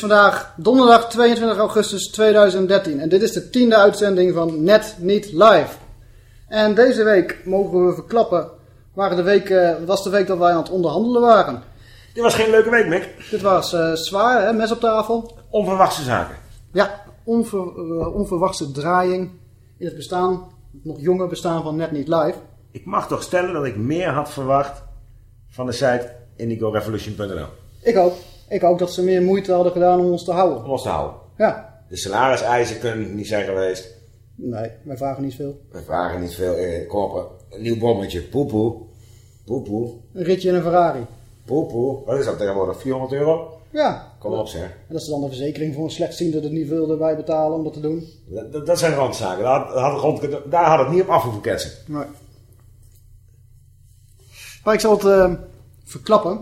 is vandaag donderdag 22 augustus 2013 en dit is de tiende uitzending van Net Niet Live. En deze week mogen we verklappen, waren de week, eh, was de week dat wij aan het onderhandelen waren. Dit was geen leuke week, Mick. Dit was eh, zwaar, hè? mes op tafel. Onverwachte zaken. Ja, onver, eh, onverwachte draaiing in het bestaan, het nog jonge bestaan van Net Niet Live. Ik mag toch stellen dat ik meer had verwacht van de site indigorevolution.nl. Ik ook. Ik ook dat ze meer moeite hadden gedaan om ons te houden. Om ons te houden. Ja, De salariseisen kunnen niet zijn geweest. nee, wij vragen niet veel. We vragen niet veel. Eh, kopen een nieuw bommetje. Poepoe. Poepoe. Een ritje in een Ferrari. Poepoe. Wat is dat tegenwoordig? 400 euro? Ja, Kom op zeg. en dat ze dan de verzekering voor een slechtziende er niet wilden bij betalen om dat te doen. Dat, dat- zijn randzaken. Daar had, had, rond, daar had het niet op af hoeven ketsen. Nee. Maar ik zal het eh, verklappen.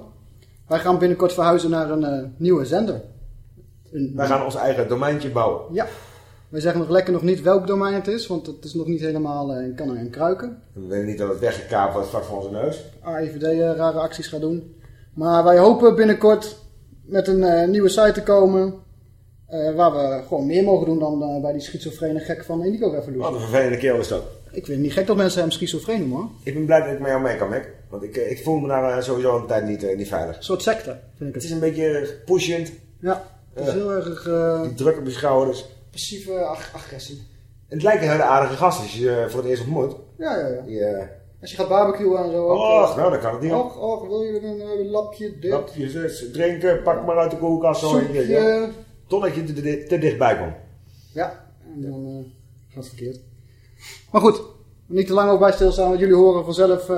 Wij gaan binnenkort verhuizen naar een eh, nieuwe zender. Een- Wij gaan ons eigen domeintje bouwen. Ja. Wij zeggen nog lekker nog niet welk domein het is, want het is nog niet helemaal eh, in kannen en kruiken. We weten niet dat het weggekaapt wordt vlak voor onze neus. AIVD eh, rare acties gaat doen. Maar wij hopen binnenkort met een nieuwe site te komen. waar we gewoon meer mogen doen dan bij die schizofrene gek van Indigo Wat Revolution. een vervelende kerel is dat. Ik vind het niet gek dat mensen hem schizofreen noemen hoor. Ik ben blij dat ik met jou mee kan, Mick. Want ik, eh, ik voel me daar eh, sowieso een tijd niet, eh, niet veilig. Een soort secte vind ik Het is een beetje pushend. Ja, het is heel erg Die druk op je schouders. passieve ag- agressie. Het lijkt een hele aardige gast als je ze voor het eerst ontmoet. Ja, ja, ja. Die, Als je gaat barbecuen en zo och, nou, dan kan het niet och, och, wil je een lapje dit? Lapje, zus, drinken, pak maar uit de koelkast. Zo, ja. Totdat je te, te, dichtbij komt. Ja, en dan gaat het verkeerd. Maar goed, niet te lang ook bij stilstaan, want jullie horen vanzelf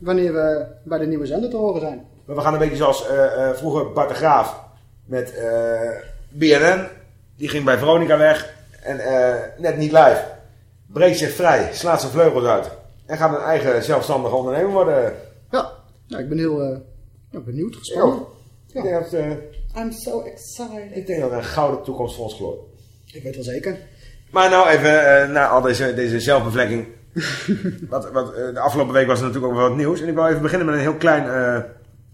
wanneer we bij de nieuwe zender te horen zijn. Maar we gaan een beetje zoals eh, eh, vroeger Bart de Graaf met eh, BNN. Die ging bij Veronica weg en eh, net niet live. Breekt zich vrij, slaat zijn vleugels uit. En gaat een eigen zelfstandige ondernemer worden. Ja, nou, ik ben heel eh, benieuwd, Ik gespannen. Ik denk dat, eh, I'm so excited. ik denk dat er een gouden toekomst voor ons gloort. Ik weet wel zeker. Maar nou even, na al deze, deze zelfbevlekking. wat, wat, eh, de afgelopen week was er natuurlijk ook wel wat nieuws. En ik wil even beginnen met een heel klein, eh,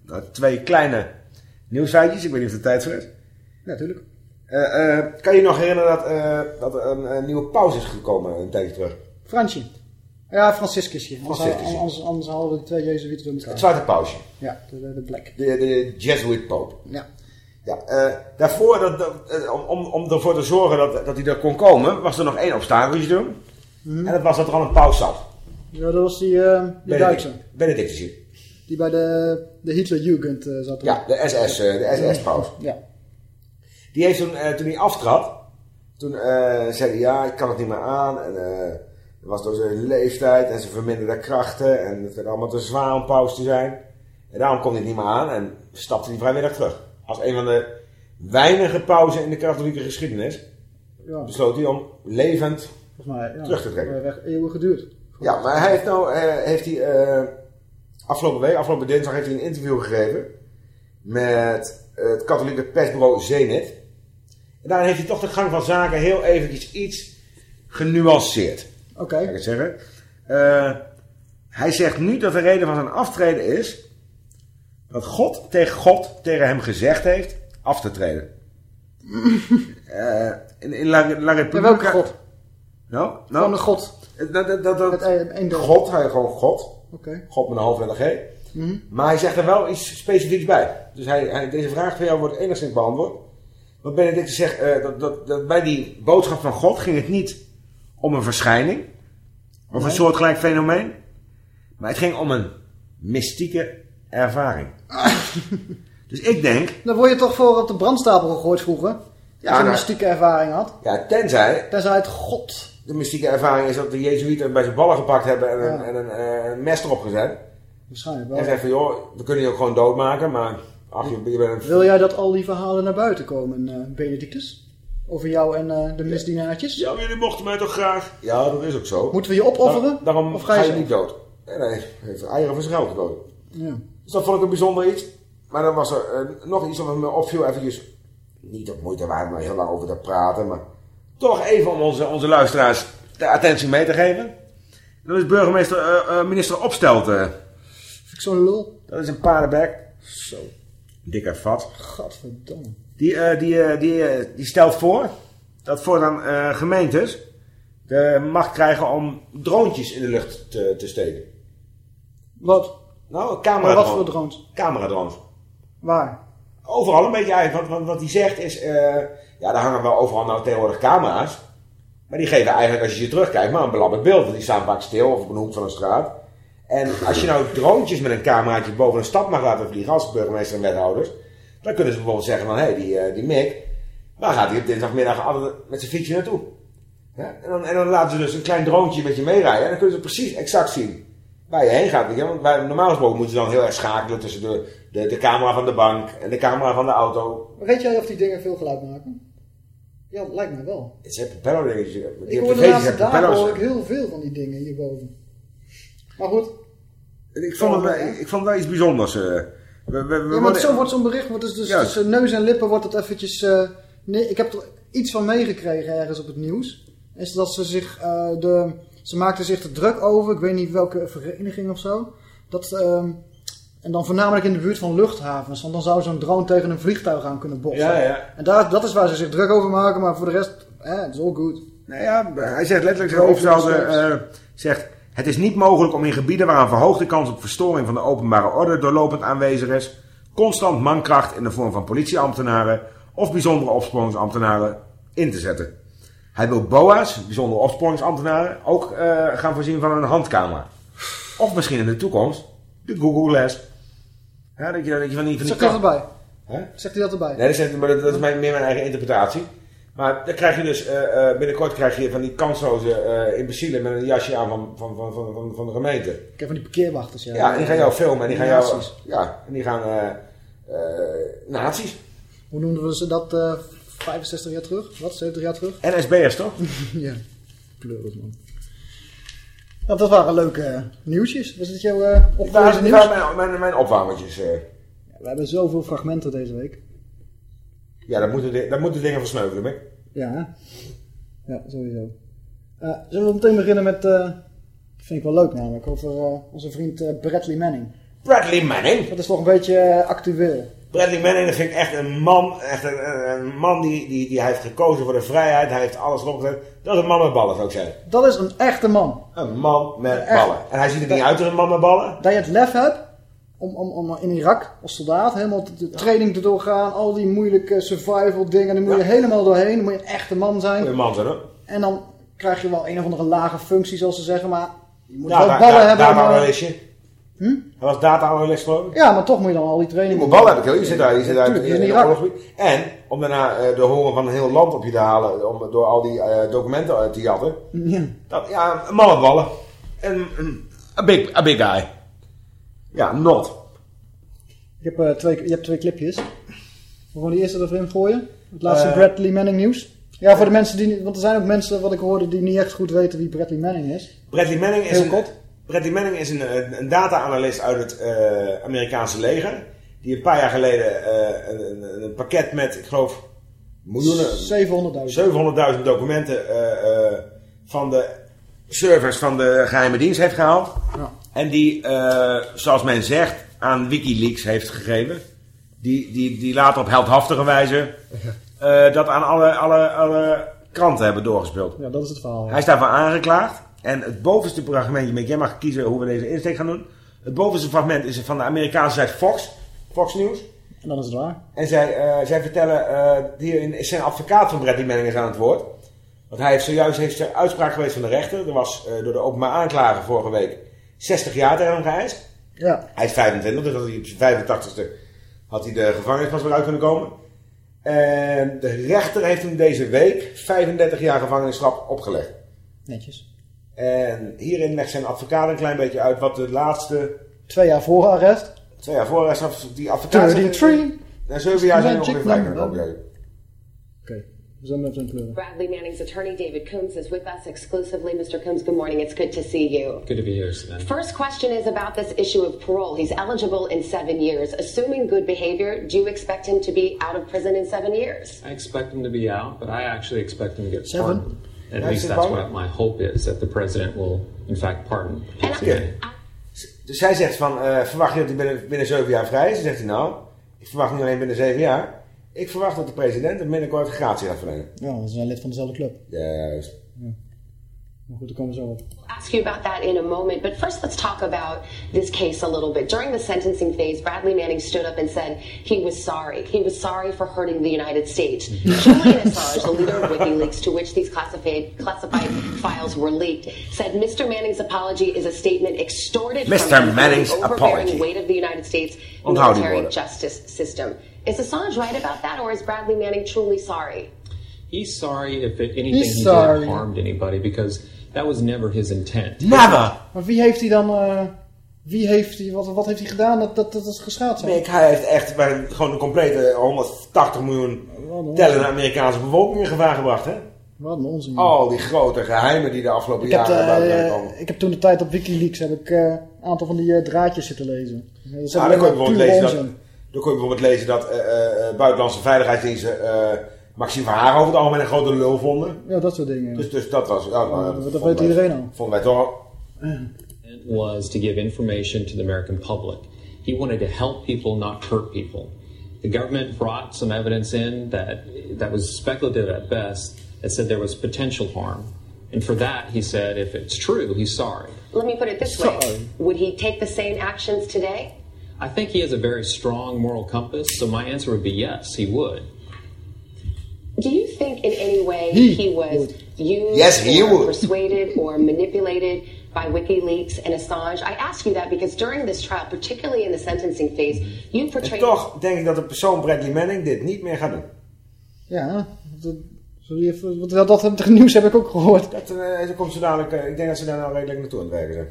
nou, twee kleine nieuwsfeitjes. Ik weet niet of de tijd voor is. Natuurlijk. Eh, kan je je nog herinneren dat, dat er een, een nieuwe pauze is gekomen een tijdje terug? Fransje. Ja, Franciscusje. Anders, Franciscusje. anders, anders hadden we de twee Jezuïeten door elkaar. Het zwarte pausje. Ja, de, de, de black. De, de Jesuit Pope. Ja. Ja, daarvoor, dat, dat, om, om, ervoor te zorgen dat, dat hij er kon komen, was er nog één obstakeltje En dat was dat er al een paus zat. ja, dat was die, eh die Duitser. Benedictus. Die bij de, de Hitlerjugend eh zat. Ja, de SS, eh, de SS-paus. Ja. Die heeft toen, toen hij aftrad, toen zei hij, ja, ik kan het niet meer aan. En dat was door zijn leeftijd en zijn verminderde krachten. En het werd allemaal te zwaar om paus te zijn. En daarom kon hij het niet meer aan en stapte hij vrijwillig terug. Als een van de weinige pauzen in de katholieke geschiedenis ja. besloot hij om levend... Volgens mij, ja. Terug te trekken. Eh, Weg, eeuwig geduurd. Ja, maar hij heeft nou, eh, heeft hij, eh, afgelopen week, afgelopen dinsdag heeft hij een interview gegeven met het katholieke persbureau Zenit. En daarin heeft hij toch de gang van zaken heel eventjes iets genuanceerd. Oké. Kan ik het zeggen? Hij zegt nu dat de reden van zijn aftreden is dat God tegen God tegen hem gezegd heeft af te treden. Eh, in, in La, La welke God? Nou, Van nou, de God. dat, dat, dat, een- deel. God, hij gewoon God. God met een hoofd en een G. Mhm. Maar hij zegt er wel iets specifieks bij. Dus hij, hij, deze vraag van jou wordt enigszins beantwoord. Wat Benedict zegt, eh, dat, dat, dat bij die boodschap van God ging het niet om een verschijning. Of een soortgelijk fenomeen. Maar het ging om een mystieke ervaring. Dus ik denk, Dan word je toch voor op de brandstapel gegooid vroeger. Als je een nou- mystieke ervaring had. ja, tenzij Tenzij het god. De mystieke ervaring is dat de Jezuïeten bij zijn ballen gepakt hebben en een, en een, eh, een mes erop gezet. Waarschijnlijk En wel. zeggen van, joh, we kunnen je ook gewoon doodmaken, maar ach, je, je bent een... Wil jij dat al die verhalen naar buiten komen, eh, Benedictus? Over jou en eh, de misdienaartjes? Ja, maar jullie mochten mij toch graag? Ja, dat is ook zo. Moeten we je opofferen? Daar- daarom of ga ga je, niet dood. Nee, nee, hij heeft eieren van zijn geld gedood. Ja. Dus dat vond ik een bijzonder iets. Maar dan was er nog iets wat me opviel, eventjes, niet op moeite waard om er heel lang over te praten, maar toch even om onze, onze luisteraars de attentie mee te geven. Dat is burgemeester, eh, eh, minister Opstelten. Vind ik zo'n lul. Dat is een paardenbek. Zo. Dik en vat. Gadverdamme. Die, eh, die, die, die stelt voor dat voortaan eh, gemeentes de macht krijgen om droontjes in de lucht te, te steken. Wat? Nou, camera wat voor drones? Cameradrones. Waar? Overal een beetje eigenlijk. Want, want wat hij zegt is, eh, ja, daar hangen wel overal nou tegenwoordig camera's. Maar die geven eigenlijk, als je ze terugkijkt, maar een belabberd beeld. Want die staan vaak stil of op een hoek van een straat. En als je nou droontjes met een cameraatje boven een stad mag laten vliegen, als burgemeester en wethouders, dan kunnen ze bijvoorbeeld zeggen van, hé, hey, die, eh, die Mick, waar gaat hij op dinsdagmiddag altijd met zijn fietsje naartoe? En, dan, en dan laten ze dus een klein droontje met je meerijden en dan kunnen ze precies exact zien waar je heen gaat. je. Want normaal gesproken moeten ze dan heel erg schakelen tussen de, de, de camera van de bank en de camera van de auto. Weet jij of die dingen veel geluid maken? Ja, lijkt me wel. Het zijn dingetjes. Die Ik hoor de laatste dagen hoor ik heel veel van die dingen hierboven. Maar goed. Ik vond, het wel, ik vond het wel iets bijzonders. eh. We, we, we Ja, maar zo wordt zo'n bericht, wordt dus, dus neus en lippen wordt het eventjes... eh, nee, ik heb er iets van meegekregen ergens op het nieuws. Is dat ze zich, eh, de, ze maakten zich er druk over, ik weet niet welke vereniging of zo. Dat, ehm, en dan voornamelijk in de buurt van luchthavens. Want dan zou zo'n drone tegen een vliegtuig aan kunnen botsen. Ja, ja. En daar, dat is waar ze zich druk over maken, maar voor de rest, het is all good. Nou ja, hij zegt letterlijk, eh zegt... Het is niet mogelijk om in gebieden waar een verhoogde kans op verstoring van de openbare orde doorlopend aanwezig is, constant mankracht in de vorm van politieambtenaren of bijzondere opsporingsambtenaren in te zetten. Hij wil BOA's, bijzondere opsporingsambtenaren, ook eh, gaan voorzien van een handcamera. Of misschien in de toekomst de Google Glass. Ja, dat je, dat je van die, van die Zegt hij dat erbij? Zegt hij dat erbij? Nee, dat is, maar dat, dat is mijn, meer mijn eigen interpretatie. Maar dan krijg je dus, eh, eh, binnenkort krijg je van die kansloze eh imbecielen met een jasje aan van, van, van, van, van, van de gemeente. Ik heb van die parkeerwachters, ja. Ja, en die gaan jou filmen en die gaan jou... Ja, en die gaan... eh nazi's. Hoe noemden we ze dat eh 65 jaar terug? Wat, 70 jaar terug? NSB'ers toch? ja, pleuris man. Nou, dat waren leuke eh, nieuwsjes. Was dit jouw uh, nieuws? waren mijn, mijn, mijn opwarmertjes. eh. We hebben zoveel fragmenten deze week. ja, daar moeten, daar moeten dingen van sneuvelen, Mick. Ja, hè? ja sowieso. Zullen we meteen beginnen met, eh vind ik wel leuk namelijk, over onze vriend Bradley Manning. Bradley Manning. Dat is toch een beetje actueel. Bradley Manning, vind ik echt een man. Echt een, man die, die, die heeft gekozen voor de vrijheid. Hij heeft alles erop gezet. Dat is een man met ballen, zou ik zeggen. Dat is een echte man. Een man met ballen. En hij ziet er niet uit als een man met ballen. Dat je het lef hebt om, om, om in Irak als soldaat helemaal de, training te doorgaan. Al die moeilijke survival dingen. Dan moet je Ja. helemaal doorheen. Dan moet je een echte man zijn. Een man zijn hoor. En dan krijg je wel een of andere lage functie, zoals ze zeggen. Maar je moet wel ballen da- hebben. om, eh, Data-analystje. Hm? Hij was data-analyst geloof ik. Ja, maar toch moet je dan al die training Je moet ballen hebben. Je zit daar, je zit daar in, Irak. En om daarna eh, de horen van een heel land op je te halen. Om, door al die eh, documenten uit te jatten. Ja. Dat, ja, een man ballen. En een a big, a big guy. Ja, not. Je, hebt, eh, twee, je hebt twee clipjes. We gaan die eerste erin gooien. Het laatste Eh. Bradley Manning nieuws. Ja, voor de mensen die. Want er zijn ook mensen, wat ik hoorde, die niet echt goed weten wie Bradley Manning is. Bradley Manning is Heel een, kort. Bradley Manning is een, een, data-analyst uit het eh, Amerikaanse leger. Die een paar jaar geleden eh, een, een, een pakket met, ik geloof, miljoenen, 700.000. 700.000 documenten eh, van de servers van de geheime dienst heeft gehaald. Ja. En die, zoals men zegt, aan Wikileaks heeft gegeven. Die, die, die later op heldhaftige wijze dat aan alle, alle, alle kranten hebben doorgespeeld. Ja, dat is het verhaal. ja. Hij is daarvan aangeklaagd. En het bovenste fragmentje, jij mag kiezen hoe we deze insteek gaan doen. Het bovenste fragment is van de Amerikaanse site Fox. Fox News. En dan is het waar. En zij, eh, zij vertellen, eh hierin is zijn advocaat van Bradley Manning is aan het woord. Want hij heeft zojuist heeft er uitspraak geweest van de rechter. Er was eh, door de openbaar aanklager vorige week 60 jaar tegen hem geëist. Ja. Hij is 25, dus dat hij op zijn 85ste had hij de gevangenis pas weer uit kunnen komen. En de rechter heeft hem deze week 35 jaar gevangenisstraf opgelegd. Netjes. En hierin legt zijn advocaat een klein beetje uit wat de laatste Twee jaar voor arrest. twee jaar voor is. Die advocaat... 33. Na zeven jaar zijn we ongeveer. Oké, we zijn met zijn kleuren. Bradley Manning's attorney David Coombs is with us exclusively. Mr. Coombs, good morning. It's good to see you. Good to be here, Savannah. First question is about this issue of parole. He's eligible in seven years. Assuming good behavior, do you expect him to be out of prison in seven years? I expect him to be out, but I actually expect him to get Seven. pardoned. At Nice least that's what my hope is, that the president will, in fact, pardon. Dus hij zegt van, eh, verwacht je dat hij binnen, binnen zeven jaar vrij is? Dan zegt hij nou, ik verwacht niet alleen binnen zeven jaar. Ik verwacht dat de president hem binnenkort gratie gaat verlenen. Ja, we zijn lid van dezelfde club. Juist. Maar goed, daar komen we zo op. ask you about that in a moment, but first let's talk about this case a little bit. During the sentencing phase, Bradley Manning stood up and said he was sorry. He was sorry for hurting the United States. Julian Assange, the leader of WikiLeaks, to which these classified, classified files were leaked, said Mr. Manning's apology is a statement extorted Mr. from him Manning's the overbearing apology. weight of the United States Onthoud die military justice system. Is Assange right about that, or is Bradley Manning truly sorry? He's sorry if it, anything He's he sorry. did harmed anybody because that was never his intent. Never! Maar wie heeft hij dan... eh, wie heeft hij... Wat, wat heeft hij gedaan dat dat, dat, dat geschaad zijn? Nick, hij heeft echt bij gewoon de complete 180 miljoen een tellende Amerikaanse bevolking in gevaar gebracht, hè? Wat een onzin. Al die grote geheimen die de afgelopen ik, heb, jaren buiten zijn gekomen. ik heb toen de tijd op Wikileaks heb ik eh, een aantal van die eh, draadjes zitten lezen. Dat is Nou, dan kon je bijvoorbeeld lezen dat, dan kon je bijvoorbeeld lezen dat eh, eh, eh, buitenlandse veiligheidsdiensten eh Maxime Verhagen over het algemeen een grote lul vonden. Ja, dat soort dingen. Dus, dus dat was... Ja, ja, dat vonden weet iedereen al. Vonden wij toch... was to give information to the American public. He wanted to help people, not hurt people. The government brought some evidence in that that was speculative at best. That said there was potential harm, and for that he said, if it's true, he's sorry. Let me put it this way. Would he take the same actions today? I think he has a very strong moral compass, so my answer would be yes, he would. Do you think in any way He he, was would. used Yes, he or would. persuaded or manipulated by WikiLeaks and Assange? I ask you that because during this trial, particularly in the sentencing phase, you En portrayed toch denk ik dat de persoon Bradley Manning dit niet meer gaat doen. Ja, dat, even, wat, dat, dat nieuws heb ik ook gehoord. Dat, eh, dat komt zo dadelijk, eh, ik denk dat ze daar nou redelijk naartoe aan het werken zijn.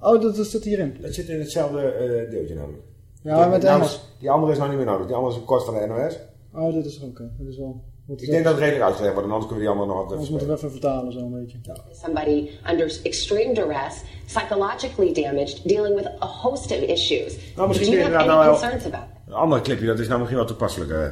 Oh, dat, dat zit hierin. Dat zit in hetzelfde eh, deeltje namelijk. Ja, met Nou, Engels. Die andere is nou niet meer nodig. Die andere is een kort van de NOS. Oh, dit is oké. Dit is wel... Ik denk dat het redelijk uitgelegd wordt. Anders kunnen we die andere nog Anders wat moeten we even vertalen zo'n beetje. somebody under extreme duress, psychologically damaged, dealing with a host of issues. Nou, misschien Do you kun have je any daar nou wel- concerns about? Een andere clipje, dat is nou misschien wel toepasselijk. eh.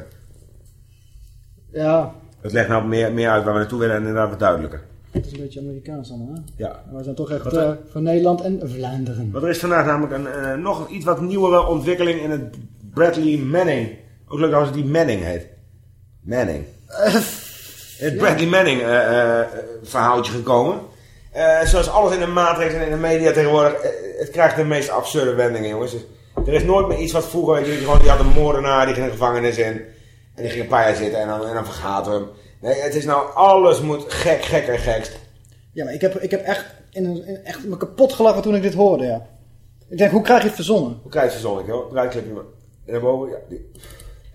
Ja, Het legt nou meer, meer uit waar we naartoe willen en inderdaad wat duidelijker. het is een beetje Amerikaans allemaal, hè? Ja. Maar we zijn toch echt Wat, eh, van Nederland en Vlaanderen. Want er is vandaag namelijk een eh, nog iets wat nieuwere ontwikkeling in het Bradley Manning. Ook leuk als het die Manning heet. Manning. het Bradley Manning eh, eh, verhaaltje gekomen. Eh, zoals alles in de matrix en in de media tegenwoordig, het krijgt de meest absurde wendingen jongens. Dus er is nooit meer iets wat vroeger, je, gewoon, had een moordenaar, die ging de gevangenis in. En die ging een paar jaar zitten en dan, en dan vergaten we hem. Nee, het is nou, alles moet gek, gek en gekst. Ja, maar ik heb, ik heb echt, in echt me kapot gelachen toen ik dit hoorde, ja. Ik denk, hoe krijg je het verzonnen? Hoe krijg je het verzonnen? Draai het clipje maar. En daarboven, ja. Die.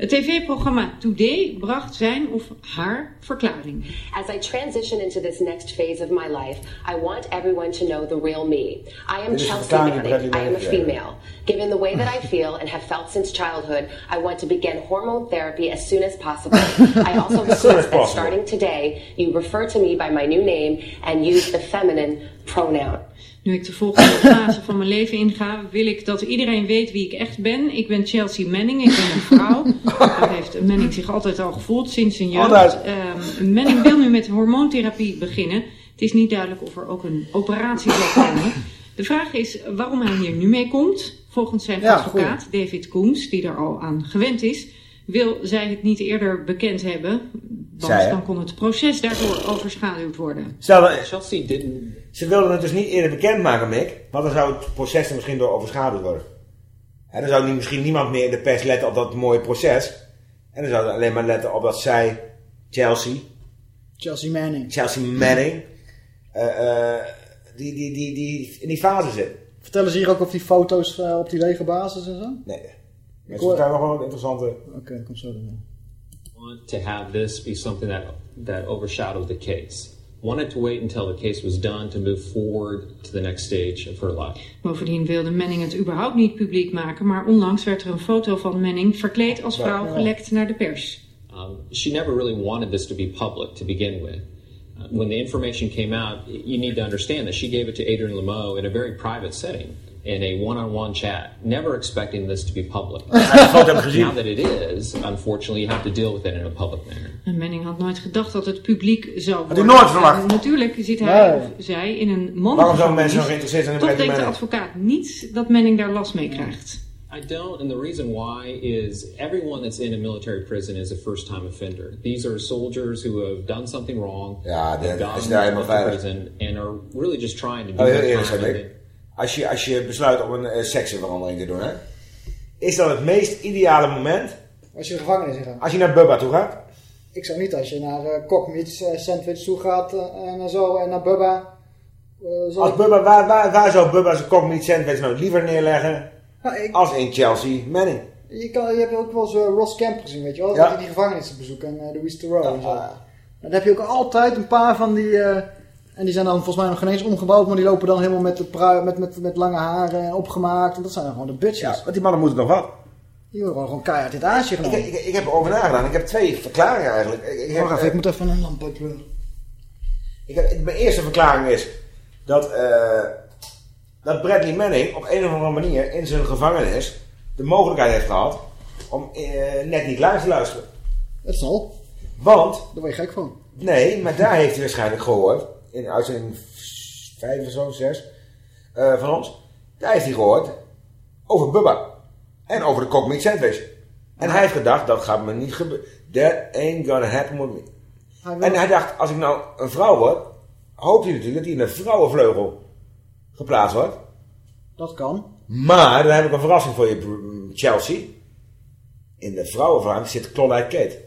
Het tv-programma Today bracht zijn of haar verklaring. As I transition into this next phase of my life, I want everyone to know the real me. I am Chelsea een Manning. I am a female. Given the way that I feel and have felt since childhood, I want to begin hormone therapy as soon as possible. I also request that starting today, you refer to me by my new name and use the feminine pronoun. Nu ik de volgende fase van mijn leven inga, wil ik dat iedereen weet wie ik echt ben. Ik ben Chelsea Manning, ik ben een vrouw. Dat heeft Manning zich altijd al gevoeld sinds zijn jeugd. Ehm, Manning wil nu met hormoontherapie beginnen. Het is niet duidelijk of er ook een operatie zal komen. De vraag is waarom hij hier nu mee komt. Volgens zijn Ja, advocaat David Koens, die er al aan gewend is, wil zij het niet eerder bekend hebben. Want dan kon het proces daardoor overschaduwd worden. Stel, dat- Chelsea didn't ze wilden het dus niet eerder bekendmaken, Mick. Want dan zou het proces er misschien door overschaduwd worden. En dan zou niet, misschien niemand meer in de pers letten op dat mooie proces. En dan zouden alleen maar letten op dat zij, Chelsea, Chelsea Manning. Chelsea Manning, eh, eh, die, die, die, die in die fase zit. Vertellen ze hier ook of die foto's eh, op die lege basis en zo? Nee. Mensen vertellen nog wel een interessante... Oké, dat komt zo dan. Want to have this be something that that overshadowed the case. Wanted to wait until the case was done to move forward to the next stage of her life. Bovendien wilde Manning het überhaupt niet publiek maken, maar onlangs werd er een foto van Manning verkleed als vrouw gelekt naar de pers. Um, she never really wanted this to be public to begin with. Uh, when the information came out, you need to understand that she gave it to Adrian Lameau in a very private setting, in a one-on-one chat, never expecting this to be public. De now that it is, unfortunately, you have to deal with it in a public manner. En Manning had nooit gedacht dat het publiek zou worden. hij nooit verwacht. En natuurlijk ziet hij Nee. of zij in een man. Waarom zouden mensen nog geïnteresseerd zijn in Toch denkt de advocaat niet dat Manning daar last mee krijgt. I don't, and the reason why is everyone that's in a military prison is a first-time offender. These are soldiers who have done something wrong, Ja, have dat gotten is daar helemaal into veilig. prison, and are really just trying to do Oh, their eerlijk time. Als je, als je besluit om een uh, seksenverandering te doen, hè, is dat het meest ideale moment Als je de gevangenis in gaat. als je naar Bubba toe gaat? Ik zou niet als je naar uh, Cockmeats eh, Sandwich toe gaat eh, en zo en naar Bubba. eh, Als ik- Bubba waar, waar, waar zou Bubba zijn kok niet sandwich nou liever neerleggen Nou, ik- als in Chelsea Manning? je, kan, je hebt ook wel eens eh, Ross Kemp gezien, weet je wel? Ja. Dat hij die gevangenissen bezoekt en uh, Louis Theroux en zo. En dan heb je ook altijd een paar van die... en die zijn dan volgens mij nog geen eens omgebouwd, maar die lopen dan helemaal met, de prui, met, met, met lange haren en opgemaakt. En dat zijn dan gewoon de bitches. Ja, want die mannen moeten nog wat. Die worden gewoon, keihard in het aasje Ik, genomen. ik, ik heb erover nagedaan. Ik heb twee verklaringen eigenlijk. Ik, ik heb, Wacht even, ik eh, moet even een lamp uitpleuren. ik heb, mijn eerste verklaring is dat, eh, dat Bradley Manning op een of andere manier in zijn gevangenis de mogelijkheid heeft gehad om eh, net niet live te luisteren. Het zal, Want daar word je gek van. Nee, maar daar heeft hij waarschijnlijk gehoord. In uitzending 5 of zo, 6 eh, van ons. Daar heeft hij gehoord over Bubba. En over de Cock Meat Sandwich. En hij heeft gedacht, dat gaat me niet gebeuren. That ain't gonna happen with me. Hij En hij dacht, als ik nou een vrouw word, hoopt hij natuurlijk dat hij in een vrouwenvleugel geplaatst wordt. Dat kan. Maar, dan heb ik een verrassing voor je, Chelsea. In de vrouwenvleugel zit Claudette Kate.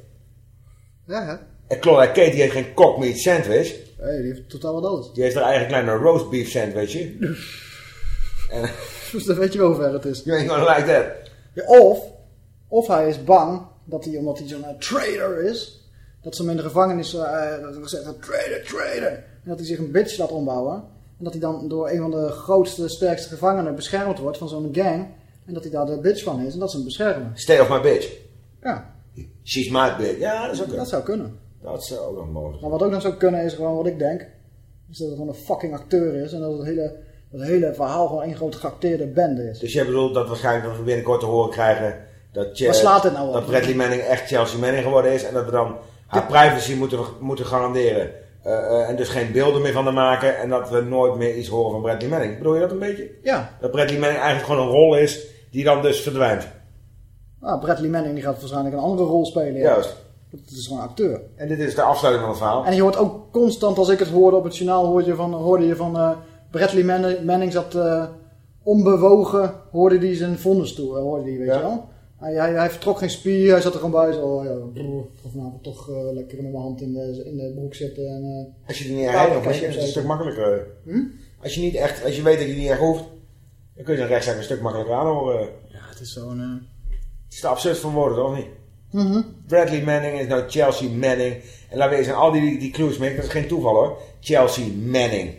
Ja, hè? En Claudette Kate die heeft geen Cock Meat Sandwich. Hey, die heeft totaal wat anders. Die heeft haar eigen kleine roast beef sandwichje. en Dus dan weet je wel hoe ver het is. you ain't gonna like that. Ja, of, of hij is bang dat hij, omdat hij zo'n eh, traitor is, dat ze hem in de gevangenis eh dat er hebben, traitor, traitor. En dat hij zich een bitch laat ombouwen. En dat hij dan door een van de grootste, sterkste gevangenen beschermd wordt van zo'n gang. En dat hij daar de bitch van is en dat ze hem beschermen. Stay off my bitch. Ja, She's my bitch. Ja, dat dat een. zou kunnen. Dat zou ook nog mogelijk Maar wat ook nog zou kunnen is gewoon wat ik denk. Is dat het gewoon een fucking acteur is. En dat het hele, het hele verhaal gewoon één grote geacteerde bende is. Dus jij bedoelt dat waarschijnlijk dat we binnenkort te horen krijgen dat, slaat dit nou dat Bradley Manning echt Chelsea Manning geworden is. En dat we dan haar privacy moeten, moeten garanderen. Eh, eh, en dus geen beelden meer van haar maken. En dat we nooit meer iets horen van Bradley Manning. Bedoel je dat een beetje? Ja, Dat Bradley Manning eigenlijk gewoon een rol is die dan dus verdwijnt. nou, Bradley Manning die gaat waarschijnlijk een andere rol spelen. ja. Juist. Het is gewoon een acteur. En dit is de afsluiting van het verhaal. En je hoort ook constant, als ik het hoorde op het journaal, hoorde je van, hoorde je van eh, Bradley Manning, Manning zat eh, onbewogen, hoorde die zijn vonnis toe, hoorde die, weet Ja. je wel. Hij, hij, hij vertrok geen spier, hij zat er gewoon bij, zo, oh ja, ga vanavond toch eh, lekker met mijn hand in de, in de broek zitten. En, Als je die niet dat hoeft, is het een stuk makkelijker. Als je niet echt, als je weet dat je niet echt hoeft, dan kun je een rechtszaak een stuk makkelijker aanhoren. ja, het is zo'n... Het is te absurd voor woorden, toch niet? Mhm. Bradley Manning is nou Chelsea Manning. En laten we eens aan al die, die clues mee, dat is geen toeval hoor. Chelsea Manning.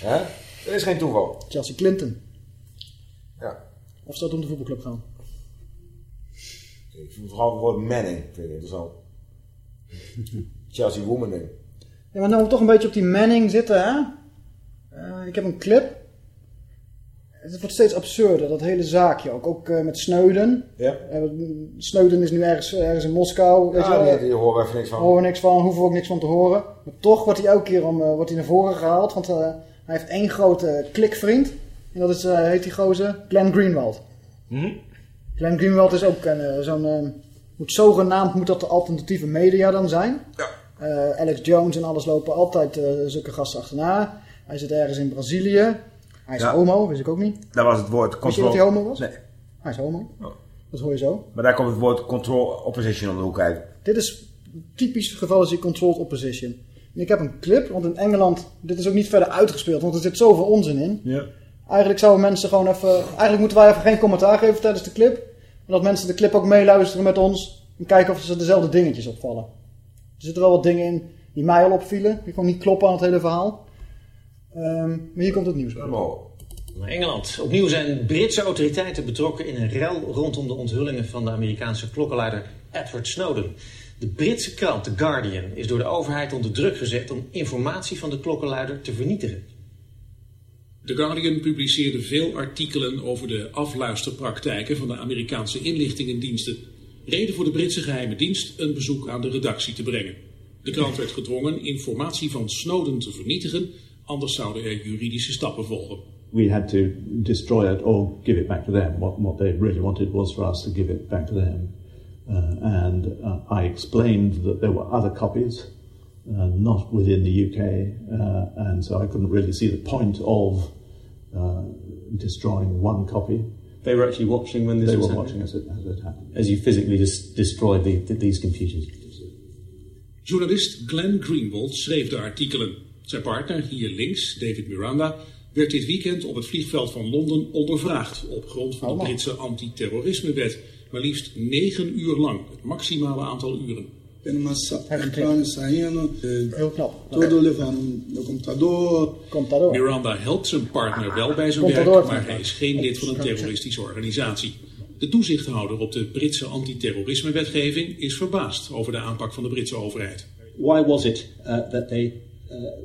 Hè? Dat is geen toeval. Chelsea Clinton. Ja. Of zou het om de voetbalclub gaan? Ik vind vooral het woord Manning vind ik interessant. Chelsea Womaning. Ja, maar nou we toch een beetje op die Manning zitten, hè? Eh, ik heb een clip. Het wordt steeds absurder, dat hele zaakje ook. Ook eh, met Snowden. Ja? Eh, Snowden is nu ergens, ergens in Moskou. Weet Ja, wel. die, die horen we even niks van. horen niks van, hoeven ook niks van te horen. Maar toch wordt hij elke keer om, eh, wordt hij naar voren gehaald. Want hij heeft één grote klikvriend. En dat is, heet die gozer, Glenn Greenwald. Hm? Glenn Greenwald is ook een, zo'n... moet zogenaamd moet dat de alternatieve media dan zijn. Ja. Alex Jones en alles lopen altijd zulke gasten achterna. Hij zit ergens in Brazilië. Hij is Ja. homo, wist ik ook niet. Dat was het woord Wist je control. dat hij homo was? Nee. Hij is homo. Oh. Dat hoor je zo. Maar daar komt het woord control opposition om de hoek kijken. Dit is typisch geval is die controlled opposition. En ik heb een clip, want in Engeland, dit is ook niet verder uitgespeeld, want er zit zoveel onzin in. Ja. Eigenlijk zouden mensen gewoon even, eigenlijk moeten wij even geen commentaar geven tijdens de clip. En dat mensen de clip ook meeluisteren met ons. En kijken of ze dezelfde dingetjes opvallen. Er zitten wel wat dingen in die mij al opvielen. Die gewoon niet kloppen aan het hele verhaal. Ehm, maar hier komt het nieuws. Mooi. Naar Engeland. Opnieuw zijn Britse autoriteiten betrokken in een rel rondom de onthullingen van de Amerikaanse klokkenluider Edward Snowden. De Britse krant The Guardian is door de overheid onder druk gezet om informatie van de klokkenluider te vernietigen. The Guardian publiceerde veel artikelen over de afluisterpraktijken van de Amerikaanse inlichtingendiensten. Reden voor de Britse geheime dienst een bezoek aan de redactie te brengen. De krant werd gedwongen informatie van Snowden te vernietigen, anders zouden er juridische stappen volgen. we had to destroy it or give it back to them. What, what they really wanted was for us to give it back to them. Uh, and uh, I explained that there were other copies, uh, not within the UK, uh, and so I couldn't really see the point of uh, destroying one copy. They were actually watching when this They was were happening? watching as it, as it happened. As you physically just destroyed the, the, these computers. Journalist Glenn Greenwald schreef de artikelen. Zijn partner, hier links, David Miranda, werd dit weekend op het vliegveld van Londen ondervraagd op grond van de Britse antiterrorismewet. Maar liefst negen uur lang, het maximale aantal uren. Miranda helpt zijn partner wel bij zijn werk, maar hij is geen lid van een terroristische organisatie. De toezichthouder op de Britse antiterrorismewetgeving is verbaasd over de aanpak van de Britse overheid. Why was it uh, that they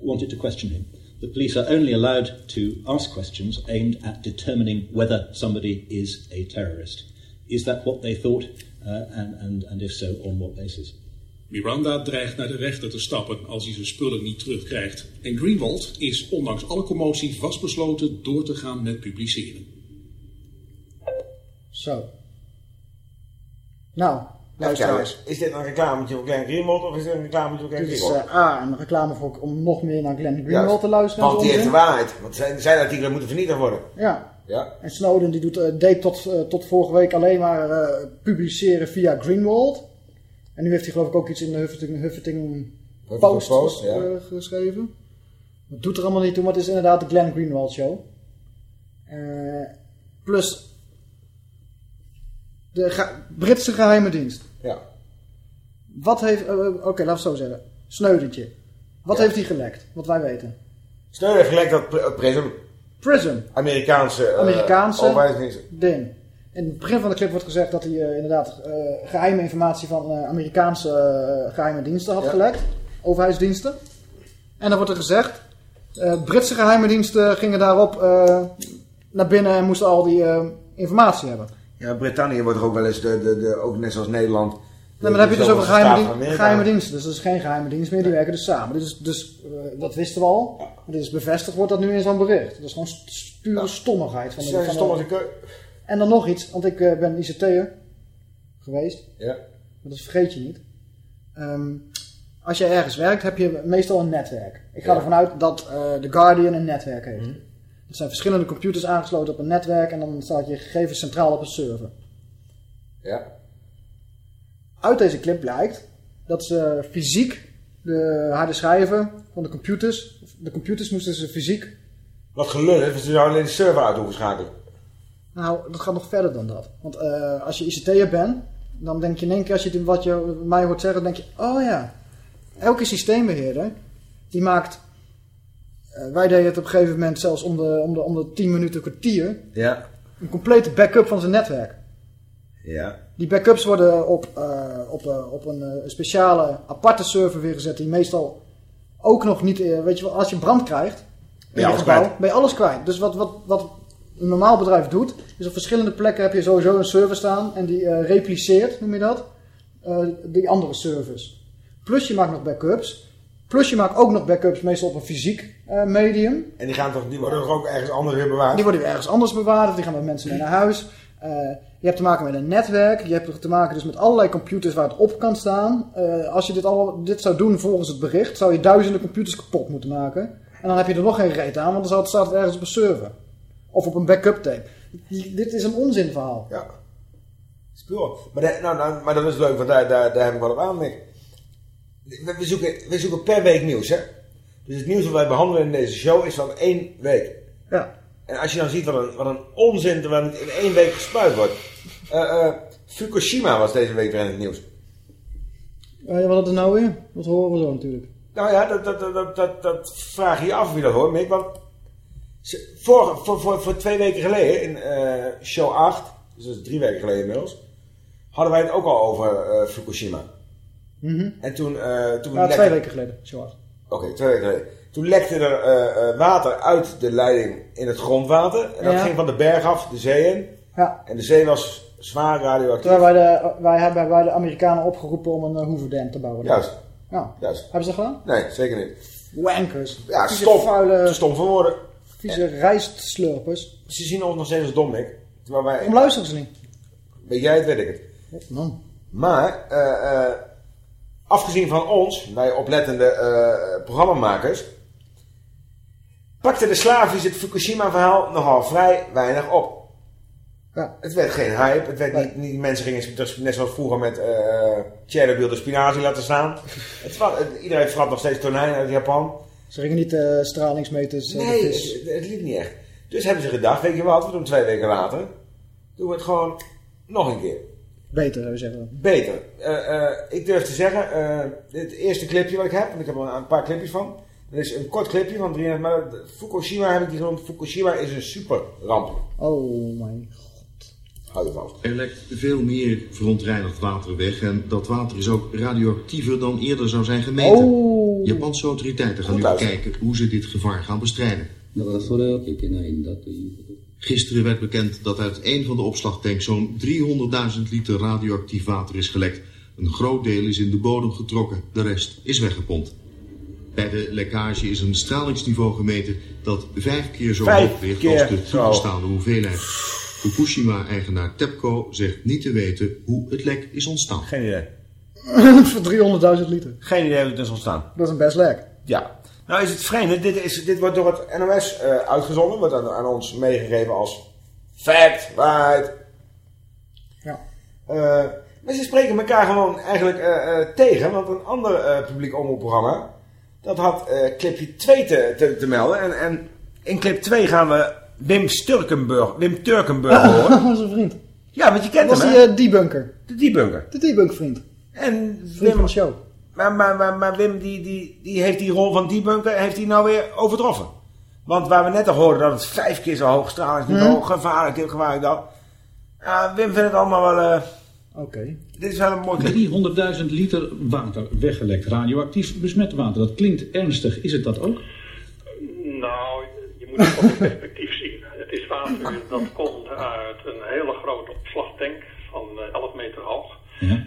wanted to question him? The police are only allowed to ask questions aimed at determining whether somebody is a terrorist. Is that what they thought? Uh, and, and, and if so, on what basis? Miranda dreigt naar de rechter te stappen als hij zijn spullen niet terugkrijgt. En Greenwald is ondanks alle commotie vastbesloten door te gaan met publiceren. Zo. Nou, luisteraars. Is dit een reclametje voor Glenn Greenwald of is dit een reclametje voor Glenn Dit is Greenwald? eh, A, een reclame voor, om nog meer naar Glenn Greenwald Juist. te luisteren. en Want die heeft de waarheid. Want zijn, zijn artikelen moeten vernietigd worden. Ja. Ja. En Snowden die doet, eh, deed tot, eh, tot vorige week alleen maar publiceren via Greenwald. En nu heeft hij geloof ik ook iets in de Huffington, Huffington Post, Post, ja. geschreven. Het doet er allemaal niet toe, maar het is inderdaad de Glenn Greenwald show. Plus de Britse geheime dienst. Ja. Wat heeft, eh, oké laten we het zo zeggen. Sneudentje. Wat Ja. heeft hij gelekt? Wat wij weten. Sneuder heeft gelijk dat Pr- Prism, Prism. Amerikaanse, eh, Amerikaanse ding. In het begin van de clip wordt gezegd dat hij eh, inderdaad eh, geheime informatie van eh, Amerikaanse eh, geheime diensten had Ja. gelekt. Overheidsdiensten. En dan wordt er gezegd, eh, Britse geheime diensten gingen daarop eh, naar binnen en moesten al die eh, informatie hebben. Ja, Brittannië wordt er ook wel eens, de, de, de, ook net zoals Nederland. Nee, maar dan heb je dus over geheime, dien- geheime diensten. Dus dat is geen geheime dienst meer, die werken dus samen. Dit is, dus, eh, dat wisten we al. Dit is bevestigd, wordt dat nu in zo'n bericht. Dat is gewoon st- pure stommigheid. Van de, zijn van stom als de, een keu. en dan nog iets, want ik eh, ben ICT'er geweest. Ja. Maar dat vergeet je niet. Ehm, als je ergens werkt, heb je meestal een netwerk. Ik ga Ja. ervan uit dat eh The Guardian een netwerk heeft. Mhm. Het zijn verschillende computers aangesloten op een netwerk en dan staat je gegevens centraal op een server. Ja. Uit deze clip blijkt dat ze fysiek de harde schijven van de computers, de computers moesten ze fysiek, Wat gelul want ze zouden alleen de server uit hoeven schakelen. nou dat gaat nog verder dan dat. Want eh, als je ICT'er bent, dan denk je in één keer als je dit- wat je mij hoort zeggen, dan denk je, oh ja, elke systeembeheerder die maakt, wij deden het op een gegeven moment zelfs om de, om de, om de 10 minuten kwartier, Ja. een complete backup van zijn netwerk. Ja. Die backups worden op, eh, op, eh, op een eh, speciale aparte server weer gezet die meestal ook nog niet, eh, weet je wel, als je brand krijgt, in je alles gebouw, kwijt. ben je alles kwijt. Dus wat, wat, wat een normaal bedrijf doet, is op verschillende plekken heb je sowieso een server staan en die eh, repliceert, noem je dat, eh, die andere servers. Plus je maakt nog backups, plus je maakt ook nog backups meestal op een fysiek eh, medium. En die, gaan toch, die worden toch ook ergens anders weer bewaard? Die worden weer ergens anders bewaard, of die gaan met mensen mee naar huis. Eh, je hebt te maken met een netwerk, je hebt te maken dus met allerlei computers waar het op kan staan. Eh, als je dit, al, dit zou doen volgens het bericht, zou je duizenden computers kapot moeten maken. En dan heb je er nog geen reet aan, want dan staat het ergens op een server. Of op een backup tape. Dit is een onzinverhaal. Ja. Spul. Maar, dat- nou, nou, maar dat is leuk, want daar, daar, daar heb ik wat op aan. Nick. We, zoeken, we zoeken per week nieuws, hè? Dus het nieuws dat wij behandelen in deze show is van één week. Ja. En als je dan ziet wat een, wat een onzin terwijl het in één week gespuit wordt. Eh, eh, Fukushima was deze week weer in het nieuws. Eh, wat is het nou weer? Dat horen we zo natuurlijk. Nou ja, dat, dat, dat, dat, dat, vraag je je af wie dat hoort, Mick. Want voor, voor, voor, voor twee weken geleden, in eh, show 8, dus dat is drie weken geleden inmiddels, hadden wij het ook al over eh, Mhm. En toen... eh toen lekte- twee weken geleden. Zo. Oké, twee weken geleden. Toen lekte er eh, eh, water uit de leiding in het grondwater. En dat Ja. ging van de berg af, de zee in. Ja. En de zee was zwaar radioactief. Terwijl wij de, wij hebben wij de Amerikanen opgeroepen om een uh, hoeverdam te bouwen. Juist. Ja. Juist. Hebben ze dat gedaan? Nee, zeker niet. Wankers. Ja, stom. vuile, Te stom voor woorden. vieze rijstslurpers. Ze zien ons nog steeds als dom, Mick. Terwijl wij... Waarom luisteren ze niet? Weet jij het, weet ik het. Man. Maar, eh, afgezien van ons, wij oplettende eh programmamakers, pakte de Slavisch het Fukushima-verhaal nogal vrij weinig op. Ja. Het werd geen hype, het werd niet, niet mensen gingen dus net zoals vroeger met eh Chernobyl de spinazie laten staan. Het was, het- iedereen vrat nog steeds tonijn uit Japan. Ze gingen niet eh, stralingsmeters. Nee, het, het liep niet echt. Dus hebben ze gedacht, weet je wat, we doen twee weken later, doen we het gewoon nog een keer. Beter, zou je zeggen. Beter. Eh, eh, ik durf te zeggen, eh, dit eerste clipje wat ik heb, en ik heb er een paar clipjes van. Dat is een kort clipje van 3,5 maar Fukushima heb ik die genoemd. Fukushima is een super ramp. Oh mijn Hou ervan. Er lekt veel meer verontreinigd water weg en dat water is ook radioactiever dan eerder zou zijn gemeten. Oh. Japanse autoriteiten gaan Goed nu luisteren. kijken hoe ze dit gevaar gaan bestrijden. だからそれはいけないんだということ。 Gisteren werd bekend dat uit een van de opslagtanks zo'n 300.000 liter radioactief water is gelekt. Een groot deel is in de bodem getrokken, de rest is weggepompt. Bij de lekkage is een stralingsniveau gemeten dat vijf keer zo hoog ligt als de zo. toegestane hoeveelheid. Fukushima-eigenaar TEPCO zegt niet te weten hoe het lek is ontstaan. Geen idee. Voor 300.000 liter. Geen idee hoe het is ontstaan. Dat is een best lek. Ja. Nou is het vreemde, dit, is, dit wordt door het NOS eh, uitgezonden, wordt aan, aan ons meegegeven als fact, waarheid. Ja. Eh, maar ze spreken elkaar gewoon eigenlijk eh, tegen, want een ander publiek omroepprogramma, dat had clipje 2 te, te, te melden. En, en in clip 2 gaan we Wim Sturkenburg, Wim Turkenburg horen. Dat was een vriend. Ja, want je kent was hem, die hè? eh, debunker. De debunker. De debunk vriend. En Vriend van de show. Maar, maar, maar, maar Wim, die, die, die heeft die rol van debunker, heeft hij nou weer overtroffen. Want waar we net al hoorden dat het vijf keer zo hoog stralingsniveau, Hmm. gevaarlijk dit, gevaarlijk dat. Ja, Wim vindt het allemaal wel... eh, Oké. dit is wel een mooi clip. 300.000 liter water weggelekt, radioactief besmet water. Dat klinkt ernstig. Is het dat ook? Nou, je moet het van in perspectief zien. Het is water dat komt uit een hele grote opslagtank van eh, 11 meter hoog.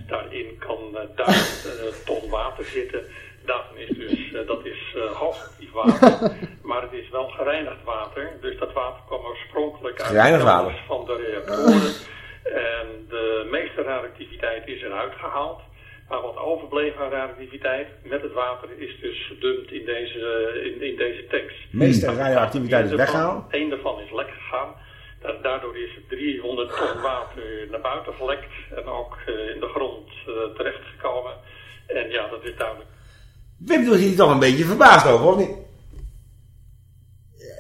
Daarin kan eh, 1000 eh, ton water zitten. Daarvan is dus, eh, dat is hoogactief water. maar het is wel gereinigd water. Dus dat water kwam oorspronkelijk uit de van de reactoren. En de meeste radioactiviteit is eruit gehaald. Maar wat overbleef aan radioactiviteit met het water is dus gedumpt in deze, in, in deze tanks. De meeste Nou, radioactiviteit is weggehaald. Één daarvan is lek gegaan. Da- Daardoor is 300 ton water naar buiten gelekt en ook eh, in de grond eh, terechtgekomen. En ja, dat is duidelijk. Wim doet hier toch een beetje verbaasd over, of niet?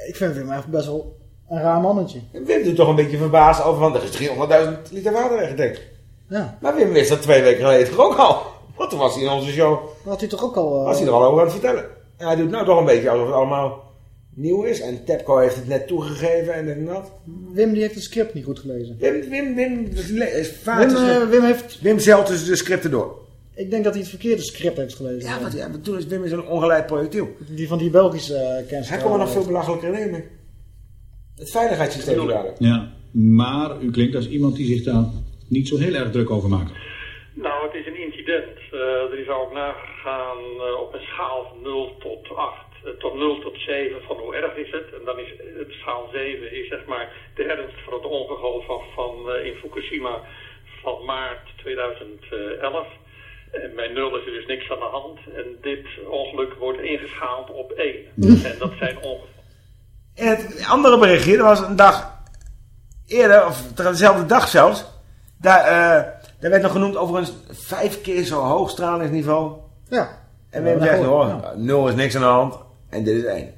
Ik vind hem echt best wel een raar mannetje. Wim doet toch een beetje verbaasd over, want er is 300.000 liter water weggedekt. Ja. Maar Wim wist dat twee weken geleden toch ook al. Want toen was hij in onze show, Dat had hij toch ook al... eh, was hij er al over aan het vertellen. En hij doet nou toch een beetje alsof het allemaal nieuw is. En Tepco heeft het net toegegeven en dit en dat. Wim die heeft het script niet goed gelezen. Wim, Wim, Wim, is vaak Wim, eh, Wim heeft... Wim zelt dus de scripten door. Ik denk dat hij het verkeerde script heeft gelezen. Ja, wat, ja, toen is Wim is een ongeleid projectiel. Die van die Belgische uh, kennis. Hij komt er nog veel belachelijker mee. Het veiligheidssysteem dadelijk. Ja, maar u klinkt als iemand die zich daar niet zo heel erg druk over maakt. Nou, het is een incident. Eh, er is ook nagegaan eh, op een schaal van 0 tot 8, eh, tot 0 tot 7 van hoe erg is het. En dan is het schaal 7 is zeg maar de ernst van het ongeval van, van eh, in Fukushima van maart 2011. En bij 0 is er dus niks aan de hand. En dit ongeluk wordt ingeschaald op 1. En dat zijn ongevallen. En het andere berichtje, dat was een dag eerder, of dezelfde dag zelfs. Daar, eh, daar werd nog genoemd over een vijf keer zo hoog stralingsniveau. Ja. En Wim Ja, zegt, dat hoor, nul is niks aan de hand. En dit is één.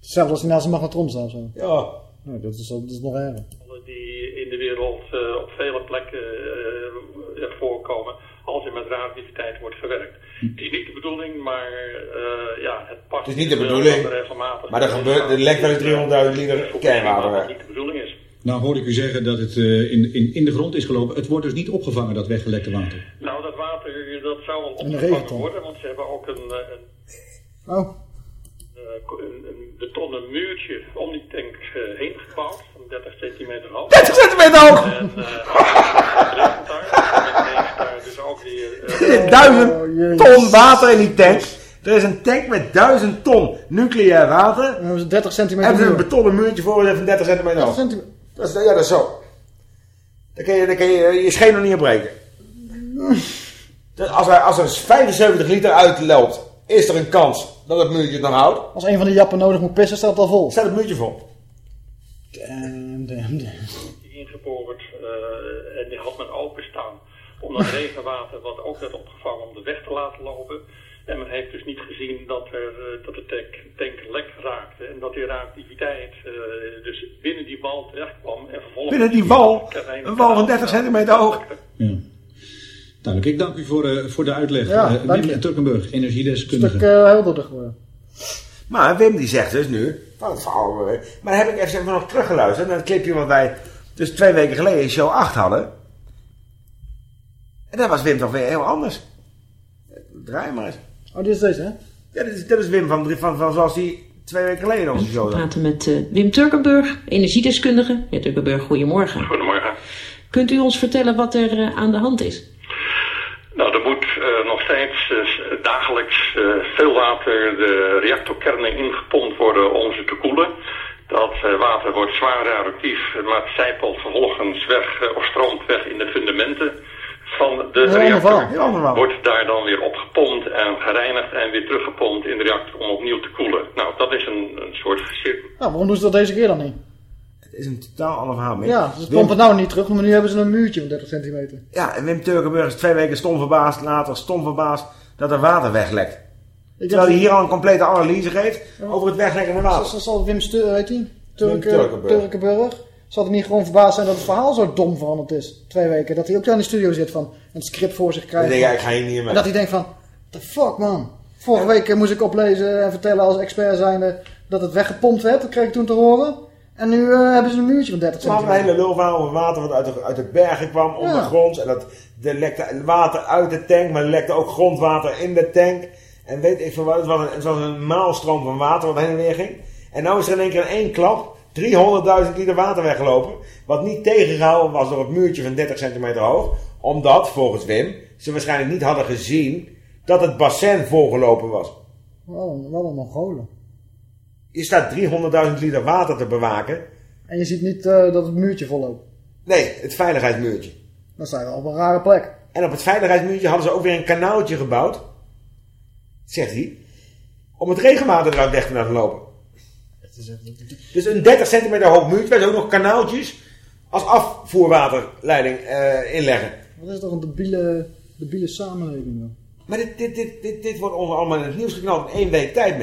Hetzelfde als naast een magnetron staat. Zo. Ja. Nou, dat, is, dat is nog erger. die wereld eh, op vele plekken eh, voorkomen als er met radioactiviteit wordt gewerkt. Het is niet de bedoeling, maar eh, ja, het past Het is niet de bedoeling, maar er, gebeurt, er lekt wel eens 300.000 liter kernwater dat weg. niet de bedoeling is. Nou hoorde ik u zeggen dat het eh, in, in, in de grond is gelopen. Het wordt dus niet opgevangen, dat weggelekte water. Nou, dat water dat zou wel En de opgevangen worden, want ze hebben ook een, eh, een, Oh. eh, een, een betonnen muurtje om die tank eh, heen gebouwd, van 30 centimeter hoog. 30 centimeter hoog! En het regent daar, daar dus ook weer... duizend ton water in die tank. Er is een tank met duizend ton nucleair water. Dan hebben ze 30 centimeter Hebben ze een betonnen muurtje voor van 30 centimeter hoog. 30 centimeter. Dat is, ja, dat is zo. Dan kun je, dan kun je je scheen nog niet op breken. Dus als, er, als er 75 liter uitloopt, is er een kans dat het muurtje het nog houdt. Als een van die jappen nodig moet pissen, staat het al vol. Staat het muurtje vol. Damn, damn, damn. ingeboord eh, en die had men openstaan om dat regenwater wat ook werd opgevangen om de weg te laten lopen. En men heeft dus niet gezien dat, er, eh, dat de tank, tank lek raakte en dat die reactiviteit eh, dus binnen die wal terecht kwam en vervolgens... Binnen die wal, een wal van 30 centimeter hoog. Duidelijk. Ik dank u voor, eh, voor de uitleg. Ja, dank Wim je. Turkenburg, Een energiedeskundige. stuk eh, helderder geworden. Maar Wim die zegt dus nu, van eh, maar dan heb ik even nog teruggeluisterd naar het clipje wat wij dus twee weken geleden in show 8 hadden. En dat was Wim toch weer heel anders. Draai maar eens. Oh, dit is deze, hè? Ja, dit is, dit is Wim van, van, van zoals hij twee weken geleden onze show We praten met eh, Wim Turkenburg, energiedeskundige. Meneer Turkenburg, goedemorgen. Goedemorgen. Kunt u ons vertellen wat er eh, aan de hand is? Nou, er moet eh, nog steeds dagelijks eh, veel water de reactorkernen ingepompt worden om ze te koelen. Dat water wordt zwaar radioactief, maar het zijpelt vervolgens weg of stroomt weg in de fundamenten van de reactor. Wordt daar dan weer opgepompt en gereinigd en weer teruggepompt in de reactor om opnieuw te koelen. Nou, dat is een, een soort cirkel. Nou, waarom doen ze dat deze keer dan niet? Het is een totaal ander verhaal. Ja, ze Wim- pompen het nou niet terug, maar nu hebben ze een muurtje van 30 centimeter. Ja, en Wim Turkenburg is twee weken stom verbaasd, later stom verbaasd dat er water weglekt. Terwijl hij hier al een complete analyse geeft over het weglekkende water. Zal, zal Wim Steur, weet hij? Wim Turken, Turkenburg. Turkenburg. Zal hij niet gewoon verbaasd zijn dat het verhaal zo dom veranderd is? Twee weken. Dat hij ook in de studio zit van een script voor zich krijgt. Denk ik, ga hier niet meer. En dat hij denkt van, the fuck man. Vorige week eh, moest ik oplezen en vertellen als expert zijnde dat het weggepompt werd. Dat kreeg ik toen te horen. En nu eh, hebben ze een muurtje van 30 Ze hadden een centimeter. hele lulverhaal over water wat uit de, uit de bergen kwam, ondergronds. En dat er lekte water uit de tank, maar lekte ook grondwater in de tank. En weet ik veel wat, het was een, het was een maalstroom van water wat heen en weer ging. En nou is er in één keer in één klap 300.000 liter water weggelopen. Wat niet tegengehouden was door het muurtje van 30 centimeter hoog. Omdat, volgens Wim, ze waarschijnlijk niet hadden gezien dat het bassin volgelopen was. Een, wat een Mongolen. Je staat 300.000 liter water te bewaken. En je ziet niet eh, dat het muurtje volloopt. Nee, het veiligheidsmuurtje. Dan je wel op een rare plek. En op het veiligheidsmuurtje hadden ze ook weer een kanaaltje gebouwd. Zegt hij. Om het regenwater eruit weg te laten lopen. Dus een 30 centimeter hoog muurtje. Waar ze ook nog kanaaltjes als afvoerwaterleiding eh, inleggen. Wat is toch een debiele, debiele samenleving dan? Maar dit, dit, dit, dit, dit wordt ons allemaal in het nieuws geknald in één week tijd.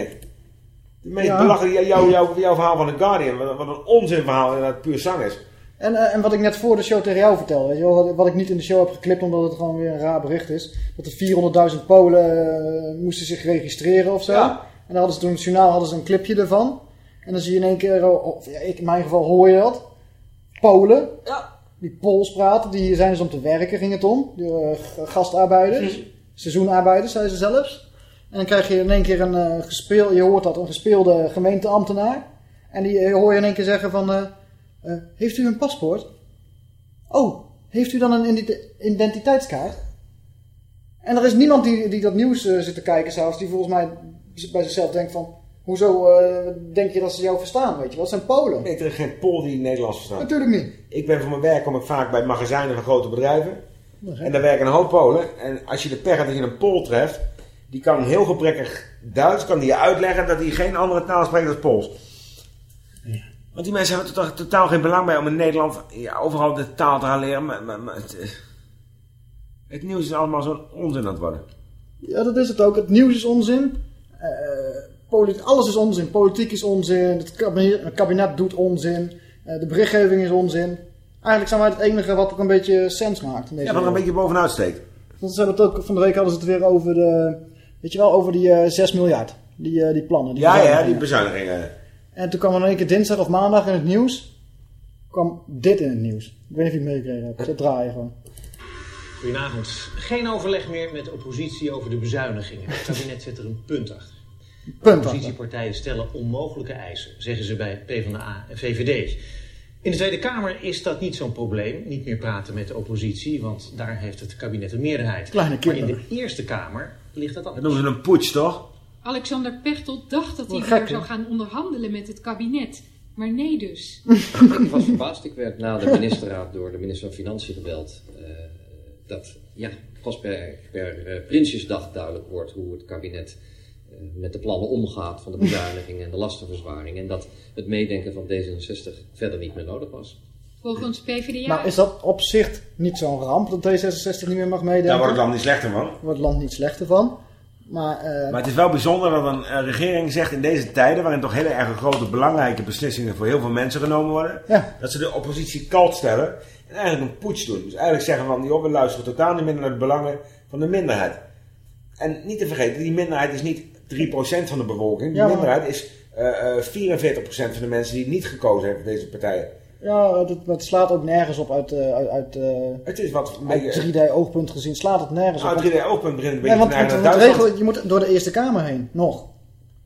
De meest Ja. belachelijke, jouw jou, jouw verhaal van The Guardian. Wat, wat een onzin verhaal en dat puur zang is. En, eh, en wat ik net voor de show tegen jou vertelde, weet je wel, wat, wat ik niet in de show heb geklipt omdat het gewoon weer een raar bericht is. Dat er 400.000 Polen eh, moesten zich registreren of zo. En dan hadden ze toen in het journaal hadden ze een clipje ervan. En dan zie je in één keer, oh, of ja, ik, in mijn geval hoor je dat. Polen, die Pools praten, die zijn dus om te werken, ging het om. Die, eh, gastarbeiders, seizoenarbeiders, zeiden ze zelfs. En dan krijg je in één keer een eh gespeel, je hoort dat, een gespeelde gemeenteambtenaar. En die eh, hoor je in één keer zeggen van, heeft u een paspoort? Oh, heeft u dan een identi- identiteitskaart? En er is niemand die, die dat nieuws zit te kijken zelfs, die volgens mij bij zichzelf denkt van, hoezo eh, denk je dat ze jou verstaan, weet je wel? Het zijn Polen. Nee, er is geen Pool die Nederlands verstaat. Natuurlijk niet. Ik ben voor mijn werk kom ik vaak bij magazijnen van grote bedrijven. En daar werken een hoop Polen. En als je de pech hebt dat je een Pool treft, die kan heel gebrekkig Duits, kan die je uitleggen dat hij geen andere taal spreekt dan Pools. Want die mensen hebben er totaal geen belang bij om in Nederland ja, overal de taal te gaan leren. Maar, maar, maar het, eh, het nieuws is allemaal zo'n onzin aan het worden. Ja, dat is het ook. Het nieuws is onzin. Eh, polit- alles is onzin. Politiek is onzin. Het kabinet, het kabinet doet onzin. Eh, de berichtgeving is onzin. Eigenlijk zijn wij het enige wat ook een beetje sens maakt. In deze Ja, wat er een beetje bovenuit steekt. Want ze hebben het ook, van de week hadden ze het weer over de, weet je wel, over die eh 6 miljard. Die, eh, die plannen. Die Ja, ja, die bezuinigingen. En toen kwam er in één keer dinsdag of maandag in het nieuws, kwam dit in het nieuws. Ik weet niet of je het meegekregen hebt. Dat draaien gewoon. Goedenavond. Geen overleg meer met de oppositie over de bezuinigingen. Het kabinet zet er een punt achter. Punt Oppositiepartijen stellen onmogelijke eisen, zeggen ze bij PvdA en VVD. In de Tweede Kamer is dat niet zo'n probleem, niet meer praten met de oppositie, want daar heeft het kabinet een meerderheid. Kleine maar in kinderen. de Eerste Kamer ligt dat Dat anders. noemen ze een putsch, toch? Alexander Pechtold dacht dat hij weer hè? zou gaan onderhandelen met het kabinet. Maar nee dus. Ik was verbaasd. Ik werd na de ministerraad door de minister van Financiën gebeld. eh, dat ja, pas per, per eh, Prinsjesdag duidelijk wordt hoe het kabinet met de plannen omgaat van de bezuinigingen en de lastenverzwaring. En dat het meedenken van D66 verder niet meer nodig was. Volgens PvdA... Nou, is dat op zich niet zo'n ramp dat D66 niet meer mag meedenken? Daar wordt het land niet slechter van. Daar wordt het land niet slechter van. Maar, eh, Maar het is wel bijzonder dat een eh, regering zegt in deze tijden, waarin toch hele erg grote belangrijke beslissingen voor heel veel mensen genomen worden, Ja. dat ze de oppositie kalt stellen en eigenlijk een putsch doen. Dus eigenlijk zeggen van, joh, we luisteren totaal niet meer naar de belangen van de minderheid. En niet te vergeten, die minderheid is niet 3% van de bevolking. Die Ja, minderheid is eh, eh, 44% van de mensen die niet gekozen hebben voor deze partijen. ja, het, het slaat ook nergens op uit, eh, uit, uit, eh, Het is wat uit beetje... 3D-oogpunt gezien. Slaat het nergens Nou, op. 3D-oogpunt begint een beetje Nee, want, naar regelen, je moet door de Eerste Kamer heen, nog.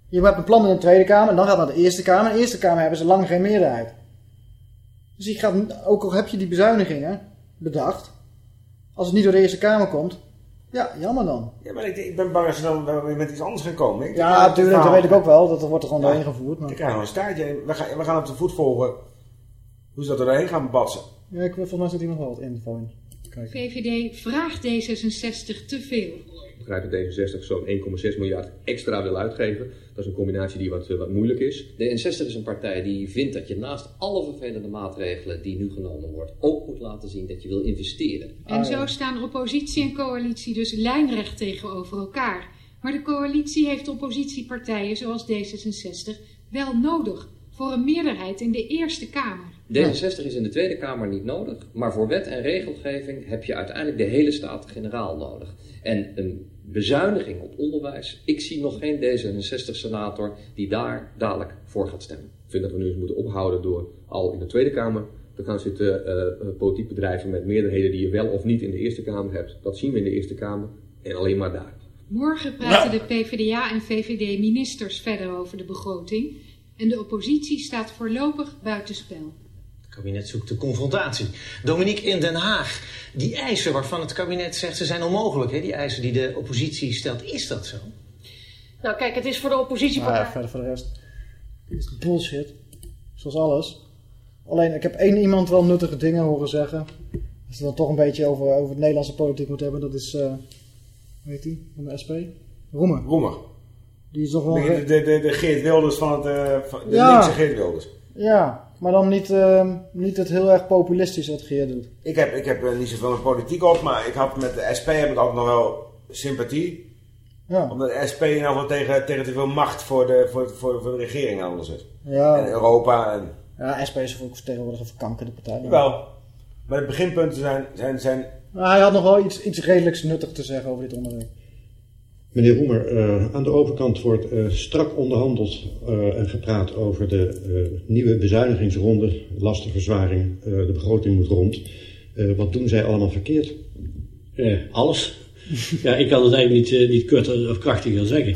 Je hebt een plan in de Tweede Kamer, en dan gaat het naar de Eerste Kamer. In de Eerste Kamer hebben ze lang geen meerderheid. Dus je gaat, ook al heb je die bezuinigingen bedacht, als het niet door de Eerste Kamer komt, ja, jammer dan. Ja, maar ik, ik ben bang dat ze dan weer met iets anders gaan komen. Ik- Ja, natuurlijk, dat weet ik ook wel, dat er wordt er gewoon Ja. doorheen gevoerd. Maar... Ik krijg nog een staartje. We gaan, we gaan op de voet volgen hoe ze dat er doorheen gaan batsen. Ja, ik, volgens mij zit hier nog wel wat info in. Kijk. VVD vraagt D66 te veel. Ik begrijp dat D66 zo'n 1,6 miljard extra wil uitgeven. Dat is een combinatie die wat, eh, wat moeilijk is. D66 is een partij die vindt dat je naast alle vervelende maatregelen die nu genomen wordt, ook moet laten zien dat je wil investeren. En zo staan oppositie en coalitie dus lijnrecht tegenover elkaar. Maar de coalitie heeft oppositiepartijen zoals D66 wel nodig voor een meerderheid in de Eerste Kamer. D66 is in de Tweede Kamer niet nodig, maar voor wet en regelgeving heb je uiteindelijk de hele Staten-Generaal nodig. En een bezuiniging op onderwijs, ik zie nog geen D66-senator die daar dadelijk voor gaat stemmen. Ik vind dat we nu eens moeten ophouden door al in de Tweede Kamer te gaan zitten eh, eh, politiek bedrijven met meerderheden die je wel of niet in de Eerste Kamer hebt. Dat zien we in de Eerste Kamer en alleen maar daar. Morgen praten de PvdA en VVD-ministers verder over de begroting. En de oppositie staat voorlopig buitenspel. Het kabinet zoekt de confrontatie. Dominique in Den Haag, die eisen waarvan het kabinet zegt ze zijn onmogelijk, hè? die eisen die de oppositie stelt, is dat zo? Nou kijk, het is voor de oppositiepartij... Maar ja, verder voor de rest. Dit is bullshit. Zoals alles. Alleen, ik heb één iemand wel nuttige dingen horen zeggen. Als we dan toch een beetje over, over het Nederlandse politiek moeten hebben, dat is, eh hoe heet die, van de SP? Roemer. Roemer. Die is nog wel... De, de, de, de Geert Wilders van het, eh, van de Ja. linkse Geert Wilders. Ja, maar dan niet, eh, niet het heel erg populistisch wat Geert doet. Ik heb, ik heb eh, niet zoveel politiek op, maar ik had met de SP heb ik altijd nog wel sympathie. Ja. Omdat de SP nou wel tegen, tegen te veel macht voor de, voor, voor, voor de regering anders is. Ja. En Europa en... Ja, SP is ook tegenwoordig een verkankerde partij. Wel. Maar de beginpunten zijn, zijn, zijn Maar hij had nog wel iets, iets redelijks nuttig te zeggen over dit onderwerp. Meneer Roemer, eh, aan de overkant wordt eh, strak onderhandeld eh, en gepraat over de nieuwe bezuinigingsronde, lastenverzwaring, de begroting moet rond. Wat doen zij allemaal verkeerd? Alles. Ja, ik kan het eigenlijk niet, eh, niet korter of krachtiger zeggen.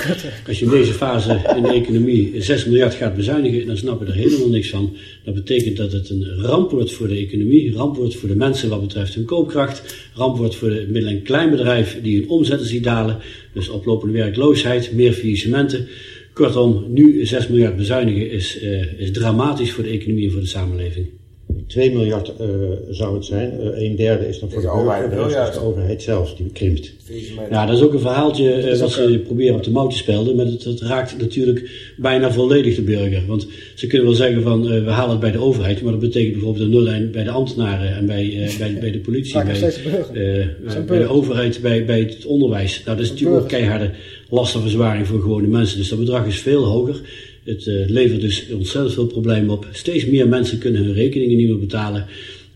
Als je in deze fase in de economie 6 miljard gaat bezuinigen, dan snap je er helemaal niks van. Dat betekent dat het een ramp wordt voor de economie, ramp wordt voor de mensen wat betreft hun koopkracht, ramp wordt voor de middel- en kleinbedrijf die hun omzetten ziet dalen, dus oplopende werkloosheid, meer faillissementen. Kortom, nu 6 miljard bezuinigen is, eh, is dramatisch voor de economie en voor de samenleving. 2 miljard eh, zou het zijn. Eh, een derde is dan voor Is de de overheid de is de overheid zelf die krimpt. Ja, dat is ook een verhaaltje eh, Dat ze proberen op de mouw te spelden, maar het, het raakt natuurlijk bijna volledig de burger. Want ze kunnen wel zeggen van eh, we halen het bij de overheid, maar dat betekent bijvoorbeeld een nullijn bij de ambtenaren en bij, eh, bij, bij de politie, bij, steeds de eh, Dat bij de overheid, bij, bij het onderwijs. Nou, dat is natuurlijk ook keiharde lastenverzwaring voor gewone mensen. Dus dat bedrag is veel hoger. Het eh, levert dus ontzettend veel problemen op. Steeds meer mensen kunnen hun rekeningen niet meer betalen.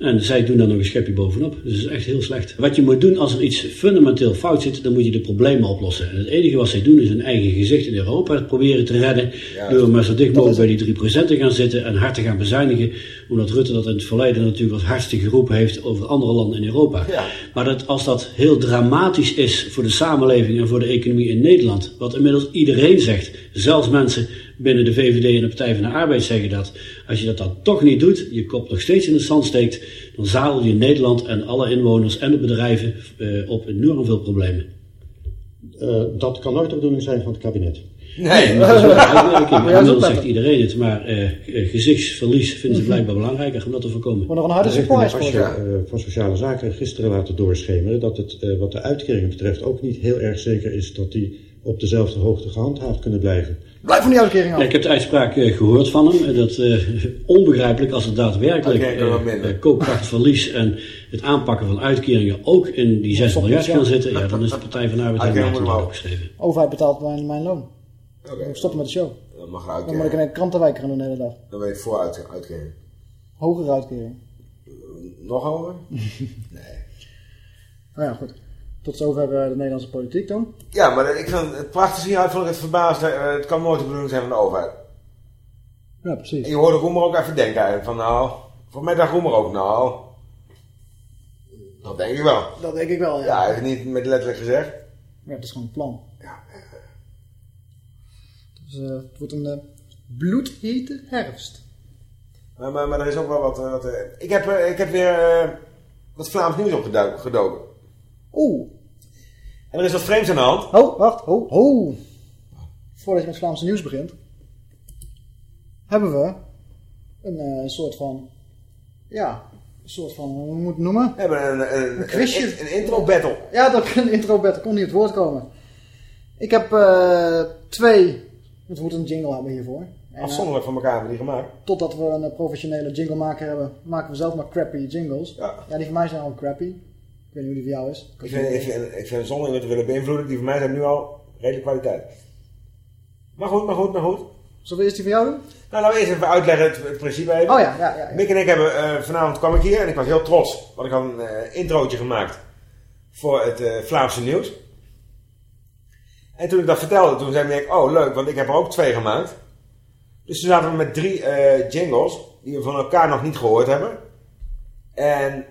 En zij doen daar nog een schepje bovenop. Dus dat is echt heel slecht. Wat je moet doen als er iets fundamenteel fout zit, dan moet je de problemen oplossen. En het enige wat zij doen is hun eigen gezicht in Europa proberen te redden. Ja, door maar zo dicht mogelijk bij die 3% te gaan zitten en hard te gaan bezuinigen. Omdat Rutte dat in het verleden natuurlijk wat hardste geroepen heeft over andere landen in Europa. Ja. Maar dat, als dat heel dramatisch is voor de samenleving en voor de economie in Nederland, wat inmiddels iedereen zegt, zelfs mensen binnen de VVD en de Partij van de Arbeid zeggen dat, als je dat dan toch niet doet, je kop nog steeds in de zand steekt, dan zadel je Nederland en alle inwoners en de bedrijven eh, op enorm veel problemen. Eh, dat kan nooit de bedoeling zijn van het kabinet. Nee, maar dat is een uitwerking. Ja, dat zegt iedereen het, maar eh, gezichtsverlies vinden ze blijkbaar belangrijker om dat te voorkomen. Maar nog een harde surprise voor eh, van Sociale Zaken gisteren laten doorschemeren dat het eh, wat de uitkeringen betreft ook niet heel erg zeker is dat die op dezelfde hoogte gehandhaafd kunnen blijven. Blijf van die uitkering af. Ja, ik heb de uitspraak eh, gehoord van hem. eh, Dat eh, onbegrijpelijk als het daadwerkelijk Oké, koopkrachtverlies en het aanpakken van uitkeringen ook in die 6 Stop, miljard ja. gaan zitten, ja, dan is de Partij van de Arbeid Uitkeringen helemaal opgeschreven. Overheid betaalt mijn, mijn loon. Ik moet stoppen met de show. Dan mag Dan eruit. moet ik in een krantenwijk gaan doen de hele dag. Dan ben je voor uit, uitkering. Hogere uitkering. Nog hoger? Nou ja, goed. Tot zover eh, de Nederlandse politiek dan. Ja, maar ik vind het prachtig hieruit vond ik het verbaasde. eh, het kan nooit de bedoeling zijn van de overheid. Ja, precies. En je hoorde Roemer ook even denken eigenlijk van nou, voor mij dacht Roemer ook nou. Dat denk ik wel. Dat denk ik wel, ja. Ja, het niet met letterlijk gezegd. Ja, het is gewoon een plan. Dus eh, het wordt een bloedhete herfst. Maar, maar, maar er is ook wel wat... wat ik, heb, ik heb weer wat Vlaams nieuws opgedoken. Oeh. En er is wat vreemds aan de hand. Oh, wacht. Ho, ho. Voordat je met Vlaamse nieuws begint. Hebben we een eh, soort van... Ja, een soort van... Hoe moet je het noemen? We hebben een, een, Een quizje. een, een intro battle. Ja, dat een intro battle. kon niet het woord komen. Ik heb eh, twee... Het moet een jingle hebben hiervoor. En, eh, Afzonderlijk van elkaar hebben die gemaakt. Totdat we een professionele jinglemaker hebben, maken we zelf maar crappy jingles. Ja. die van mij zijn al crappy. Ik weet niet hoe die van jou is. Ik vind, ik vind, ik vind zonder te willen beïnvloeden, die van mij zijn nu al redelijk kwaliteit. Maar goed, maar goed, maar goed. Zullen we eerst die van jou doen? Nou, laten we eerst even uitleggen het, het principe even. Oh ja, ja, ja. ja. Mick en ik hebben, eh, vanavond kwam ik hier en ik was heel trots. Want ik had een eh, introotje gemaakt voor het eh, Vlaamse nieuws. En toen ik dat vertelde, toen zei Mick, oh leuk, want ik heb er ook twee gemaakt. Dus toen zaten we met drie jingles, die we van elkaar nog niet gehoord hebben. En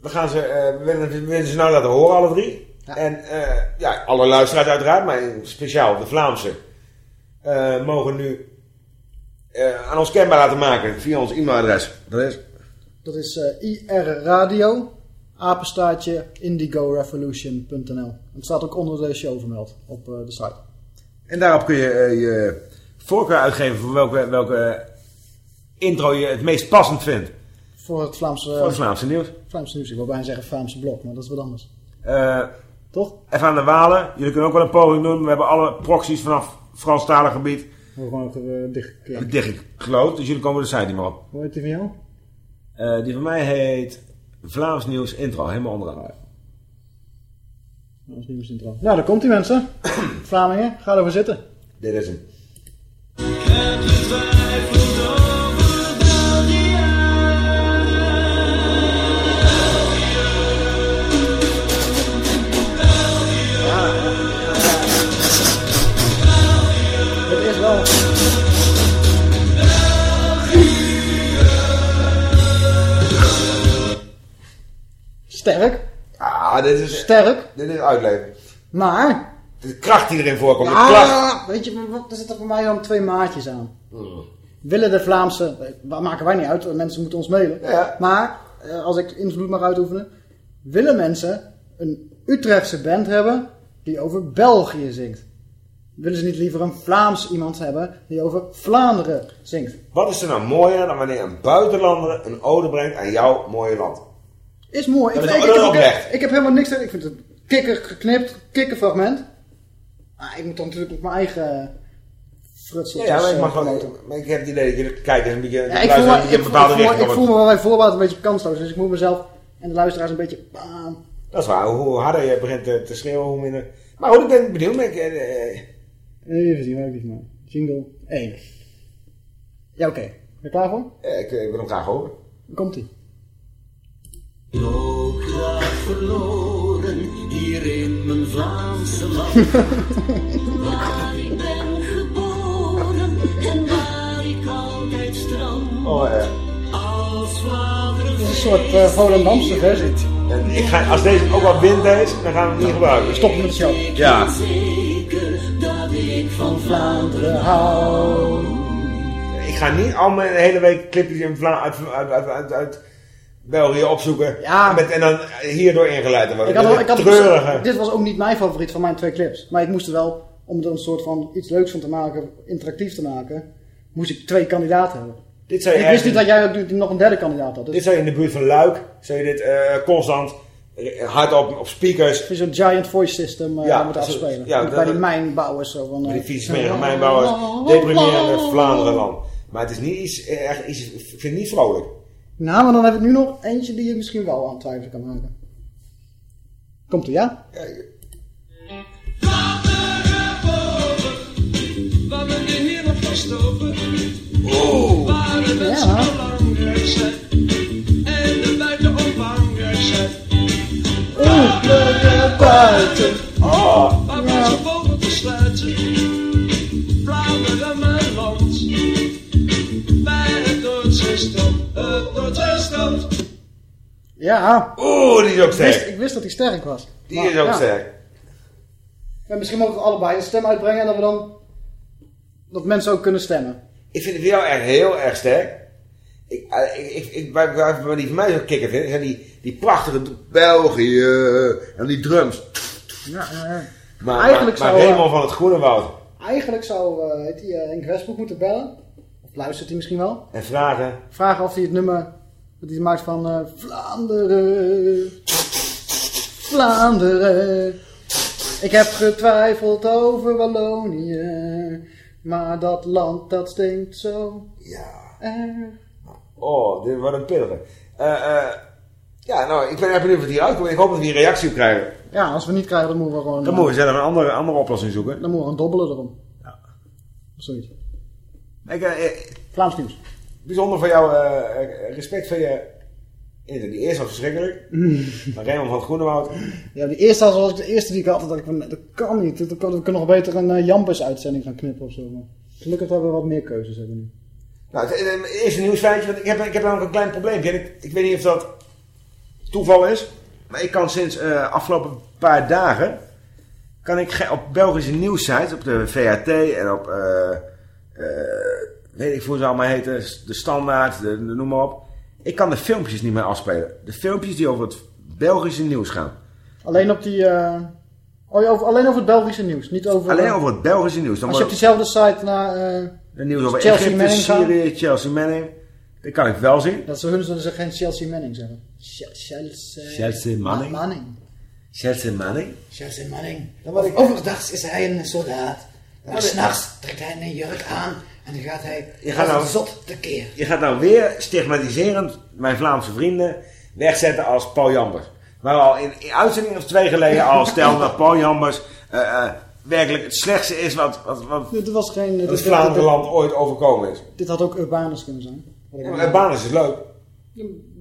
we, gaan ze, we, willen, we willen ze nou laten horen, alle drie. En eh, ja, alle luisteraars uiteraard, maar speciaal de Vlaamse, eh, mogen nu aan ons kenbaar laten maken via ons e-mailadres. Dat is Dat is eh IR Radio, apenstaartje indigorevolution.nl. Het staat ook onder de show vermeld op de site. En daarop kun je je voorkeur uitgeven voor welke, welke intro je het meest passend vindt. Voor het Vlaamse, Voor het Vlaamse nieuws. Vlaamse nieuws. Ik wil bijna zeggen Vlaamse blok, maar dat is wat anders. Eh, Toch? Even aan de Walen. Jullie kunnen ook wel een poging doen. We hebben alle proxies vanaf Franstalig gebied We gewoon ook uh, dicht. dichtgekloot. Dus jullie komen de site niet meer op. Hoe heet die van jou? Eh, die van mij heet Vlaams Nieuws Intro. Helemaal onderaan. Dat is nieuws intro. Nou, daar komt die mensen. Vlamingen, ga ervoor zitten. Dit is hem. Sterk. Ah, dit is... Sterk. Dit is uitleven. Maar... De kracht die erin voorkomt. de Ja, kracht. weet je, wat, er zitten voor mij dan twee maatjes aan. Willen de Vlaamse... Dat maken wij niet uit, mensen moeten ons mailen. Maar, eh, als ik invloed mag uitoefenen... Willen mensen een Utrechtse band hebben die over België zingt? Willen ze niet liever een Vlaams iemand hebben die over Vlaanderen zingt? Wat is er nou mooier dan wanneer een buitenlander een ode brengt aan jouw mooie land? Is mooi. Ik, is ik, ook ik, oprecht. ik, heb helemaal niks tegen. Ik vind het kikker geknipt, kikkerfragment. Ah, ik moet dan natuurlijk op mijn eigen frutsel. Ja, ja, maar ik, mag gewoon, maar ik heb het idee dat je kijkers een beetje, Ja, ik voel, me, ik, een voel, ik, voel, ik me bij voorbaat een beetje kansloos. Dus ik moet mezelf en de luisteraars een beetje... bam. Dat is waar. Hoe harder je begint te, te schreeuwen, hoe minder... Maar goed, ik ben benieuwd. Maar ik, eh, eh, Even zien, waar heb ik van? Jingle 1. Ja, oké. Ben je klaar voor? ja, ik, ik wil hem graag horen. Komt ie. Ook graag verloren hier in mijn Vlaamse land. waar ik ben geboren en waar ik altijd strand. Oh ja. Als Vlaanderen Het is een soort uh, Volendamse versie. En ik ga, als deze ook wat wind is, dan gaan we hem niet gebruiken. Stoppen met de show. Ja. zeker dat ik van Vlaanderen hou. Ik ga niet al mijn hele week clipjes in Vla uit, uit, uit, uit, uit België opzoeken. Ja. Met, en dan hierdoor ingeleid worden. Ik had, ik had dit was ook niet mijn favoriet van mijn twee clips. Maar ik moest er wel, om er een soort van iets leuks van te maken, interactief te maken, moest ik twee kandidaten hebben. Dit zou je ik wist niet dat jij nog een derde kandidaat had. Dus Dit zou je in de buurt van Luik, zou je dit eh, constant eh, hard op, op speakers. zo'n giant voice system eh Ja, moeten afspelen. ja, Ook dat- bij die mijnbouwers. Zo van, eh, Die vieze smerige mijnbouwers, deprimerende Vlaanderenland. Maar het is niet iets, echt, iets, ik vind het niet vrolijk. Nou, maar dan heb ik nu nog eentje die je misschien wel aan twijfel kan maken. Komt er, ja? Vastlopen. Oh. Waar het Ja. zo belangrijk zijn. En de buiten omvangrijk zijn. Oeh, buiten. Oh. Waar zo vogel te sluiten. Noordzeestrand. Het Noordzeestrand. Ja. Oeh, die is ook Ik wist, sterk. ik wist dat hij sterk was. Die Maar, is ook ja. sterk. Ja, misschien mogen we allebei een stem uitbrengen en dat we dan... Dat mensen ook kunnen stemmen. Ik vind het voor jou echt heel erg sterk. Ik, eh, ik, ik, ik, waar, waar, waar die van mij zo kikker vind, zijn die, die prachtige België en die drums. Ja, ja. Maar, Eigenlijk maar, maar zou, Raymond van het Groene Woud. Eigenlijk zou uh, heet die, uh, Henk Westbroek moeten bellen. Of luistert hij misschien wel. En vragen. Vragen of hij het nummer dat hij maakt van eh, Vlaanderen. Vlaanderen. Ik heb getwijfeld over Wallonië. Maar dat land dat stinkt zo Ja. erg. Oh, dit wordt een pillige. Eh, eh, ja, nou, ik ben erg benieuwd wat hier uitkomt. Ik hoop dat we hier een reactie op krijgen. Ja, als we niet krijgen, dan moeten we gewoon... Dan moeten we zelf een andere, andere oplossing zoeken. Dan moeten we een dobbelen erom. Ja. Zoiets. Ik, eh, eh, Vlaams nieuws. bijzonder voor jou, eh, respect voor je... Die eerste was verschrikkelijk. Maar Raymond van het Groenewoud. Ja, die eerste was was de eerste die ik had. Dat, ik, van, dat kan niet. We kunnen nog beter een uh, Jambus-uitzending gaan knippen of zo. Maar gelukkig hebben we wat meer keuzes hebben nu. Nou, het, het, eerste nieuwsfeitje. Want ik heb, ik heb namelijk een klein probleempje. En ik, ik weet niet of dat toeval is. Maar ik kan sinds uh, afgelopen paar dagen... kan ik op Belgische nieuwssites, op de VAT en op... Uh, weet ik hoe ze allemaal heten. De Standaard, de, de, noem maar op. Ik kan de filmpjes niet meer afspelen. De filmpjes die over het Belgische nieuws gaan. Alleen op die... Uh... Oh, over, alleen over het Belgische nieuws, niet over... Alleen over het Belgische nieuws. Dan als je op diezelfde site naar... Uh, de nieuws over Chelsea Egypte, Manning Syrië, Chelsea Manning. Dat kan ik wel zien. Dat ze hun zullen ze geen Chelsea Manning zeggen. Chelsea... Chelsea Manning. Manning. Chelsea Manning. Chelsea Manning. Ik... Overdag is hij een soldaat. Maar s'nachts trekt hij een jurk aan en dan gaat hij je gaat nou, zot tekeer. Je gaat nou weer stigmatiserend mijn Vlaamse vrienden wegzetten als Paul Jambers. Maar al in, in uitzending of twee geleden al stelde dat Paul Jambers uh, uh, werkelijk het slechtste is wat, wat, wat dit was geen, het Vlaanderenland ooit overkomen is. Dit had ook Urbanus kunnen zijn. Ja, maar Urbanus is leuk.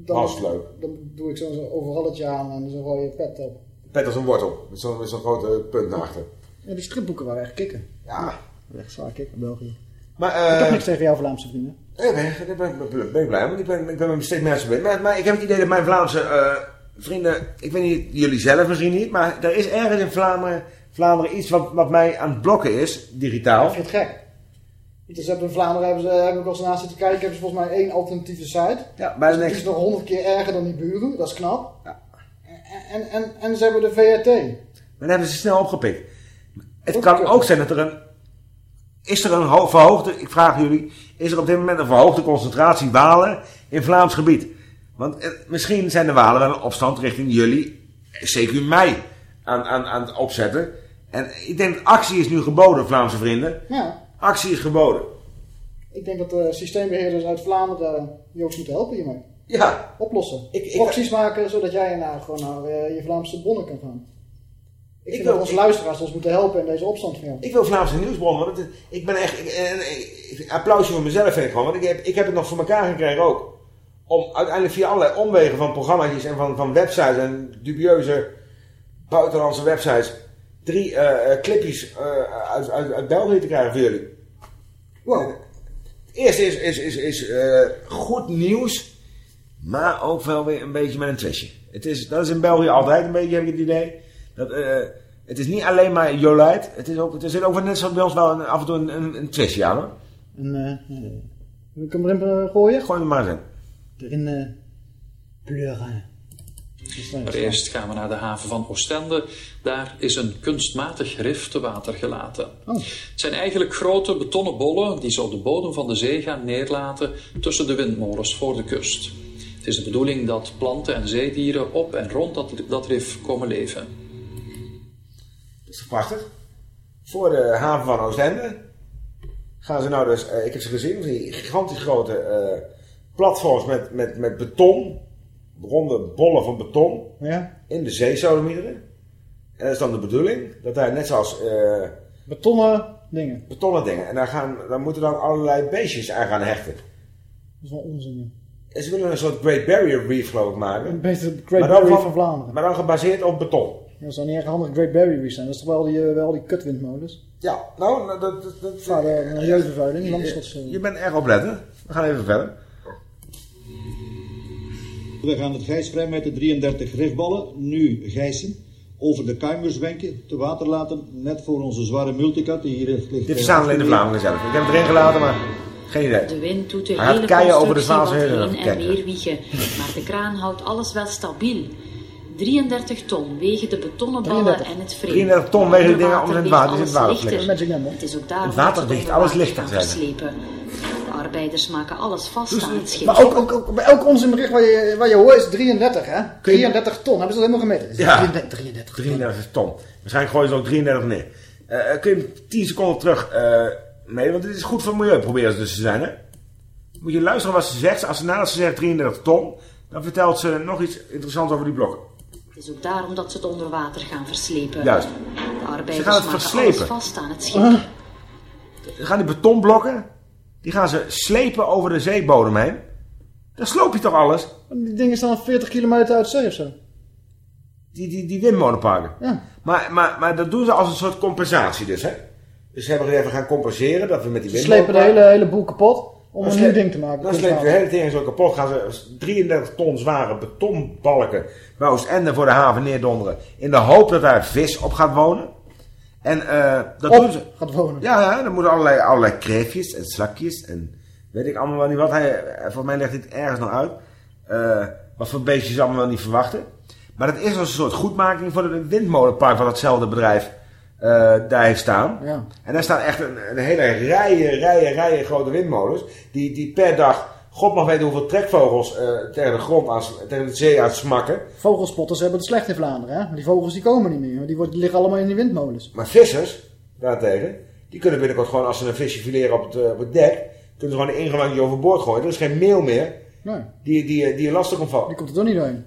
Dan, Was leuk. Dan doe ik zo'n zo overalletje aan en zo'n rode pet op. Pet als een wortel, met zo'n zo grote punt naar achter. Ja, die stripboeken waren echt kicken. Ja. Echt zwaar kicken, België. Maar, uh, ik heb niks tegen jouw Vlaamse vrienden. Nee, daar ben, ben, ben ik blij want ik ben, ik ben met steeds mensen mee. Maar, maar ik heb het idee dat mijn Vlaamse uh, vrienden, ik weet niet, jullie zelf misschien niet, maar er is ergens in Vlaanderen, Vlaanderen iets wat, wat mij aan het blokken is, digitaal. Ik vind het gek. Dus hebben in Vlaanderen hebben ze, heb ik al eens naast zitten kijken, hebben ze volgens mij één alternatieve site. Ja, bijna dus niks. Die is nog honderd keer erger dan die buren, dat is knap. Ja. En, en, en, en ze hebben de VRT. Maar dan hebben ze snel opgepikt. Het ook kan ook zijn dat er een... Is er een verhoogde... Ik vraag jullie... Is er op dit moment een verhoogde concentratie Walen in Vlaams gebied? Want eh, misschien zijn de Walen wel een opstand richting jullie, CQ mij, aan, aan, aan het opzetten. En ik denk dat actie is nu geboden, Vlaamse vrienden. Ja. Actie is geboden. Ik denk dat de systeembeheerders uit Vlaanderen Joost moeten helpen hiermee. Ja. Oplossen. Ik, ik, Opties maken, zodat jij nou gewoon naar uh, je Vlaamse bronnen kan gaan. Ik, wil, dat onze luisteraars ons moeten helpen in deze opstand van jou. Ik wil Vlaamse nieuwsbronnen, want het, ik ben echt... Ik, applausje voor mezelf vind ik gewoon, want ik heb, ik heb het nog voor elkaar gekregen ook. om uiteindelijk via allerlei omwegen van programma's en van, van websites en dubieuze buitenlandse websites drie eh, eh, clipjes eh, uit, uit, uit België te krijgen voor jullie. Wow. Het eerste is, is, is, is goed nieuws, maar ook wel weer een beetje met een twistje. Het is, dat is in België altijd een beetje, heb ik het idee. Dat, eh, het is niet alleen maar Jolijt, het is ook, er zit ook net zoals bij ons wel een, af en toe een, een, een twistje aan hoor. En, eh, wil ik hem erin gooien? Gooi hem maar in. Erin eh pleuren. Maar eerst gaan we naar de haven van Oostende. Daar is een kunstmatig rif te water gelaten. Het zijn eigenlijk grote betonnen bollen die ze op de bodem van de zee gaan neerlaten tussen de windmolens voor de kust. Het is de bedoeling dat planten en zeedieren op en rond dat, dat rif komen leven. Is prachtig. Voor de haven van Oostende gaan ze nou dus, eh, ik heb ze gezien, die gigantisch grote eh, platforms met, met, met beton, ronde bollen van beton, Ja. in de zee sodemieteren. En dat is dan de bedoeling, dat daar net zoals eh, Betonnen dingen. betonnen dingen, en daar, gaan, daar moeten dan allerlei beestjes aan gaan hechten. Dat is wel onzin. En ze willen een soort Great Barrier Reef geloof ik maken. Een beetje Great Barrier van Vlaanderen. Maar dan gebaseerd op beton. Dat zou niet erg handig Great Barrier Reef zijn. Dat is toch wel die, eh, wel die kutwindmolens? Ja, nou, dat... dat, dat Ja, de milieuvervuiling, landschapsvervuiling. Je bent erg opletten. We gaan even verder. We gaan het gijs vrij met de 33 rifballen, nu gijzen, over de kuimerswenken te water laten, net voor onze zware multicat die hier ligt. Dit verstaan alleen de Vlamingen zelf. Ik heb het erin gelaten, maar geen idee. De wind doet de Hij hele keien over de constructie wat heen en weer wiegen. Maar de kraan houdt alles wel stabiel. 33 ton wegen de betonnen ballen 33. en het frame. 33 ton wegen Onder dingen om in het water- het water. Het is ook daarom Het water onder alles lichter, verslepen. De arbeiders maken alles vast aan het schip. Maar ook, ook, ook bij elk onzinbericht waar je, waar je hoort is 33, hè? 33 ton. Hebben ze dat helemaal gemeten? Ja. 33, 33 ton. 33 ton. Waarschijnlijk gooien ze ook 33 neer. Eh, eh, kun je hem 10 seconden terug eh mee, want dit is goed voor het milieu, proberen ze dus te zijn, hè? Moet je luisteren wat ze zegt. Als ze nadat ze zegt 33 ton, dan vertelt ze nog iets interessants over die blokken. Het is ook daarom dat ze het onder water gaan verslepen. Juist. De Ze arbeiders gaan het maken verslepen. alles vast aan het schip. Gaan die betonblokken, die gaan ze slepen over de zeebodem heen. Dan sloop je toch alles? Die dingen staan 40 kilometer uit zee of zo. Die, die, die windmolenparken. Ja. Maar, maar, maar dat doen ze als een soort compensatie dus, hè? Dus ze hebben even gaan compenseren dat we met die Ze slepen de windmolenparken... hele, hele boel kapot om Dan een nieuw ding te maken. Dan slepen ze de hele zo kapot. Gaan ze 33 ton zware betonbalken bij Oostende voor de haven neerdonderen. In de hoop dat daar vis op gaat wonen. En eh, dat Op doen ze. gaat wonen. Ja, ja, dan moeten allerlei, allerlei kreefjes en slakjes en weet ik allemaal wel niet wat. Hij, eh, voor mij legt het ergens nog uit. Eh, wat voor beestjes allemaal wel niet verwachten. Maar dat is als een soort goedmaking voor de windmolenpark van datzelfde bedrijf eh, daar heeft staan. Ja. En daar staan echt een, een hele rijen, rijen, rijen grote windmolens. Die, die per dag, god mag weten hoeveel trekvogels eh, tegen de grond, aan, tegen de zee aan smakken. Vogelspotters hebben het slecht in Vlaanderen, hè? Die vogels die komen niet meer. Die, worden, die liggen allemaal in die windmolens. Maar vissers, daarentegen, die kunnen binnenkort gewoon als ze een visje fileren op het, eh, op het dek, kunnen ze gewoon een ingewandje overboord gooien. Er is geen meel meer Nee, die, die, die je lastig komt vallen. die komt er toch niet doorheen.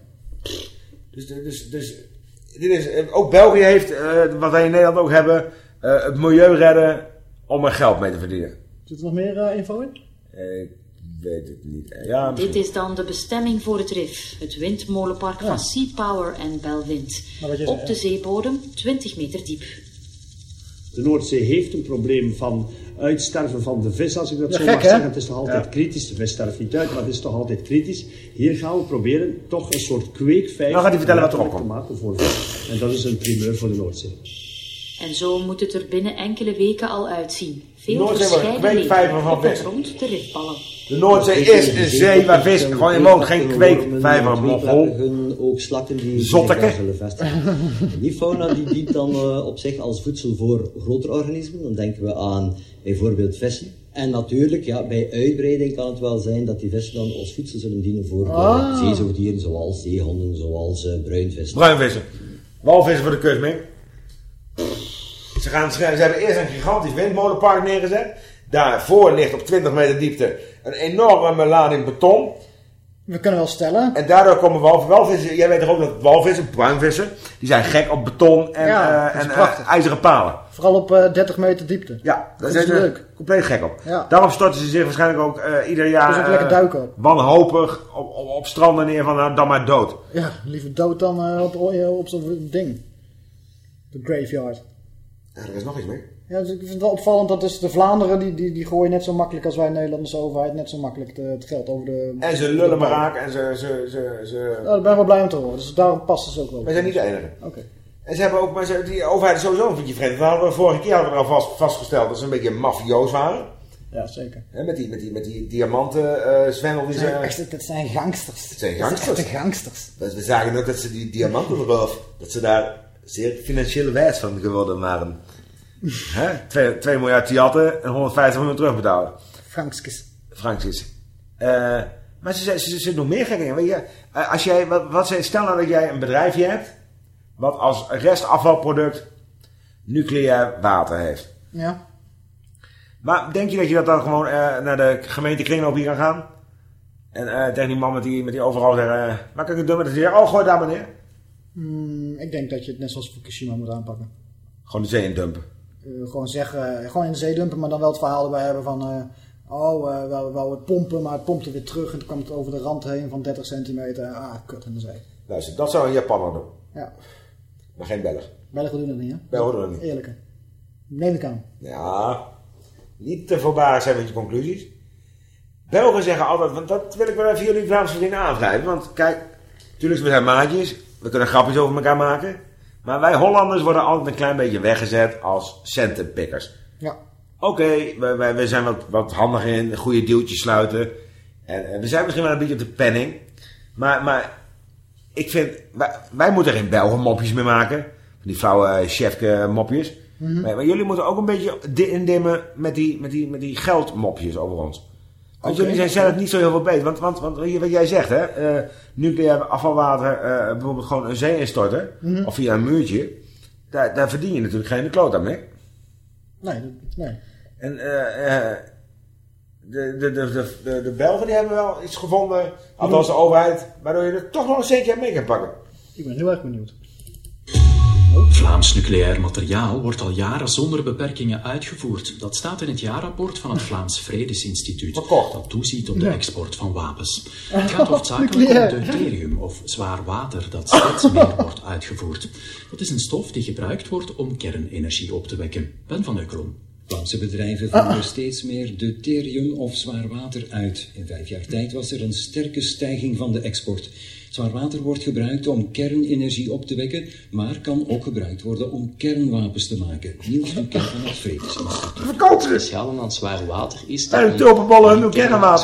Dus, dus, dus dit is, eh, ook België heeft, eh, wat wij in Nederland ook hebben, eh, het milieu redden om er geld mee te verdienen. Zit er nog meer eh, info in? Eh, Ik weet het niet. Ja, Dit is dan de bestemming voor het RIF, het windmolenpark van Sea Power en Belwind. Zei, Op de zeebodem 20 meter diep. De Noordzee heeft een probleem van uitsterven van de vis, als ik dat Ja, zo gek, mag hè? zeggen. Het is toch altijd Ja. kritisch. De vis sterft niet uit, maar het is toch altijd kritisch. Hier gaan we proberen toch een soort kweekvijver Nou gaat hij vertellen wat erop te maken voor vis. En dat is een primeur voor de Noordzee. En zo moet het er binnen enkele weken al uitzien. Veel Noordzee verscheiden kweekvijver van vis. rond de. De Noordzee is een zee waar vis gewoon in woont. Geen kweekvijver, mogol. Ook slakken die Zotteke. zullen vestigen. Die fauna die dient dan eh, op zich als voedsel voor grotere organismen. Dan denken we aan bijvoorbeeld vissen. En natuurlijk, ja, bij uitbreiding kan het wel zijn dat die vissen dan als voedsel zullen dienen voor de Ah. zeezoogdieren, zoals zeehonden, zoals eh, bruinvissen. Bruinvissen. Walvissen voor de kust, Mink. Ze, gaan, ze hebben eerst een gigantisch windmolenpark neergezet. Daarvoor ligt op 20 meter diepte een enorme lading beton. We kunnen wel stellen. En daardoor komen walvissen, walvissen jij weet toch ook dat walvissen, pluimvissen, die zijn gek op beton en, Ja, eh, en eh, ijzeren palen. Vooral op eh, 30 meter diepte. Ja, daar dat zijn is ze leuk. compleet gek op. Ja. Daarom storten ze zich waarschijnlijk ook ieder jaar Dus ook lekker duiken ook. wanhopig op, op, op stranden neer van nou, dan maar dood. Ja, liever dood dan op, op zo'n ding. De graveyard. Ja, er is nog iets mee. Ja, dus ik vind het wel opvallend dat dus de Vlaanderen, die, die, die gooien net zo makkelijk als wij Nederlandse overheid, net zo makkelijk de- het geld over de... En ze lullen maar raak en ze... ze, ze, ze... Oh, daar ben ik wel blij om te horen, dus daarom past het ook wel. Wij zijn niet de enige. Oké. En ze hebben ook, maar ze, die overheid is sowieso een beetje vreemd. Dat hadden we vorige keer hadden we al vast, vastgesteld dat ze een beetje mafioos waren. Ja, zeker. Hè, met, die, met, die, met die diamanten eh zwendel die Het ze... zijn, echt, het zijn gangsters. Het zijn Het zijn gangsters. gangsters. We we zagen ook dat ze die diamantenroof, dat ze daar zeer financieel wijs van geworden waren. Hè? 2, 2 miljard jatten en 150 miljoen terugbetalen. Frankskes. Frankjes. Eh, maar ze, ze, ze, ze doen meer gekke dingen. Eh, als jij, wat, wat, stel nou dat jij een bedrijfje hebt, wat als restafvalproduct nucleair water heeft. Ja. Maar denk je dat je dat dan gewoon eh, naar de gemeente Kringloop hier kan gaan? En tegen die man met die, met die overal zeggen, waar kan ik het doen met het weer? Oh, gooi daar maar neer. Hmm, ik denk dat je het net zoals Fukushima moet aanpakken. Gewoon de zee in dumpen. Eh, gewoon zeggen, gewoon in de zee dumpen, maar dan wel het verhaal erbij hebben van... eh, oh, eh, we wouden het pompen, maar het pompte weer terug en toen kwam het over de rand heen van 30 centimeter. Ah, kut in de zee. Luister, dat zou een Japaner doen. Ja, Maar geen Belg. Belgen doen dat niet, hè? Belgen doen dat niet. Eerlijke. Neem ik aan. Ja, niet te voorbarig zijn met je conclusies. Belgen zeggen altijd, want dat wil ik wel even jullie Vlaamse vrienden aangrijpen. Want kijk, natuurlijk we zijn maatjes, we kunnen grapjes over elkaar maken. Maar wij Hollanders worden altijd een klein beetje weggezet als centenpikkers. Ja. Oké, we, we, we zijn wat, wat handig in, goede deeltjes sluiten. En, en we zijn misschien wel een beetje op de penning. Maar, maar ik vind, wij, wij moeten geen Belgen mopjes meer maken. Van die flauwe eh, chefke mopjes. Mhm. maar, maar jullie moeten ook een beetje di- indimmen met die, met die, met die geldmopjes over ons. Want Oké, jullie zijn zelf niet zo heel veel beter. Want, want, want je wat jij zegt, hè? eh nucleair afvalwater, eh, bijvoorbeeld gewoon een zee instorten. Mhm. Of via een muurtje. Daar, daar verdien je natuurlijk geen kloot aan mee. Nee, dat- nee. En eh, eh, de, de, de, de, de, de Belgen die hebben wel iets gevonden, althans de overheid, waardoor je er toch nog een centje aan mee kan pakken. Ik ben heel erg benieuwd. Vlaams nucleair materiaal wordt al jaren zonder beperkingen uitgevoerd. Dat staat in het jaarrapport van het Vlaams Vredesinstituut, dat toeziet op de export van wapens. Het gaat hoofdzakelijk om deuterium of zwaar water dat steeds meer wordt uitgevoerd. Dat is een stof die gebruikt wordt om kernenergie op te wekken. Ben van Eukelom. Vlaamse bedrijven voeren steeds meer deuterium of zwaar water uit. In vijf jaar tijd was er een sterke stijging van de export. Zwaar water wordt gebruikt om kernenergie op te wekken, maar kan ook gebruikt worden om kernwapens te maken. Niels Duquet van het Vredesinstituut. Het speciale aan zwaar water is dat en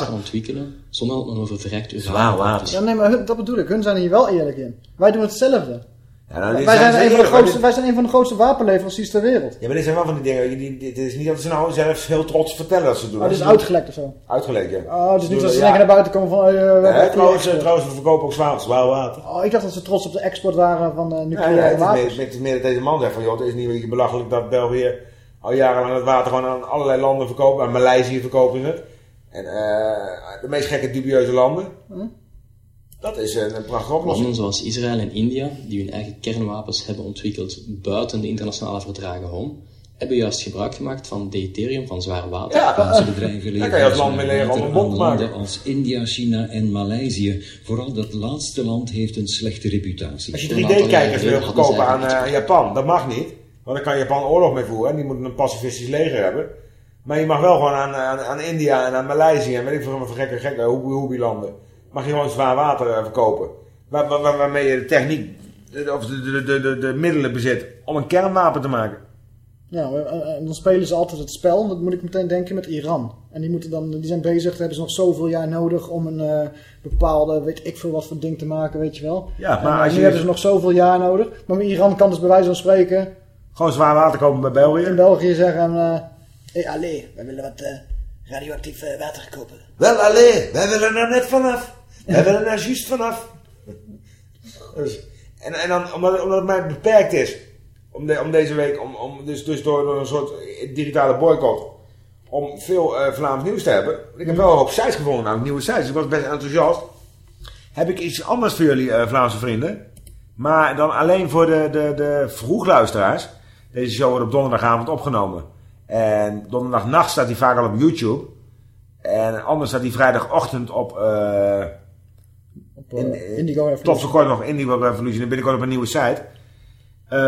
kan ontwikkelen zonder dat men over direct Zwaar water. Ja, nee, maar hun- dat bedoel ik. Hun zijn hier wel eerlijk in. Wij doen hetzelfde. Ja, nou, wij, zijn een van de grootste, wij zijn een van de grootste wapenleveranciers ter wereld. Ja, maar dit zijn wel van die dingen, dit is niet dat ze nou zelf heel trots vertellen dat ze het doen. Oh, dit is uitgelekt of zo. Uitgelekt, ja. Oh, het is niet dat ze denken naar buiten komen van... trouwens, eh, export. trouwens, we verkopen ook zwaar, zwaar water. Oh, ik dacht dat ze trots op de export waren van Nee, nucleaire het, wapens. meer, het is meer dat deze man zegt van, joh, het is niet beetje belachelijk dat België al jarenlang het water gewoon aan allerlei landen verkoopt. Aan Maleisië verkopen ze het. En eh, de meest gekke dubieuze landen. Hm? Dat is een, prachtige oplossing. Landen zoals Israël en India, die hun eigen kernwapens hebben ontwikkeld buiten de internationale verdragen om, hebben juist gebruik gemaakt van deuterium van zwaar water. Ja, Vlaamse eh, bedrijven leveren land mee zwaar leren om water een bom aan maken. landen als India, China en Maleisië. Vooral dat laatste land heeft een slechte reputatie. Als je 3D-kijkers wil verkopen aan eh, Japan, dat mag niet. Want dan kan Japan oorlog mee voeren. En die moeten een pacifistisch leger hebben. Maar je mag wel gewoon aan, aan, aan India en aan Maleisië en weet ik veel voor gekke, gekke hoebie hoebie landen. Mag je gewoon zwaar water eh, verkopen. Waar, waar- waar- waarmee je de techniek, of de, de, de, de, de middelen bezit om een kernwapen te maken. Ja, maar, eh, eh, dan spelen ze altijd het spel. Dat moet ik meteen denken met Iran. En die, moeten dan, die zijn bezig, daar hebben ze nog zoveel jaar nodig om een eh, bepaalde, weet ik veel wat voor ding te maken, weet je wel. Ja, En, maar eh, als nu je- hebben ze nog zoveel jaar nodig. Maar Iran kan dus bij wijze van spreken... Gewoon zwaar water kopen bij België. In België zeggen, eh hey, allee, wij willen wat eh, radioactief water kopen. Wel, allee, wij willen er net vanaf. Wij willen er juist vanaf. Dus, en, en dan, omdat, omdat het mij beperkt is, om, om deze week, om, om, dus, dus door, door een soort digitale boycott, om veel eh, Vlaams nieuws te hebben. Ik heb wel hoop sites gevonden, namelijk nieuwe sites. Ik was best enthousiast. heb ik iets anders voor jullie, eh, Vlaamse vrienden. Maar dan alleen voor de, de, de vroegluisteraars. Deze show wordt op donderdagavond opgenomen. En donderdagnacht staat hij vaak al op YouTube. En anders staat hij vrijdagochtend op... eh Op eh, Indigo Revolution. tot voor kort nog Indigo Revolution. En binnenkort op een nieuwe site. Eh,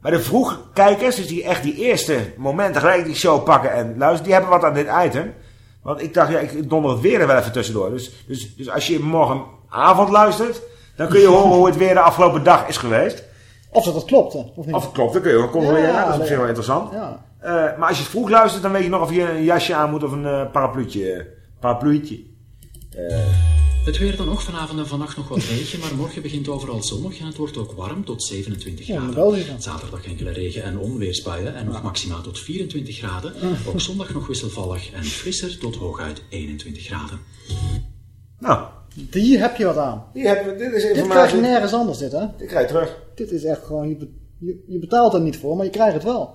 maar de vroegkijkers, dus die echt die eerste momenten gelijk die show pakken en luisteren, die hebben wat aan dit item. Want ik dacht, ja, ik donder het weer er wel even tussendoor. Dus, dus, dus als je morgenavond luistert, dan kun je horen hoe het weer de afgelopen dag is geweest. Of dat dat klopt, of niet? Of het klopt, dan kun je gewoon controleren. Ja, dat is op zich wel interessant. Ja. Eh, maar als je het vroeg luistert, dan weet je nog of je een jasje aan moet of een eh, parapluutje. Parapluutje. Eh, Het weer dan nog vanavond en vannacht nog wat regen, maar morgen begint overal zonnig en het wordt ook warm tot 27 Ja, graden. België dan. Zaterdag enkele regen- en onweersbuien en nog maximaal tot 24 graden. Ook zondag nog wisselvallig en frisser tot hooguit 21 graden. nou, Die heb je wat aan. die hebben, dit is Dit krijg je nergens anders, dit hè? Dit krijg je terug. Dit is echt gewoon, je, je, je betaalt er niet voor, maar je krijgt het wel.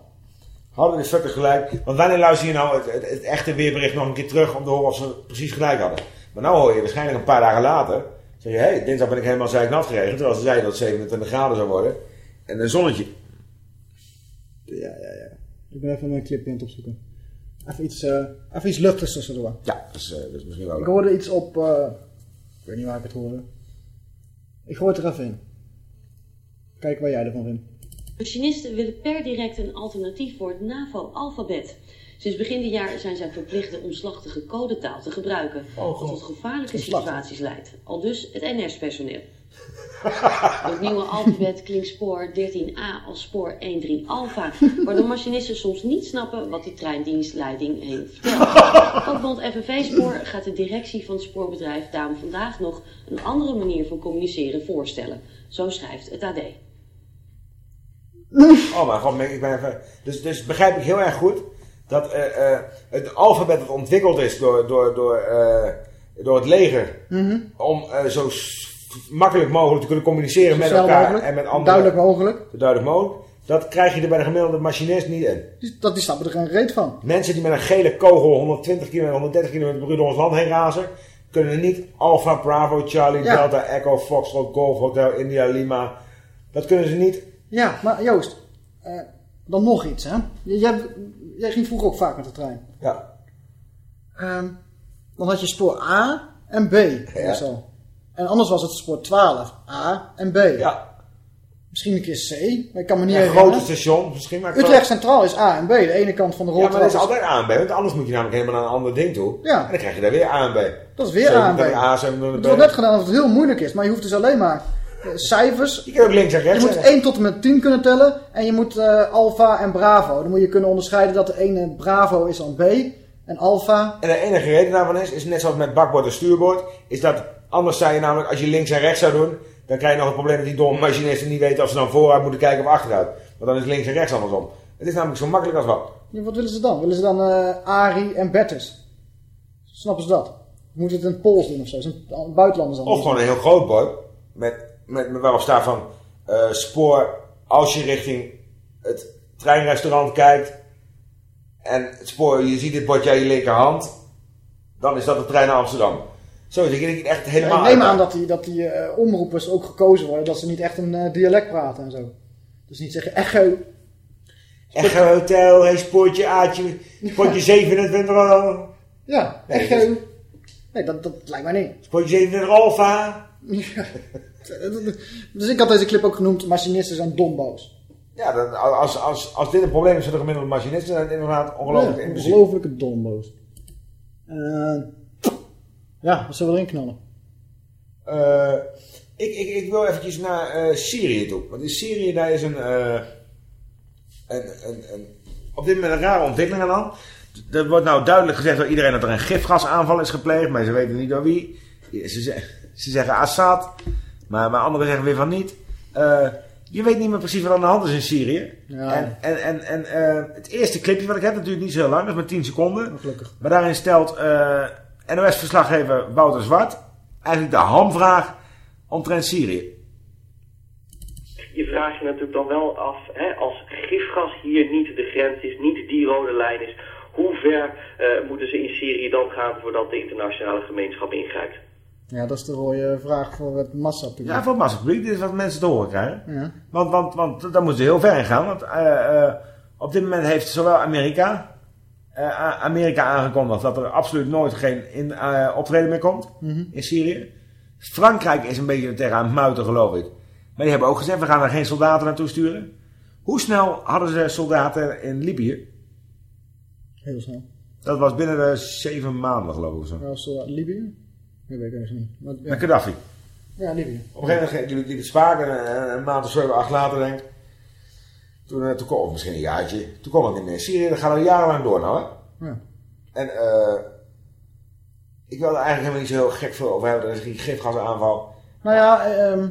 Hadden de fuckers gelijk. Want wanneer luister je nou het, het, het echte weerbericht nog een keer terug om te horen of ze precies gelijk hadden? Maar nou hoor je waarschijnlijk een paar dagen later. Zeg je, hé, hey, dinsdag ben ik helemaal zeiknat geregend. Terwijl ze zeiden dat het 27 graden zou worden. En een zonnetje. Ja, ja, ja. Ik ben even een clipje aan het opzoeken. Even iets, eh even iets luchtigs tussendoor. Ja, dat is, eh, dat is misschien wel... Ik hoorde iets op, eh, ik weet niet waar ik het hoorde. Ik gooi het er even in. Kijk waar jij ervan vindt. Machinisten willen per direct een alternatief voor het NAVO-alfabet. Sinds begin dit jaar zijn zij verplicht de omslachtige codetaal te gebruiken. wat tot gevaarlijke situaties leidt. Al dus het NS-personeel. Het nieuwe alfabet klinkt spoor 13a als spoor 13 alpha, waardoor machinisten soms niet snappen wat die treindienstleiding heeft verteld. Vakbond FNV Spoor gaat de directie van het spoorbedrijf daarom vandaag nog een andere manier van communiceren voorstellen. Zo schrijft het AD. Oh mijn god, ik ben even... Dus, dus begrijp ik heel erg goed dat eh, eh, het alfabet dat ontwikkeld is door, door, door, eh, door het leger Mhm. om zo makkelijk mogelijk te kunnen communiceren met elkaar mogelijk, en met anderen. duidelijk mogelijk. Duidelijk mogelijk. Dat krijg je er bij de gemiddelde machinist niet in. Die, dat, die snappen er geen reet van. Mensen die met een gele kogel 120 km, 130 km per uur door ons land heen razen, kunnen niet Alpha, Bravo, Charlie, Ja. Delta, Echo, Foxtrot, Golf, Hotel, India, Lima. Dat kunnen ze niet. Ja, maar Joost, dan nog iets hè. J- Jij, jij ging vroeger ook vaak met de trein. Ja. Ehm, dan had je spoor A en B. meestal. En anders was het spoor 12, A en B. Ja. Misschien een keer C, maar ik kan me niet Een herinneren. grote station, misschien maar Utrecht Centraal is A en B, de ene kant van de Ja, rol. maar dat is altijd A en B, want anders moet je namelijk helemaal naar een ander ding toe. Ja. En dan krijg je daar weer A en B. Dat is weer A en B. 37 A, 37 Het wordt net gedaan alsof het heel moeilijk is, maar je hoeft dus alleen maar cijfers. Je kunt ook links en rechts Je moet zeggen. 1 tot en met 10 kunnen tellen en je moet eh alfa en bravo. Dan moet je kunnen onderscheiden dat de ene bravo is dan B en alfa. En de enige reden daarvan is, is net zoals met bakbord en stuurbord, is dat anders zou je namelijk, als je links en rechts zou doen, dan krijg je nog het probleem dat die domme machinisten niet weten of ze dan vooruit moeten kijken of achteruit. Want dan is links en rechts andersom. Het is namelijk zo makkelijk als wat. Ja, wat willen ze dan? Willen ze dan eh Ari en Bertus? Snappen ze dat? Moet het het Pools doen of zo? Zijn het buitenlanders dan? Of gewoon een heel groot bord, met, met, met waarop staat van eh, spoor, als je richting het treinrestaurant kijkt, en het spoor, je ziet dit bordje aan je linkerhand, dan is dat de trein naar Amsterdam. Zo is het echt Ja, helemaal ik neem aan dat die, dat die eh, omroepers ook gekozen worden, dat ze niet echt een eh, dialect praten en zo. Dus niet zeggen echo. Echo Hotel, hey, spoortje Aatje, spoortje 27 euro. Ja, Nee, echo. dus- Nee, dat, dat lijkt mij niet. Spoortje 27 Alpha. Ja. Dus ik had deze clip ook genoemd, machinisten zijn domboos. Ja, dat, als, als, als dit een probleem is voor de gemiddelde machinisten, dan is het inderdaad ongelooflijk Ja, imbeciel. ongelofelijke domboos. Eh, ja, wat zullen we erin knallen? Eh, ik, ik, ik wil eventjes naar eh, Syrië toe. Want in Syrië daar is een, een, een, een, op dit moment een rare ontwikkeling aan de hand. Er wordt nou duidelijk gezegd door iedereen dat er een gifgasaanval is gepleegd, maar ze weten niet door wie. Ze, ze zeggen Assad, maar, maar anderen zeggen weer van niet. Eh, je weet niet meer precies wat aan de hand is in Syrië. Ja. En, en, en, en eh, het eerste clipje wat ik heb, dat duurt niet zo heel lang, dat is maar 10 seconden. Gelukkig. Maar daarin stelt eh, NOS-verslaggever Wouter Zwart eigenlijk de hamvraag omtrent Syrië. je vraagt je natuurlijk dan wel af, hè, als gifgas hier niet de grens is, niet die rode lijn is, hoe ver eh, moeten ze in Syrië dan gaan voordat de internationale gemeenschap ingrijpt? Ja, dat is de rode vraag voor het massapubliek. Ja, voor het massapubliek. Dit is wat mensen te horen krijgen. Ja. Want, want, want daar moeten ze heel ver in gaan. Want eh, eh, op dit moment heeft zowel Amerika, eh, Amerika aangekondigd dat er absoluut nooit geen in, optreden meer komt Mhm. in Syrië. Frankrijk is een beetje tegen aan het muiten, geloof ik. Maar die hebben ook gezegd, we gaan er geen soldaten naartoe sturen. Hoe snel hadden ze soldaten in Libië? Heel snel. Dat was binnen de zeven maanden, geloof ik. Zo. Ja, dat Libië? Dat weet ik eigenlijk niet. Maar, ja. Met Gaddafi. Ja, Libië. Op een gegeven moment liep het spaak en een, maand of zeven, acht later denk ik. Toen, eh, toen of misschien een jaartje, toen het niet meer. Syrië, dat gaat al jarenlang door nou hè. Ja. En eh ik wil er eigenlijk helemaal niet zo heel gek veel over hebben. Er is geen gifgasaanval. Nou ja, ehm,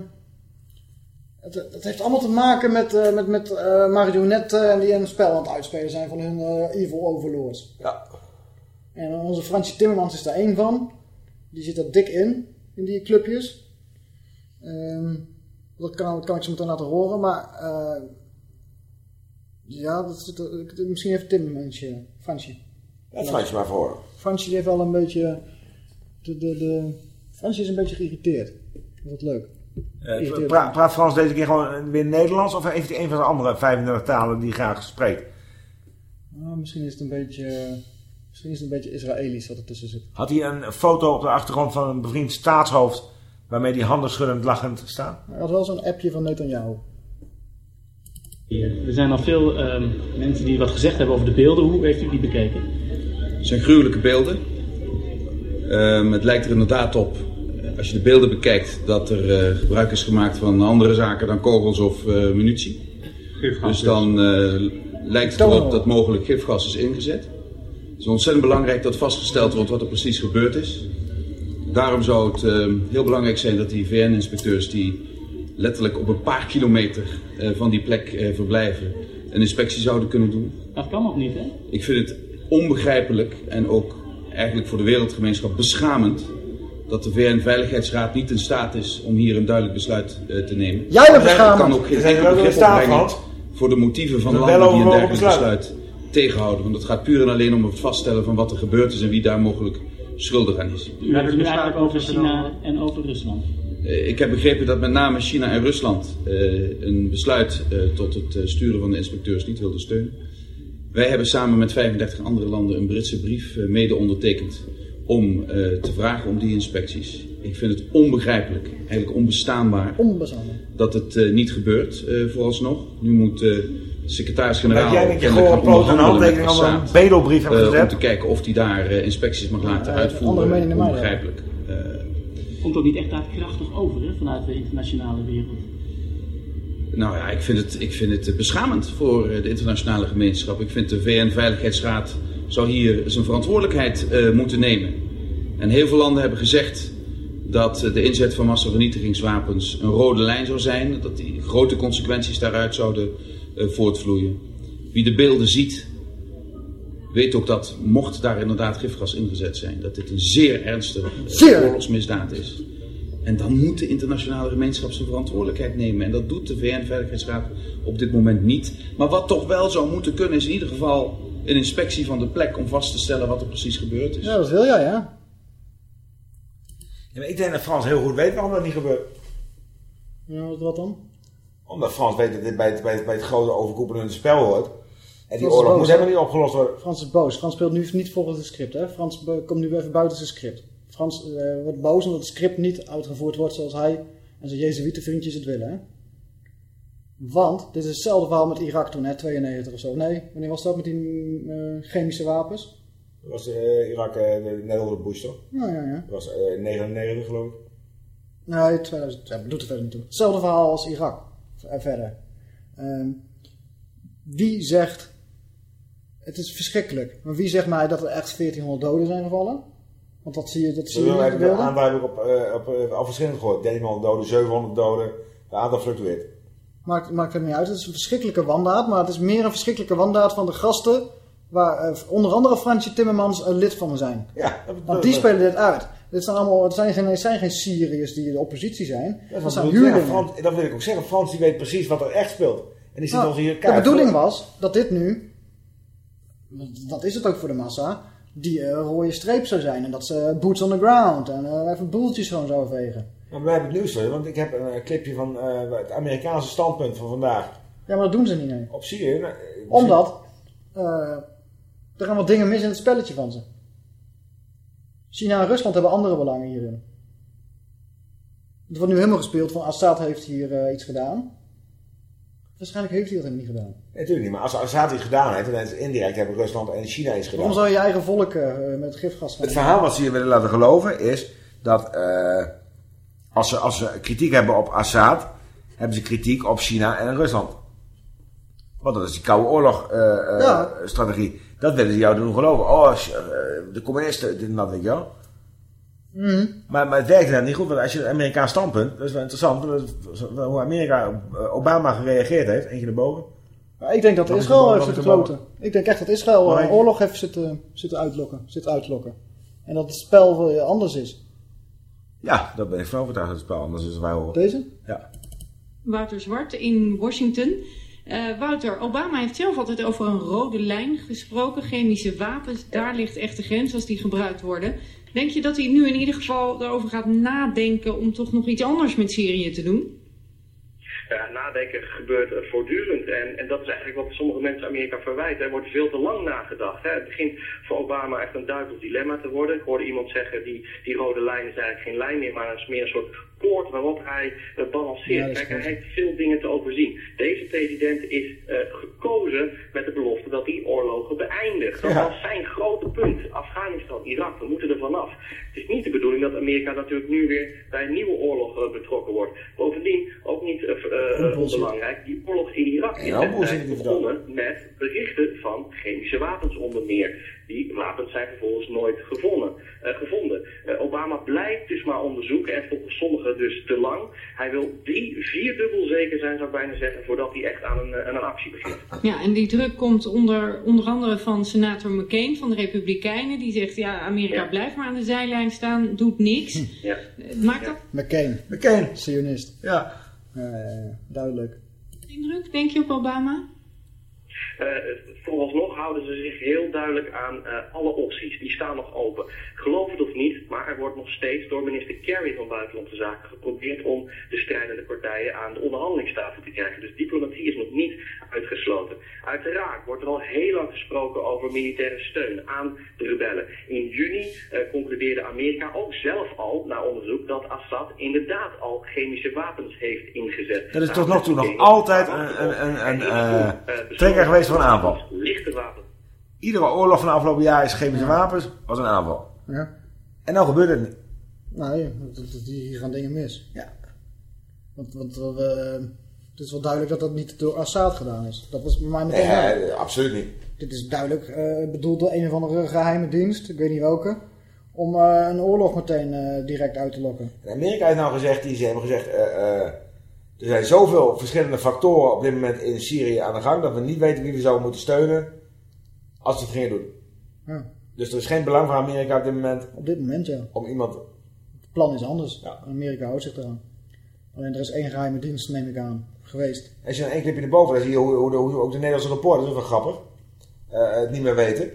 het, het heeft allemaal te maken met, eh, met, met eh, marionetten en die een spel aan het uitspelen zijn van hun eh, evil overlords. Ja. En onze Fransje Timmermans is daar één van. Die zit er dik in, in die clubjes. Ehm, dat kan, kan ik zo meteen laten horen, maar eh, ja, dat, zit er- ik- misschien heeft Timmermansje, Fransje. Laat Fransje maar voor. Fransje heeft wel een beetje, de, de, de, Fransje is een beetje geïrriteerd. Dat is leuk. Eh, Irriteert pra- me. praat Frans deze keer gewoon weer Nederlands of heeft hij een van de andere 35 talen die hij graag spreekt? Nou, misschien is het een beetje, misschien is het een beetje Israëlisch wat er tussen zit. Had hij een foto op de achtergrond van een bevriend staatshoofd waarmee hij handen schuddend lachend staat? Hij had wel zo'n appje van Netanyahu. Er zijn al veel ehm, mensen die wat gezegd hebben over de beelden. Hoe heeft u die bekeken? Het zijn gruwelijke beelden. Ehm, het lijkt er inderdaad op, eh, als je de beelden bekijkt, dat er eh, gebruik is gemaakt van andere zaken dan kogels of eh, munitie. Dus dan eh, lijkt het erop dat mogelijk gifgas is ingezet. Het is ontzettend belangrijk dat vastgesteld wordt wat er precies gebeurd is. Daarom zou het eh, heel belangrijk zijn dat die VN-inspecteurs die letterlijk op een paar kilometer eh, van die plek eh, verblijven, een inspectie zouden kunnen doen. Dat kan nog niet, hè? Ik vind het onbegrijpelijk en ook eigenlijk voor de wereldgemeenschap beschamend dat de VN-veiligheidsraad niet in staat is om hier een duidelijk besluit eh, te nemen. Jij bent beschamend. kan ook geen enkel begrip opbrengen voor de motieven van We landen die een dergelijk besluit. Tegenhouden. Want het gaat puur en alleen om het vaststellen van wat er gebeurd is en wie daar mogelijk schuldig aan is. U hebt het nu eigenlijk over China en over Rusland. Eh, Ik heb begrepen dat met name China en Rusland eh, een besluit eh, tot het sturen van de inspecteurs niet wilden steunen. Wij hebben samen met 35 andere landen een Britse brief mede ondertekend om eh, te vragen om die inspecties. Ik vind het onbegrijpelijk, eigenlijk onbestaanbaar, Onbezamen. dat het eh, niet gebeurt eh, vooralsnog. Nu moet eh, secretaris-generaal Dat jij je gore poot een onderhandelen met handtekening onder een bedelbrief hebt eh, gezet. Om te kijken of hij daar eh, inspecties mag laten Ja, uitvoeren. Onbegrijpelijk. Eh, Komt ook niet echt daadkrachtig over, hè, vanuit de internationale wereld. Nou ja, ik vind het, ik vind het beschamend voor eh, de internationale gemeenschap. Ik vind de VN-veiligheidsraad zou hier zijn verantwoordelijkheid eh, moeten nemen. En heel veel landen hebben gezegd dat eh, de inzet van massavernietigingswapens een rode lijn zou zijn. Dat die grote consequenties daaruit zouden eh, voortvloeien. Wie de beelden ziet, weet ook dat mocht daar inderdaad gifgas ingezet zijn, dat dit een zeer ernstige Zeer. oorlogsmisdaad is. En dan moet de internationale gemeenschap zijn verantwoordelijkheid nemen. En dat doet de VN-veiligheidsraad op dit moment niet. Maar wat toch wel zou moeten kunnen is in ieder geval een inspectie van de plek om vast te stellen wat er precies gebeurd is. Ja, dat wil jij, ja. Ja, maar ik denk dat Frans heel goed weet waarom dat niet gebeurt. Ja, wat- wat dan? Omdat Frans weet dat dit bij het, bij het, bij het grote overkoepelende spel hoort. En die Frans oorlog boos, moet helemaal niet opgelost worden. Frans is boos. Frans speelt nu niet volgens het script. Hè? Frans komt nu even buiten zijn script. Frans eh, wordt boos omdat het script niet uitgevoerd wordt zoals hij en zijn Jezuïetenvriendjes het willen. Hè? Want dit is hetzelfde verhaal met Irak toen, hè? 92 of zo. Nee, wanneer was dat met die eh, chemische wapens? Dat was eh, Irak net onder de Bush toch? Ja, ja, ja. Dat was eh, 99 geloof ik. Nee, 2000, ja, doet er verder niet toe. Hetzelfde verhaal als Irak. Verder. Ehm, wie zegt... Het is verschrikkelijk. Maar wie zegt mij dat er echt 1400 doden zijn gevallen? Want dat zie je, dat zie je in heb de ik beelden. aanduidelijk op, eh, op, eh, al verschillend gehoord. 1300 doden, 700 doden. Het aantal fluctueert. Maakt, maakt het niet uit. Het is een verschrikkelijke wandaad. Maar het is meer een verschrikkelijke wandaad van de gasten... waar eh, onder andere Fransje Timmermans een lid van zijn. Ja, dat, Want die spelen dit uit. Dit zijn allemaal, het zijn geen, het zijn geen Syriërs die de oppositie zijn. Dat, Dat zijn. Ja, huurlingen. Frans, dat wil ik ook zeggen. Frans die weet precies wat er echt speelt. En die zit Nou, ons hier de bedoeling voor. was dat dit nu, dat is het ook voor de massa, die eh, rode streep zou zijn. En dat ze boots on the ground en eh, even boeltjes gewoon zouden vegen. Maar wij hebben het nieuws want ik heb een eh, clipje van het Amerikaanse standpunt van vandaag. Ja, maar dat doen ze niet, nee. Op Syrië. nou, Omdat er gaan wat dingen mis in het spelletje van ze. China en Rusland hebben andere belangen hierin. Het wordt nu helemaal gespeeld van Assad heeft hier eh, iets gedaan. Waarschijnlijk heeft hij dat helemaal niet gedaan. Nee, natuurlijk niet, maar als Assad iets gedaan heeft, dan is het indirect hebben Rusland en China iets gedaan. Waarom zou je je eigen volk eh, met gifgas gaan Het verhaal wat ze hier willen laten geloven is dat eh, als, ze, als ze kritiek hebben op Assad, hebben ze kritiek op China en Rusland. Want dat is die Koude Oorlog eh, eh, Ja. strategie. Dat willen ze jou doen geloven. Oh, eh, de communisten, dit en dat, weet je wel. Mhm. Maar, maar het werkt dan niet goed, want als je het Amerikaans standpunt, dat is wel interessant, dat hoe Amerika eh, Obama gereageerd heeft, eentje erboven. Maar ik denk dat Israël heeft boven? zitten kloten. Ik denk echt dat Israël een oorlog heeft zitten, zitten uitlokken. Zitten uitlokken. En dat het spel eh, anders is. Ja, daar ben ik van overtuigd dat het spel anders is dan wij horen. Deze? Ja. Wouter Zwart in Washington. Eh, Wouter, Obama heeft zelf altijd over een rode lijn gesproken. Chemische wapens, daar ligt echt de grens als die gebruikt worden. Denk je dat hij nu in ieder geval erover gaat nadenken om toch nog iets anders met Syrië te doen? Ja, nadenken gebeurt eh, voortdurend. En, en dat is eigenlijk wat sommige mensen Amerika verwijten. Er wordt veel te lang nagedacht. Hè. Het begint voor Obama echt een duidelijk dilemma te worden. Ik hoorde iemand zeggen, die, die rode lijn is eigenlijk geen lijn meer, maar is meer een soort koord waarop hij eh, balanceert. Ja, Kijk, hij heeft veel dingen te overzien. Deze president is eh, gekozen met de belofte dat hij oorlogen beëindigt. Dat Ja. was zijn grote punt. Afghanistan, Irak, we moeten er vanaf. Het is niet de bedoeling dat Amerika natuurlijk nu weer bij een nieuwe oorlog betrokken wordt. Bovendien, ook niet eh, onbelangrijk, die oorlog in Irak is begonnen met berichten van chemische wapens onder meer. Die wapens zijn vervolgens nooit gevonden. eh, gevonden. Eh, Obama blijft dus maar onderzoeken en volgens sommigen dus te lang. Hij wil drie, vierdubbel zeker zijn, zou ik bijna zeggen, voordat hij echt aan een, eh, aan een actie begint. Ja, en die druk komt onder, onder andere van senator McCain van de Republikeinen. Die zegt, ja, Amerika blijft maar aan de zijlijn staan, doet niks. Ja. Eh, Maakt dat McCain. McCain. Sionist. Ja. Eh, duidelijk. indruk, denk je, op Obama? Eh, vooralsnog houden ze zich heel duidelijk aan eh, alle opties. Die staan nog open. Geloof het of niet, maar er wordt nog steeds door minister Kerry van Buitenlandse Zaken geprobeerd om de strijdende partijen aan de onderhandelingstafel te krijgen. Dus diplomatie is nog niet uitgesloten. Uiteraard wordt er al heel lang gesproken over militaire steun aan de rebellen. In juni eh, concludeerde Amerika ook zelf al, na onderzoek, dat Assad inderdaad al chemische wapens heeft ingezet. Dat is Nou, tot nog toe nog altijd een, een, een, een eh, trigger geweest van aanval. Lichte wapens. Iedere oorlog van de afgelopen jaar is chemische wapens, was een aanval. Ja. En nou gebeurt het niet. Nee, dat- dat- hier gaan dingen mis. Ja. Want, want eh, het is wel duidelijk dat dat niet door Assad gedaan is. Dat was bij mij meteen Nee, absoluut niet. Dit is duidelijk eh, bedoeld door een of andere geheime dienst, ik weet niet welke, om eh, een oorlog meteen eh, direct uit te lokken. En Amerika heeft nou gezegd, die ze hebben gezegd, eh, eh, er zijn zoveel verschillende factoren op dit moment in Syrië aan de gang, dat we niet weten wie we zouden moeten steunen als ze het gingen doen. Ja. Dus er is geen belang van Amerika op dit moment Op dit moment ja. om iemand... Het plan is anders. Amerika houdt zich eraan. Alleen er is één geheime dienst, neem ik aan, geweest. Als je dan één clipje erboven, dan zie je hoe, hoe, hoe ook de Nederlandse reporters, dat is wel grappig, eh, het niet meer weten.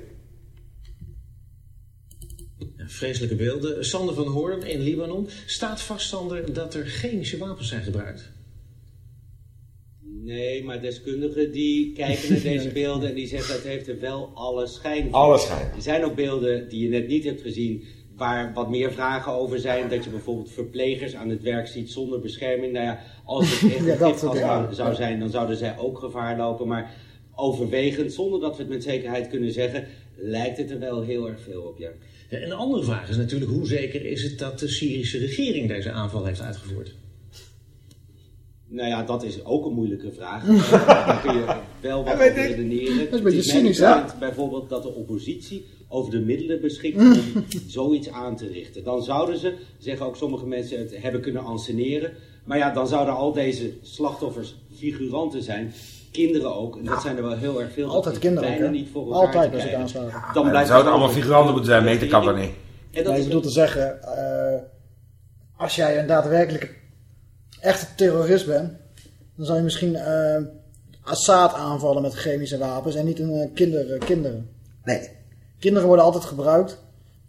Ja, Vreselijke beelden. Sander van Hoorn in Libanon. Staat vast, Sander, dat er chemische wapens zijn gebruikt? Nee, maar deskundigen die kijken naar deze beelden en die zeggen het heeft er wel alle schijn van. Alle schijn. Er zijn ook beelden die je net niet hebt gezien waar wat meer vragen over zijn. Dat je bijvoorbeeld verplegers aan het werk ziet zonder bescherming. Nou ja, als het echt Ja, dat zou, zijn, dan zouden zij ook gevaar lopen. Maar overwegend, zonder dat we het met zekerheid kunnen zeggen, lijkt het er wel heel erg veel op, ja. Ja, en een andere vraag is natuurlijk hoe zeker is het dat de Syrische regering deze aanval heeft uitgevoerd? Nou ja, dat is ook een moeilijke vraag. Daar kun je wel wat over redeneren. Dat is een Het beetje cynisch, hè? Bijvoorbeeld dat de oppositie over de middelen beschikt om zoiets aan te richten. Dan zouden ze, zeggen ook sommige mensen, het hebben kunnen anseneren. Maar ja, dan zouden al deze slachtoffers figuranten zijn. Kinderen ook. En dat zijn er wel heel erg veel. Altijd kinderen ook, hè? niet voor elkaar Altijd als ik krijgen. aansla. Dan blijft het zouden allemaal figuranten moeten zijn, meten kan dat niet. En dat Nee, ik bedoel te zeggen, eh, als jij een daadwerkelijke echte terrorist bent, dan zou je misschien eh, Assad aanvallen met chemische wapens en niet een kinder, kinderen. Nee. kinderen worden altijd gebruikt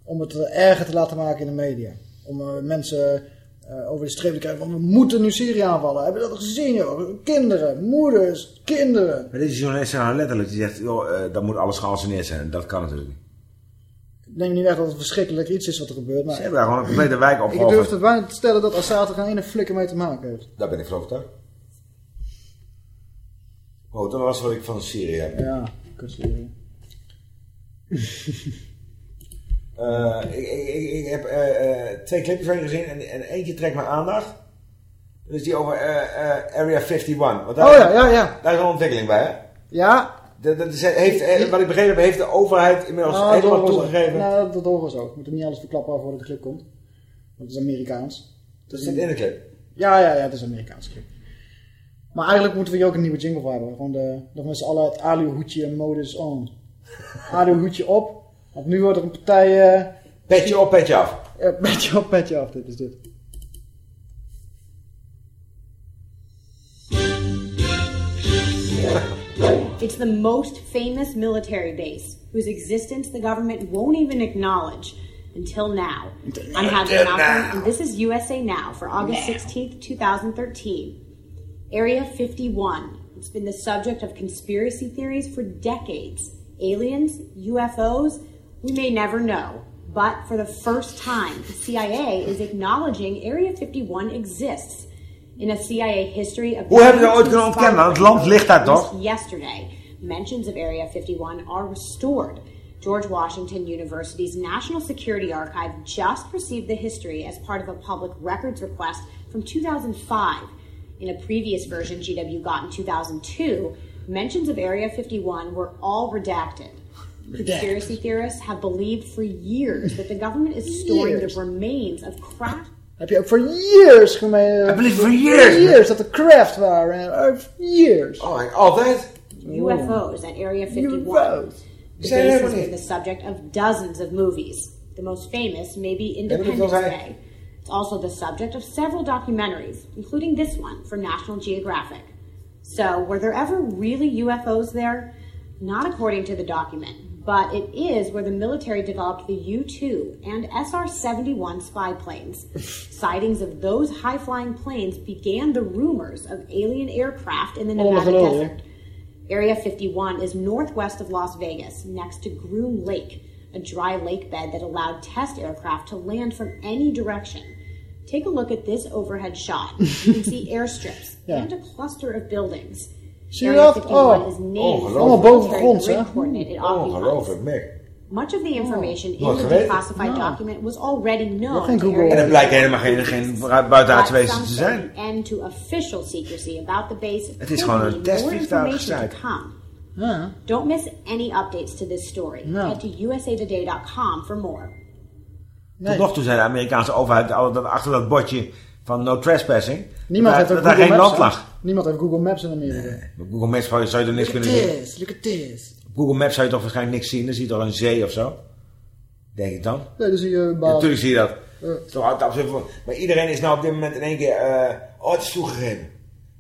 om het erger te laten maken in de media. Om mensen over de streep te krijgen van we moeten nu Syrië aanvallen. Heb je dat gezien joh? Kinderen, moeders, kinderen. Maar deze journalist zegt nou letterlijk, die zegt, joh, dan moet alles geanceneerd zijn. Dat kan natuurlijk neem niet weg dat het verschrikkelijk iets is wat er gebeurt. Maar Ze hebben daar gewoon een complete wijk op ik durf het bijna te stellen dat Assad er geen ene flikker mee te maken heeft. Daar ben ik van overtuigd. Oh, dat was wat ik van Syrië heb. Ja, kut Syrië. Eh, ik, ik, ik, ik heb eh, eh, twee clipjes van je gezien en, en eentje trekt mijn aandacht. Dat is die over eh, eh, Area 51. Want daar, Oh ja, ja, ja. Daar is een ontwikkeling bij, hè? Ja. Dat, dat is- heeft, eh, wat ik begrepen heb, heeft de overheid inmiddels Ah, helemaal toegegeven. Nou, dat horen ze ook. We moeten niet alles verklappen voordat de clip komt. Want het is Amerikaans. Dat zit in de clip. Ja, ja, ja, het is een Amerikaanse clip. Maar eigenlijk moeten we hier ook een nieuwe jingle voor hebben. Gewoon de, we met z'n allen het aluhoedje modus on. aluhoedje op. Want nu wordt er een partij... eh, Petje op, petje af. Ja, petje op, petje af. Dit is dit. It's the most famous military base, whose existence the government won't even acknowledge until now. I'm Malcolm, and this is USA Now for August Now. 16th, 2013. Area 51. It's been the subject of conspiracy theories for decades. Aliens, UFOs, we may never know. But for the first time, the CIA is acknowledging Area 51 exists. In a CIA history of Hoe hebben ze ooit kunnen ontkennen? Het land ligt daar toch? yesterday, mentions of Area 51 are restored. George Washington University's National Security Archive just received the history as part of a public records request from 2005. In a previous version GW got in 2002, mentions of Area 51 were all redacted. Conspiracy theorists have believed for years that the government is storing Years. the remains of craft Heb je ook voor years gemeen. I believe for years. years dat er craft waren. Uh, years. Oh, altijd? UFOs at Area 51. UFOs. The Zijn base helemaal has been the subject of dozens of movies. The most famous may be dat wel Independence. Day. It's also the subject of several documentaries, including this one from National Geographic. So, were there ever really UFOs there? Not according to the document, but it is where the military developed the U 2 and SR 71 spy planes. Sightings of those high flying planes began the rumors of alien aircraft in the Nevada desert. Area 51 is northwest of Las Vegas, next to Groom Lake, a dry lake bed that allowed test aircraft to land from any direction. Take a look at this overhead shot. You can see airstrips Ja. and a cluster of buildings. Zie je dat? 51 Oh, is named for allemaal boven gronds, grid hè? Ongelooflijk, Mick. Much of the information in Nooit the declassified Nou. document was already known. En er blijkt helemaal geen, geen buitenaardse but wezens te zijn. say an end to official secrecy about the base. Het is gewoon een testvliegtuig come. Ja. Don't miss any updates to this story. No. Head to usatoday.com for more. Tot nog toe zei de Amerikaanse overheid altijd dat achter dat bordje van no trespassing. Niemand heeft daar Google geen Maps. land lag. Niemand heeft Google Maps in Amerika. Google Maps zou je, er niks kunnen zien. look at this. Op Google Maps zou je toch waarschijnlijk niks zien. Dan zie je toch een zee of zo. Denk ik dan. Nee, dan zie je Ja, baas. natuurlijk zie je dat. Ja. Voor- Maar iedereen is nou op dit moment in één keer... eh, oh, het is toegegeven.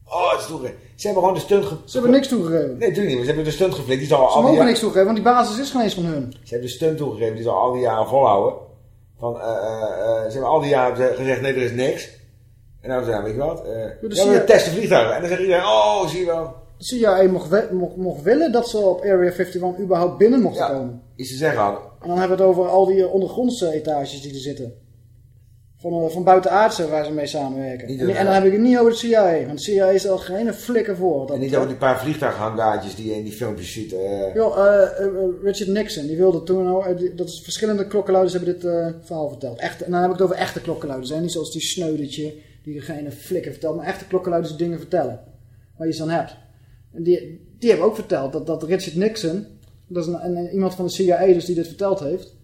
Oh, het is toegegeven. Ze hebben gewoon de stunt... Ze hebben niks toegegeven. Nee, natuurlijk niet. maar Ze hebben de stunt geflikt. Die zal al Ze die mogen jaren- niks toegeven, want die basis is geen eens van hun. Ze hebben de stunt toegegeven. Die zal al die jaren volhouden. Van, eh, eh, eh, ze hebben al die jaren ze- gezegd, nee, er is niks. En nou zeggen, weet je wat? eh dus ja, we testen vliegtuigen. En dan zegt iedereen, oh, zie je wel. De CIA mocht, we- mocht, mocht willen dat ze op Area 51 überhaupt binnen mochten komen. Iets te zeggen hadden. En dan hebben we het over al die eh, ondergrondse etages die er zitten. Van, eh, van buitenaardse waar ze mee samenwerken. En, dan heb ik het niet over de CIA. Want de CIA is er geen flikker voor. Dat En niet over die paar vliegtuighangaatjes die je in die filmpjes ziet. eh. Eh, eh, Richard Nixon, die wilde toen, eh, dat is verschillende klokkenluiders hebben dit eh, verhaal verteld. Echt, en dan heb ik het over echte klokkenluiders, hè? niet zoals die sneudertje die geen flikker vertelt, maar echte klokkenluiders dingen vertellen, waar je ze aan hebt. En die, die hebben ook verteld dat, dat Richard Nixon, dat is een, een- iemand van de CIA dus die dit verteld heeft,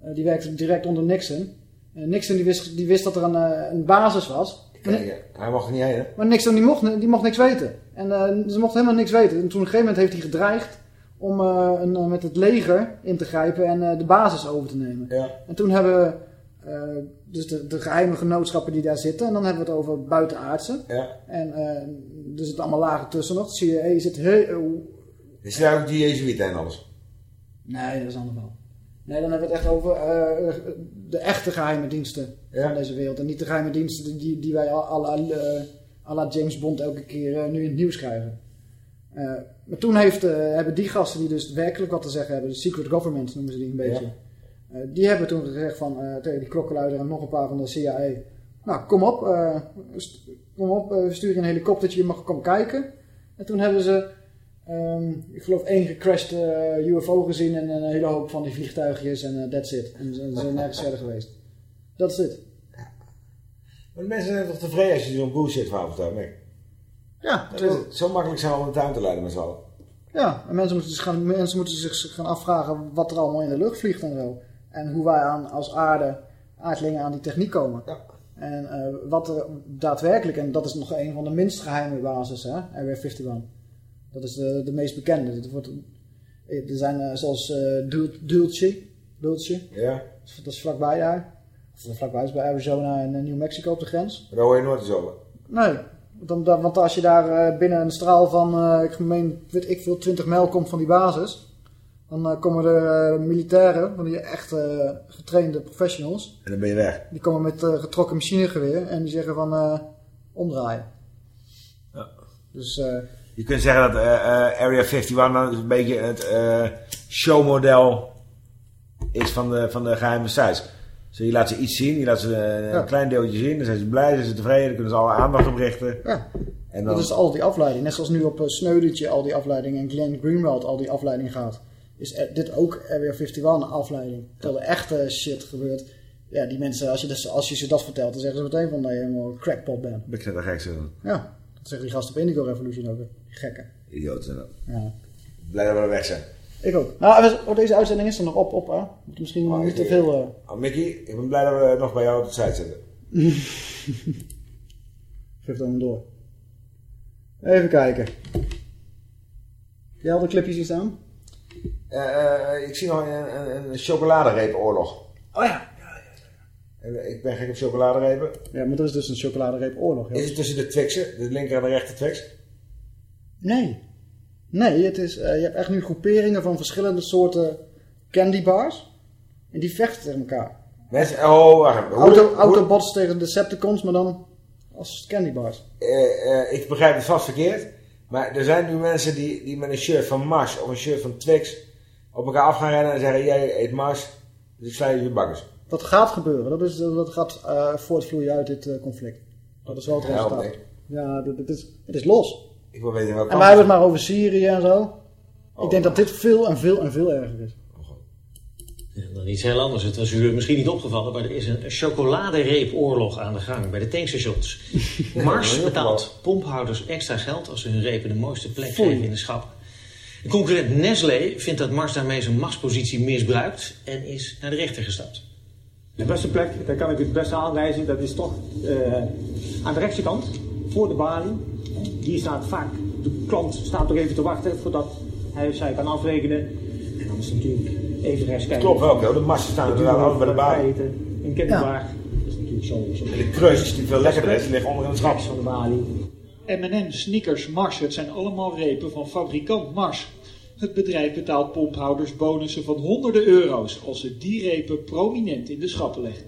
eh, die werkte direct onder Nixon. En Nixon die wist, die wist dat er een, eh, een basis was. Kijk, hij mag er niet heen, hè? maar Nixon die mocht, die mocht niks weten. En eh, ze mochten helemaal niks weten. En toen op een gegeven moment heeft hij gedreigd om eh, een, eh, met het leger in te grijpen en eh, de basis over te nemen. Ja. En toen hebben eh, dus de, de geheime genootschappen die daar zitten. En dan hebben we het over buitenaardse. Ja. En eh, er zitten allemaal lagen tussen nog. De CIA zit heel... Is daar ook die Jezuïeten en alles? Nee, dat is allemaal wel. Nee, dan hebben we het echt over eh, de echte geheime diensten Ja. van deze wereld. En niet de geheime diensten die, die wij à la, James Bond elke keer nu in het nieuws krijgen. Maar toen heeft, hebben die gasten die dus werkelijk wat te zeggen hebben, de secret government noemen ze die een beetje. Die hebben toen gezegd van, eh, tegen die klokkenluider en nog een paar van de CIA. Nou, kom op, eh, kom op, eh, sturen je een helikoptertje, je mag komen kijken. En toen hebben ze, ehm, ik geloof één gecrashed eh, UFO gezien en een hele hoop van die vliegtuigjes en eh, that's it. En ze zijn nergens verder geweest. Dat is het. Maar de mensen zijn toch tevreden als je zo'n bullshit verhaal vertelt, nee? Ja, Dat is het. Zo makkelijk zijn we om de tuin te leiden met z'n allen. Ja, en mensen moeten, gaan, mensen moeten zich gaan afvragen wat er allemaal in de lucht vliegt en zo. En hoe wij aan, als aarde, aardlingen aan die techniek komen. En eh, wat er daadwerkelijk, en dat is nog een van de minst geheime bases, hè, Area 51. Dat is de, de meest bekende. Dat wordt, er zijn eh, zoals eh Dul- Dulce, Dulce, Ja. dat is vlakbij daar. Of vlakbij is bij Arizona en eh, New Mexico op de grens. Daar hoor je nooit eens over. Nee, want, want als je daar eh, binnen een straal van, eh, ik meen, weet ik veel, 20 mijl komt van die basis, dan eh, komen er eh, militairen, van die echt eh, getrainde professionals, En dan ben je weg. die komen met getrokken machinegeweer en die zeggen van eh, omdraaien. Ja. Dus eh, Je kunt zeggen dat eh, eh, Area 51 dan is een beetje het eh, showmodel is van de, van de geheime sites. Dus je laat ze iets zien, je laat ze een Ja. klein deeltje zien, dan zijn ze blij, zijn ze tevreden, dan kunnen ze alle aandacht op richten. Ja. En dan, dat is al die afleiding. Net zoals nu op Sneudertje al die afleiding en Glenn Greenwald al die afleiding gaat. Is dit ook Area 51 een afleiding. Terwijl er echte shit gebeurt. Ja, die mensen, als je, dus, als je ze dat vertelt, dan zeggen ze meteen van dat je helemaal een crackpot bent. ben ik net een gek. Ja, dat zeggen die gasten op Indigo Revolution ook. gekken. Idioten zijn dat. Ja. Blij dat we er weg zijn. Ik ook. Nou, oh, deze uitzending is er nog op, op hè. Moet misschien niet te veel... eh, Oh, Mickey, ik ben blij dat we nog bij jou op de site zitten. Geef het dan door. Even kijken. Jij had een clipje zien staan? Eh, eh, ik zie nog een, een, een chocoladereepoorlog. Oh ja. En Ik ben gek op chocoladerepen. Ja, maar dat is dus een chocoladereepoorlog. Ja. Is het tussen de Twixen, de linker en de rechter Twix? Nee. Nee, het is, eh, je hebt echt nu groeperingen van verschillende soorten candy bars. En die vechten tegen elkaar. Mensen, oh, wacht. Hoe- Auto, hoe- Autobots tegen Decepticons, maar dan als candy bars. Eh, eh, ik begrijp het vast verkeerd. Maar er zijn nu mensen die, die met een shirt van Mars of een shirt van Twix op elkaar af gaan rennen en zeggen: Jij eet Mars, dus ik sla je je bakkers. Dat gaat gebeuren. Dat, is, dat gaat eh, voortvloeien uit dit eh, conflict. Dat is wel het Help resultaat. Ja, dit is, het is los. Ik wil weten welke En wij hebben het maar over Syrië en zo. ik denk dat dit veel en veel en veel erger is. Ja, dan iets heel anders. Het was u misschien niet opgevallen, maar er is een chocoladereepoorlog aan de gang bij de tankstations. Mars betaalt pomphouders extra geld als ze hun repen de mooiste plek Foei. geven in de schappen. De concurrent Nestlé vindt dat Mars daarmee zijn machtspositie misbruikt en is naar de rechter gestapt. De beste plek, daar kan ik het beste aanwijzen, dat is toch eh, aan de rechterkant, voor de balie. Hier staat vaak, de klant staat nog even te wachten voordat hij of zij kan afrekenen. En dan is het natuurlijk even rechts kijken. Klopt wel, hoor. de massen staan inderdaad altijd bij de balie. Eten, een kettingbaar. Dat is natuurlijk zo. zo. En de crush, die veel lekkerder is, die ligt onder in het schap. van de balie. M&M, Snickers, Mars, het zijn allemaal repen van fabrikant Mars. Het bedrijf betaalt pomphouders bonussen van honderden euro's als ze die repen prominent in de schappen leggen.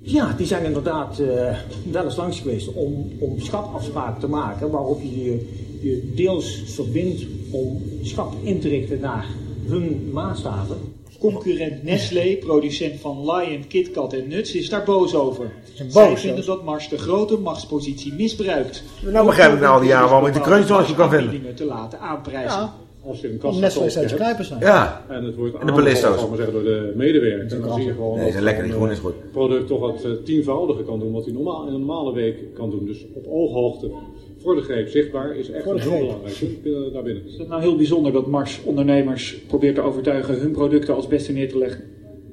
Ja, die zijn inderdaad eh, wel eens langs geweest om, om schapafspraken te maken waarop je je, je deels verbindt om schap in te richten naar hun maatstaven. Concurrent Nestlé, producent van Lion, KitKat en Nuts, is daar boos over. boos, Zij vinden dat Mars de grote machtspositie misbruikt. Nou begrijp ik na al die jaren waarom ik de niet kan vinden. Te laten aanprijzen. Ja. Als je een Nestlé steeds knijpers zijn. Ja. En het wordt En de aangevallen, ballisto's. zal ik maar zeggen, door de medewerkers. En dan zie je gewoon Nee, dat lekker, die groen is goed. eh, product toch wat eh, tienvoudige kan doen wat hij normaal in een normale week kan doen. Dus op ooghoogte voor de greep zichtbaar is echt heel belangrijk. Eh, binnen. Is het nou heel bijzonder dat Mars ondernemers probeert te overtuigen hun producten als beste neer te leggen?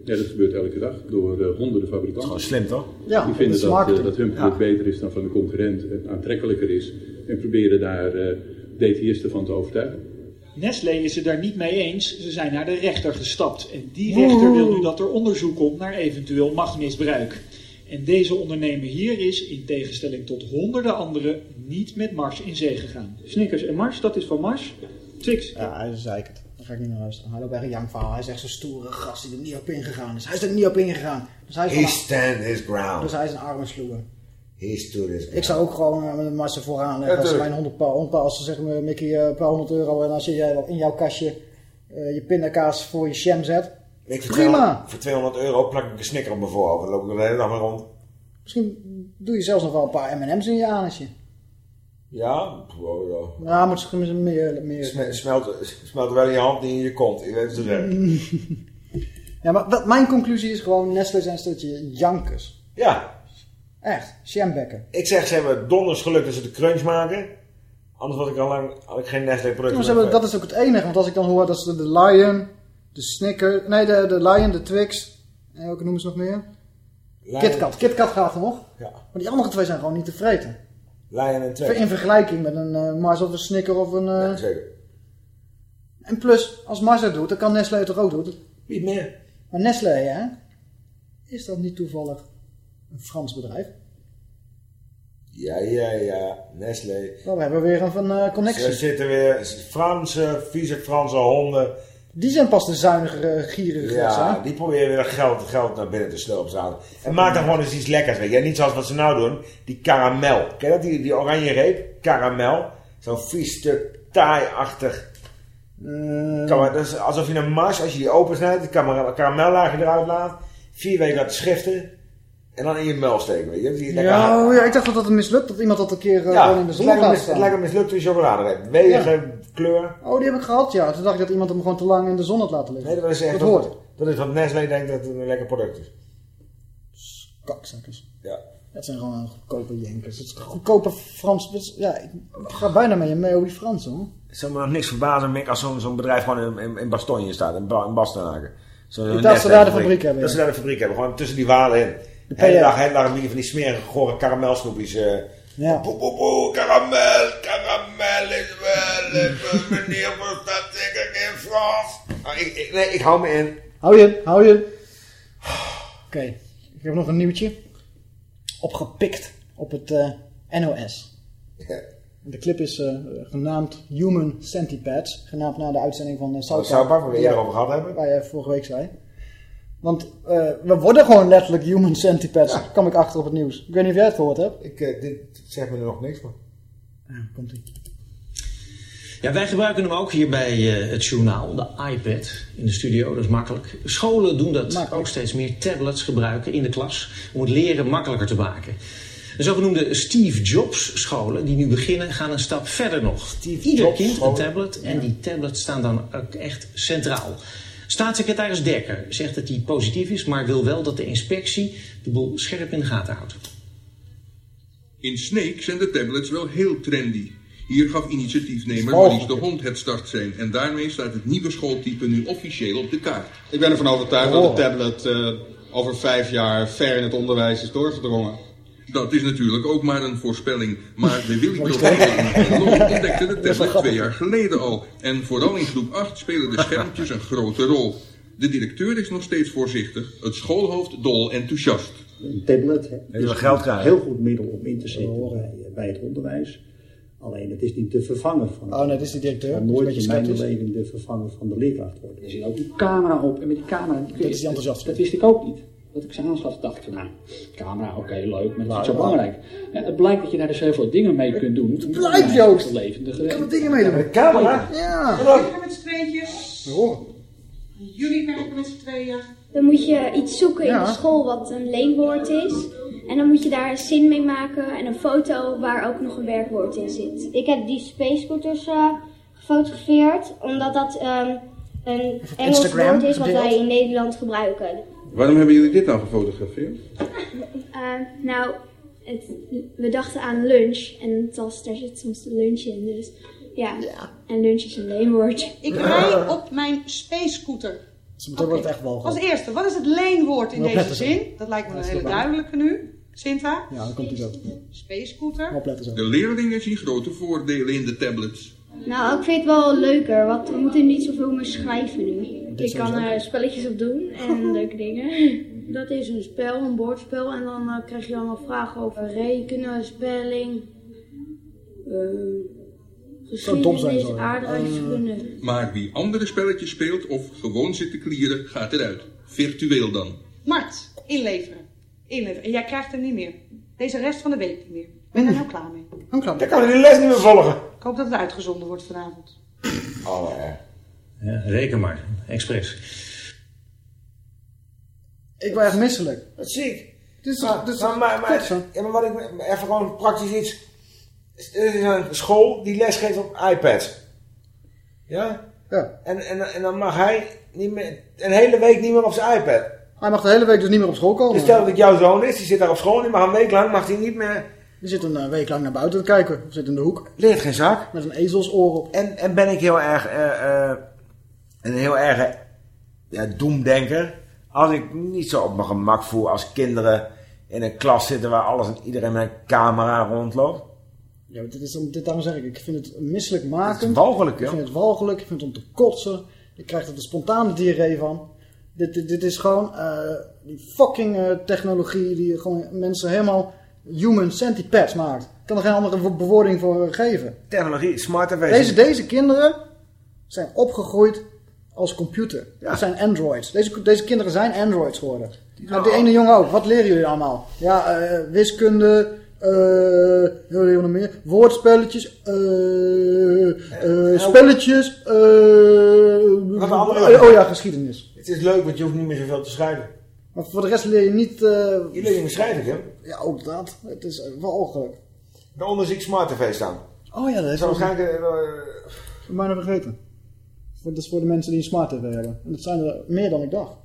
Ja, dat gebeurt elke dag door eh, honderden fabrikanten. Gewoon slim toch? Ja, Die vinden is dat, eh, dat hun product beter is dan van de concurrent en aantrekkelijker is. En proberen daar eh detailisten van te overtuigen. Nestlé is het daar niet mee eens. Ze zijn naar de rechter gestapt. En die rechter wil nu dat er onderzoek komt naar eventueel machtsmisbruik. En deze ondernemer hier is, in tegenstelling tot honderden anderen, niet met Mars in zee gegaan. Snickers en Mars, dat is van Mars. Twix. Ja, hij zei het. Daar ga ik niet naar luisteren. Hij loopt echt een jankverhaal. Hij is echt zo'n stoere gast die er niet op ingegaan is. Hij is er niet op ingegaan. Dus hij is, He van- stand his ground. dus hij is een arme sloeger. Ik zou ook gewoon eh, met een massa vooraan leggen. Ja, als ze mijn 100 pa, 100 pa, als ze zeggen me, Mickey, eh, een paar honderd euro. En als jij wel in jouw kastje eh, je pindakaas voor je sham zet. Ik voor Prima. 200, voor 200 euro plak ik een snicker op mijn voorhoofd. Dan loop ik er de hele dag mee rond. Misschien doe je zelfs nog wel een paar M&M's in je anusje. Ja, wow, ja. Ja, moet ze meer... meer Sme- Smelt, smelt wel in je hand, niet in je kont. Je weet het zo. Ja, maar wat, mijn conclusie is gewoon, Nestlé zijn een stukje jankers. Ja. Echt, shambekken. Ik zeg, ze hebben donders geluk dat ze de crunch maken. Anders was ik al lang, had ik geen Nestlé product ze hebben, dat is ook het enige, want als ik dan hoor dat ze de Lion, de Snicker, nee, de, de Lion, de Twix, en welke noemen ze nog meer? Lion- KitKat, KitKat gaat er nog. Ja. Maar die andere twee zijn gewoon niet te vreten. Lion en Twix. In vergelijking met een eh, Mars of een Snicker of een... eh, Zeker. En plus, als Mars het doet, dan kan Nestlé het toch ook doen? Niet meer. Maar Nestlé, hè? Is dat niet toevallig een Frans bedrijf? Ja, ja, ja. Nestlé. Nou, we hebben weer een van eh, connectie. Er zitten weer Franse, vieze Franse honden. Die zijn pas de zuinigere, gierige Ja, die proberen weer geld, geld naar binnen te slopen. En maak dan gewoon eens iets lekkers. Weet je. Niet zoals wat ze nou doen. Die karamel. Ken je dat? Die, die oranje reep. Karamel. Zo'n vies stuk taaiachtig. Maar- dat is alsof je een mars, als je die opensnijdt, karamellaagje eruit laat. Vier weken laten schriften. En dan in je muil steken. Weet je. Dat die lekker Ja, oh ja, ik dacht dat het mislukt, dat iemand dat een keer eh, Ja, gewoon in de het zon lijkt me laat mis- het lijkt me mislukte chocoladereep. Welige kleur. Oh, die heb ik gehad, ja. Toen dacht ik dat iemand hem gewoon te lang in de zon had laten liggen. Nee, dat is echt dat hoort. Dat is wat Nestlé denkt dat het een lekker product is. Kakzakkers. Ja. Dat zijn gewoon goedkope jenkers. Het is goedkope Frans. het is- Ja, ik ga bijna met je mee over die Frans, hoor. Het zou me nog niks verbazen, Mick, als zo'n zo'n bedrijf gewoon in, in, in Bastogne staat, in, Ba- in Bastenaken. Dacht ze daar de fabriek hebben, Dat ja. ze daar de fabriek hebben, gewoon tussen die walen in. De hele dag, hele dag van die smerige, gore karamelsnoepjes. eh Ja. Poe, poe, poe, karamel, karamel is wel, meneer verstaat zeker geen Frans. Ah, ik, ik, nee, ik hou me in. Hou je in, hou je in. Oké, ik heb nog een nieuwtje. Opgepikt op het eh, NOS. De clip is eh, genaamd Human Centipedes. Genaamd naar de uitzending van uh, South South Park, waar we eerder over gehad hebben. Waar je vorige week zei. Want eh, we worden gewoon letterlijk Human Centipedes. Kwam ik achter op het nieuws. Ik weet niet of jij het gehoord hebt. Ik, eh, dit zegt me er nog niks van. komt ie. Ja, wij gebruiken hem ook hier bij eh, het journaal, de iPad in de studio, dat is makkelijk. Scholen doen dat ook steeds meer, tablets gebruiken in de klas om het leren makkelijker te maken. De zogenoemde Steve Jobs scholen die nu beginnen gaan een stap verder nog. Ieder Jobs kind een tablet en die tablets staan dan ook echt centraal. Staatssecretaris Dekker zegt dat hij positief is, maar wil wel dat de inspectie de boel scherp in de gaten houdt. In Sneek zijn de tablets wel heel trendy. Hier gaf initiatiefnemer. Maurice de Hond het start zijn. En daarmee staat het nieuwe schooltype nu officieel op de kaart. Ik ben ervan overtuigd Oh. dat de tablet eh, over vijf jaar ver in het onderwijs is doorgedrongen. Dat is natuurlijk ook maar een voorspelling. Maar de Willy in Loon ontdekte de tablet twee jaar geleden al. En vooral in groep 8 spelen de schermpjes een grote rol. De directeur is nog steeds voorzichtig, het schoolhoofd dol enthousiast. Een tablet hè, is geld een heel goed middel om in te zetten bij, eh, bij het onderwijs. Alleen het is niet te vervangen van. Oh nee, dat is die directeur. Het kan nooit in mijn beleving de vervanger van de leerkracht worden. Er zit ook een camera op en met die camera. Dat is die enthousiast. Dat wist ik ook niet. Dat ik ze aanschaf, dacht ik van nou, camera, oké, leuk, maar dat is niet zo belangrijk. Ja, het blijkt dat je daar dus heel veel dingen mee kunt doen. Het blijkt, Joost. Ik kan er dingen mee doen. Met camera? Ja. We werken met z'n tweetjes. Jullie werken met z'n tweeën. Dan moet je iets zoeken in Ja. de school wat een leenwoord is. En dan moet je daar een zin mee maken en een foto waar ook nog een werkwoord in zit. Ik heb die space scooters eh, gefotografeerd, omdat dat ehm, een Engels Instagram woord is wat wij in Nederland gebruiken. Waarom hebben jullie dit nou gefotografeerd? Eh, nou, het, we dachten aan lunch en het was, daar zit soms de lunch in. Dus ja, en lunch is een leenwoord. Ik rij op mijn space scooter. Dan wordt het echt wel Als eerste, wat is het leenwoord in deze zin? Dat lijkt me een hele dat duidelijke nu. Sinta? Ja, dan komt hij zo. Space scooter. De leerlingen zien grote voordelen in de tablets. Nou, ik vind het wel leuker, want we moeten niet zoveel meer schrijven nu. Je kan er spelletjes op doen en leuke dingen. Dat is een spel, een bordspel. En dan eh, krijg je allemaal vragen over rekenen, spelling, eh, Zou dom zijn, geschiedenis, aardrijkskunde. Maar wie andere spelletjes speelt of gewoon zit te klieren, gaat eruit. Virtueel dan. Mart, inleveren. Inleveren. En jij krijgt hem niet meer. Deze rest van de week niet meer. Ben er nou klaar mee? Klaar. Dan kan hij de les niet meer volgen. Ik hoop dat het uitgezonden wordt vanavond. Oh, ja. Ja, reken maar. Expres. Ik ben echt misselijk. Dat zie ik. Dit is, Maar, dit is maar, maar, maar- ja, maar wat ik, even gewoon praktisch iets. Er is een school die les geeft op iPads. Ja? Ja. En, en, en dan mag hij niet meer, een hele week niet meer op zijn iPad. Hij mag de hele week dus niet meer op school komen. Dus stel dat het jouw zoon is, die zit daar op school, die mag een week lang mag hij niet meer... Die zit een eh, week lang naar buiten te kijken. Zit in de hoek. Leert geen zak. Met een ezelsoor op. En, en ben ik heel erg, eh, een heel erg ja, doemdenker. Als ik niet zo op mijn gemak voel als kinderen in een klas zitten waar alles en iedereen met een camera rondloopt. Ja, dit is, dit, daarom zeg ik, ik vind het misselijk makend. Het is walgelijk, Ik ja. vind het walgelijk, ik vind het om te kotsen. Ik krijg er de spontane diarree van. Dit, dit, dit is gewoon die fucking technologie die gewoon mensen helemaal human centipedes maakt. Ik kan er geen andere wo- bewoording voor geven. Technologie, smart tv. Deze, deze kinderen zijn opgegroeid als computer. Dat zijn androids. Deze, deze kinderen zijn androids geworden. Nou, die ene jongen ook. Wat leren jullie allemaal? Ja, eh, wiskunde, nog meer. Woordspelletjes, eh, eh, spelletjes, oh ja, geschiedenis. Het is leuk, want je hoeft niet meer zoveel te schrijven. Maar voor de rest leer je niet... eh, Je leert meer schrijven, Kim. ja, ook dat. Het is eh, walgelijk. Daaronder zie ik smart tv staan. Oh ja, dat is Zou wel- waarschijnlijk... eh, Voor mij nog vergeten. Dat is voor de mensen die een smart tv hebben. En dat zijn er meer dan ik dacht.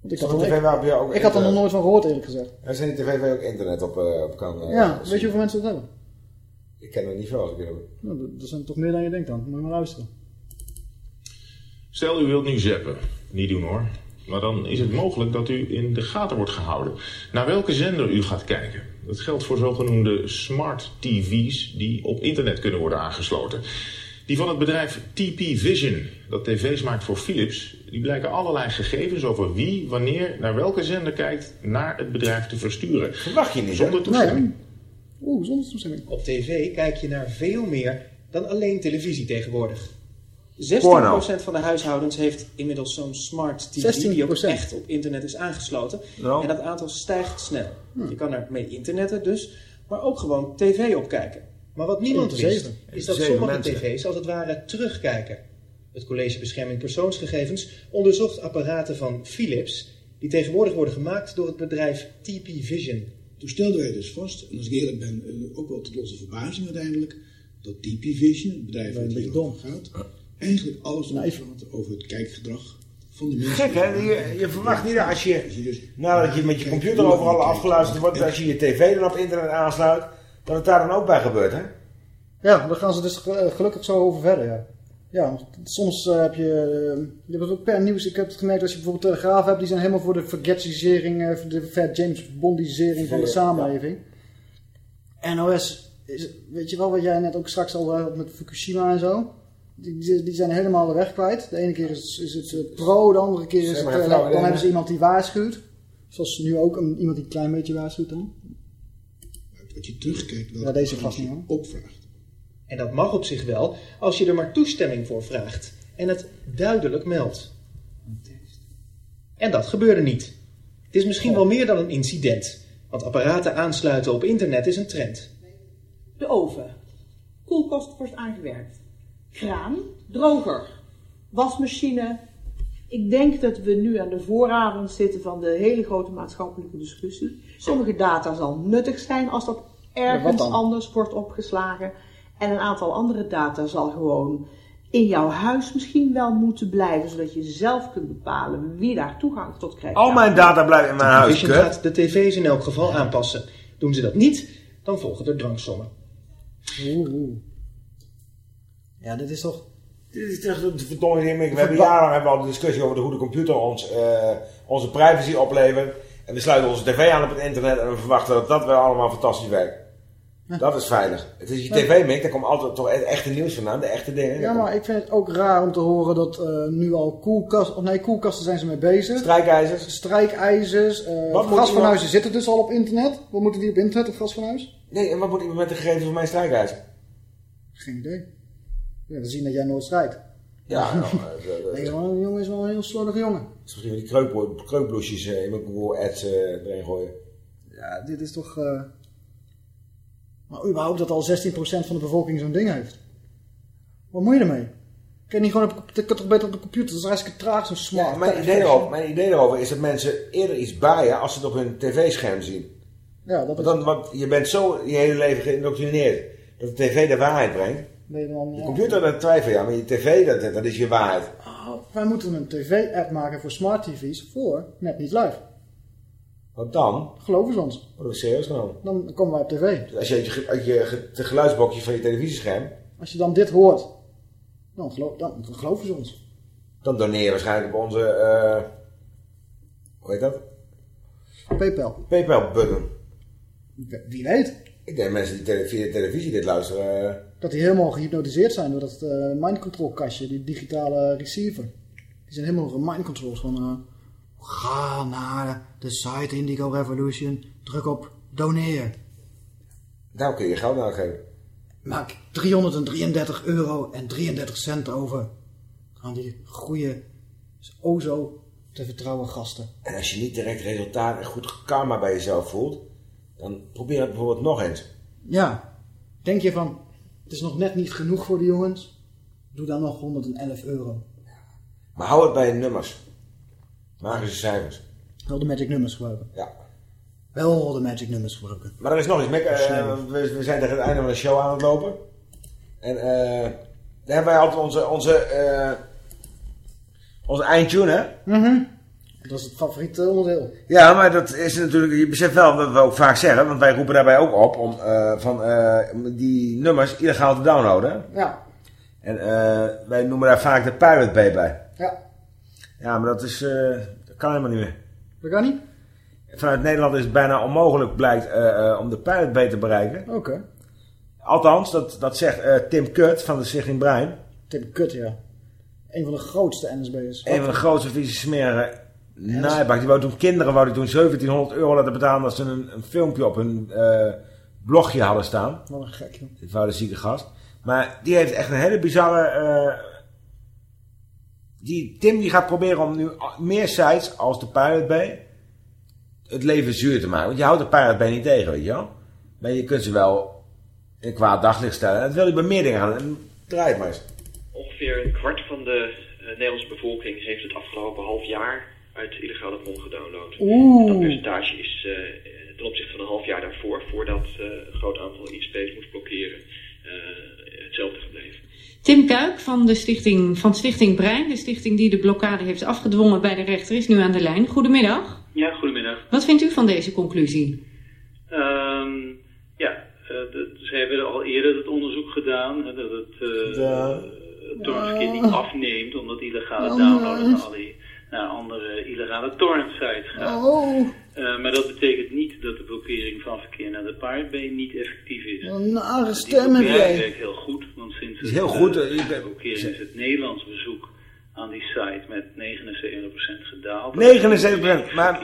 Want ik had, er, tv je ook ik had er nog nooit van gehoord eerlijk gezegd. Er zijn die tv waar je ook internet op, eh, op kan ja, zien. weet je hoeveel mensen dat hebben? Ik ken er niet veel. als ik ben. Nou, dat- dat zijn toch meer dan je denkt dan. Moet je maar luisteren. Stel u wilt nu zappen. Niet doen hoor. Maar dan is het mogelijk dat u in de gaten wordt gehouden. Naar welke zender u gaat kijken. Dat geldt voor zogenoemde smart TV's die op internet kunnen worden aangesloten. Die van het bedrijf TP Vision, dat tv's maakt voor Philips, die blijken allerlei gegevens over wie, wanneer, naar welke zender kijkt, naar het bedrijf te versturen. Verwacht je niet, Zonder toestemming. Oeh, zonder toestemming. Op tv kijk je naar veel meer dan alleen televisie tegenwoordig. 16% Porno. van de huishoudens heeft inmiddels zo'n smart TV 16%. die ook echt op internet is aangesloten. Ja. En dat aantal stijgt snel. Je kan er mee internetten dus, maar ook gewoon tv opkijken. Maar wat niemand wist, is dat sommige mensen. tv's als het ware terugkijken. Het College Bescherming Persoonsgegevens onderzocht apparaten van Philips... die tegenwoordig worden gemaakt door het bedrijf TP Vision. Toen stelden wij dus vast, en als ik eerlijk ben, eh, ook wel tot onze verbazing uiteindelijk, dat TP Vision, het bedrijf waar het hier over gaat, eigenlijk alles had over het kijkgedrag van de mensen. Gek hè, je, je verwacht niet dat als je, nadat je met je computer overal afgeluisterd wordt, als je je tv dan op internet aansluit, dat het daar dan ook bij gebeurt hè? Ja, daar gaan ze dus eh, gelukkig zo over verder, ja. Ja, soms eh, heb je... eh, je hebt het ook per nieuws. Ik heb het gemerkt als je bijvoorbeeld Telegraaf hebt. Die zijn helemaal voor de forgettisering, eh, voor de Fat James Bondisering van de Ja. samenleving. NOS, is, weet je wel wat jij net ook straks al had met Fukushima en zo? Die, die, die zijn helemaal de weg kwijt. De ene keer is, is het eh, pro, de andere keer is het... eh, even dan nou, eh, hebben ze iemand die waarschuwt. Zoals nu ook een, iemand die een klein beetje waarschuwt dan. Wat je terugkijkt, Ja, deze vast niet opvraagt. En dat mag op zich wel als je er maar toestemming voor vraagt en het duidelijk meldt. En dat gebeurde niet. Het is misschien wel meer dan een incident, want apparaten aansluiten op internet is een trend. De oven. Koelkast wordt aangewerkt. Kraan. Droger. Wasmachine. Ik denk dat we nu aan de vooravond zitten van de hele grote maatschappelijke discussie. Sommige data zal nuttig zijn als dat ergens anders wordt opgeslagen. En een aantal andere data zal gewoon in jouw huis misschien wel moeten blijven, zodat je zelf kunt bepalen wie daar toegang tot krijgt. Al mijn data blijven in mijn huis, Vision kut. gaat de tv's in elk geval aanpassen. Doen ze dat niet, dan volgen er dwangsommen. Oeh. Ja, dit is toch... Dit is toch een verdomme ding. We hebben jarenlang hebben we al de discussie over de hoe de computer ons, eh, onze privacy oplevert. En we sluiten onze tv aan op het internet en we verwachten dat dat wel allemaal fantastisch werkt. Dat is veilig. Het is je tv, Mick, daar komt altijd toch het echte nieuws vandaan, de echte dingen. Ja, maar ik vind het ook raar om te horen dat eh, nu al koelkasten... Of nee, koelkasten zijn ze mee bezig. Strijkijzers. Strijkijzers. eh Wat moet gasfornuizen zitten dus al op internet. Wat moeten die op internet, op gasfornuis? Nee, en wat moet iemand met de gegevens van mijn strijkijzer? Geen idee. Ja, we zien dat jij nooit strijdt. Ja, nou, eh, de- Nee, jongen, die jongen is wel een heel slordig jongen. Misschien met die kreupbloesjes eh, in mijn Google Ads eh, erin gooien. Ja, dit is toch... eh Maar überhaupt dat al 16% van de bevolking zo'n ding heeft. Wat moet je ermee? Kun je niet gewoon op, dat kan toch beter op de computer? Dat is hartstikke traag, zo'n smart. Ja, mijn, idee erover, mijn idee erover is dat mensen eerder iets baaien als ze het op hun tv-scherm zien. Ja, dat Want, is... dan, want je bent zo je hele leven geïndoctrineerd dat de tv de waarheid brengt. Ben je dan, De ja. computer, dat twijfel aan, maar je tv, dat, dat is je waarheid. Oh, wij moeten een tv-app maken voor smart tv's voor net niet live. Want dan Geloven ze ons. we serieus genomen. Dan komen wij op tv. Dus als je uit je, uit je ge- de geluidsbokje van je televisiescherm, Als je dan dit hoort, dan, geloof, dan, dan geloven ze ons. dan doneer je waarschijnlijk op onze, eh, hoe heet dat? PayPal. PayPal-button. Wie weet. Ik denk mensen die tele- via de televisie dit luisteren, eh, Dat die helemaal gehypnotiseerd zijn door dat eh mind control kastje, die digitale receiver. Die zijn helemaal mind controls van... eh, ga naar de site Indigo Revolution, druk op doneer. daar kun je geld aan geven. Maak 333 euro en 33 cent over. Aan die goede, o zo te vertrouwen gasten. En als je niet direct resultaat en goed karma bij jezelf voelt, dan probeer het bijvoorbeeld nog eens. Ja, denk je van, het is nog net niet genoeg voor de jongens? Doe dan nog 111 euro. Maar hou het bij nummers. Magische cijfers. Wel de magic numbers gebruiken. Ja. Wel de magic numbers gebruiken. Maar er is nog iets, Mick. eh, we zijn tegen het einde van de show aan het lopen. En eh daar hebben wij altijd onze, onze, eh onze eindtune, hè? Mhm. Dat is het favoriete onderdeel. Ja, maar dat is natuurlijk, je beseft wel wat we ook vaak zeggen, want wij roepen daarbij ook op om, eh, van, eh, die nummers illegaal te downloaden. Ja. En eh, wij noemen daar vaak de Pirate Bay bij. Ja. Ja, maar dat is, dat kan helemaal niet meer. Dat kan niet? Vanuit Nederland is het bijna onmogelijk, blijkt, om de Pirate Bay te bereiken. Oké. Althans, dat, dat zegt Tim Kut van de Stichting Brein. Tim Kut, ja. Een van de grootste NSB'ers. Een van de grootste vieze smeren naaibak. Die wou toen kinderen wou die toen 1700 euro laten betalen als ze een, een filmpje op hun eh, blogje hadden staan. Wat een gek, joh. Dit wou de zieke gast. Maar die heeft echt een hele bizarre... eh, die, Tim die gaat proberen om nu meer sites als de Pirate Bay het leven zuur te maken. Want je houdt de Pirate Bay niet tegen, weet je wel. Maar je kunt ze wel in kwaad daglicht stellen. En dat wil je bij meer dingen gaan. En draai het maar eens. Ongeveer een kwart van de eh, Nederlandse bevolking heeft het afgelopen half jaar uit illegale bron gedownload. Oeh. Dat percentage is eh, ten opzichte van een half jaar daarvoor, voordat eh, een groot aantal ISP's moest blokkeren, eh, hetzelfde gebleven. Tim Kuik van de stichting, van Stichting Brein, de stichting die de blokkade heeft afgedwongen bij de rechter, is nu aan de lijn. Goedemiddag. Ja, goedemiddag. Wat vindt u van deze conclusie? Ehm, ja, eh, de- ze hebben al eerder het onderzoek gedaan hè, dat het uh, torrentverkeer niet afneemt omdat illegale downloaden naar, al die, naar andere illegale torrentsites gaan. Oh, Eh, maar dat betekent niet dat de blokkering van verkeer naar de Pirate Bay niet effectief is. een nare Die stem heb blokkering jij. werkt heel goed, want sinds het, heel goed, eh, eh, je de blokkering is het Nederlands bezoek aan die site met 79% gedaald. 79%, maar-.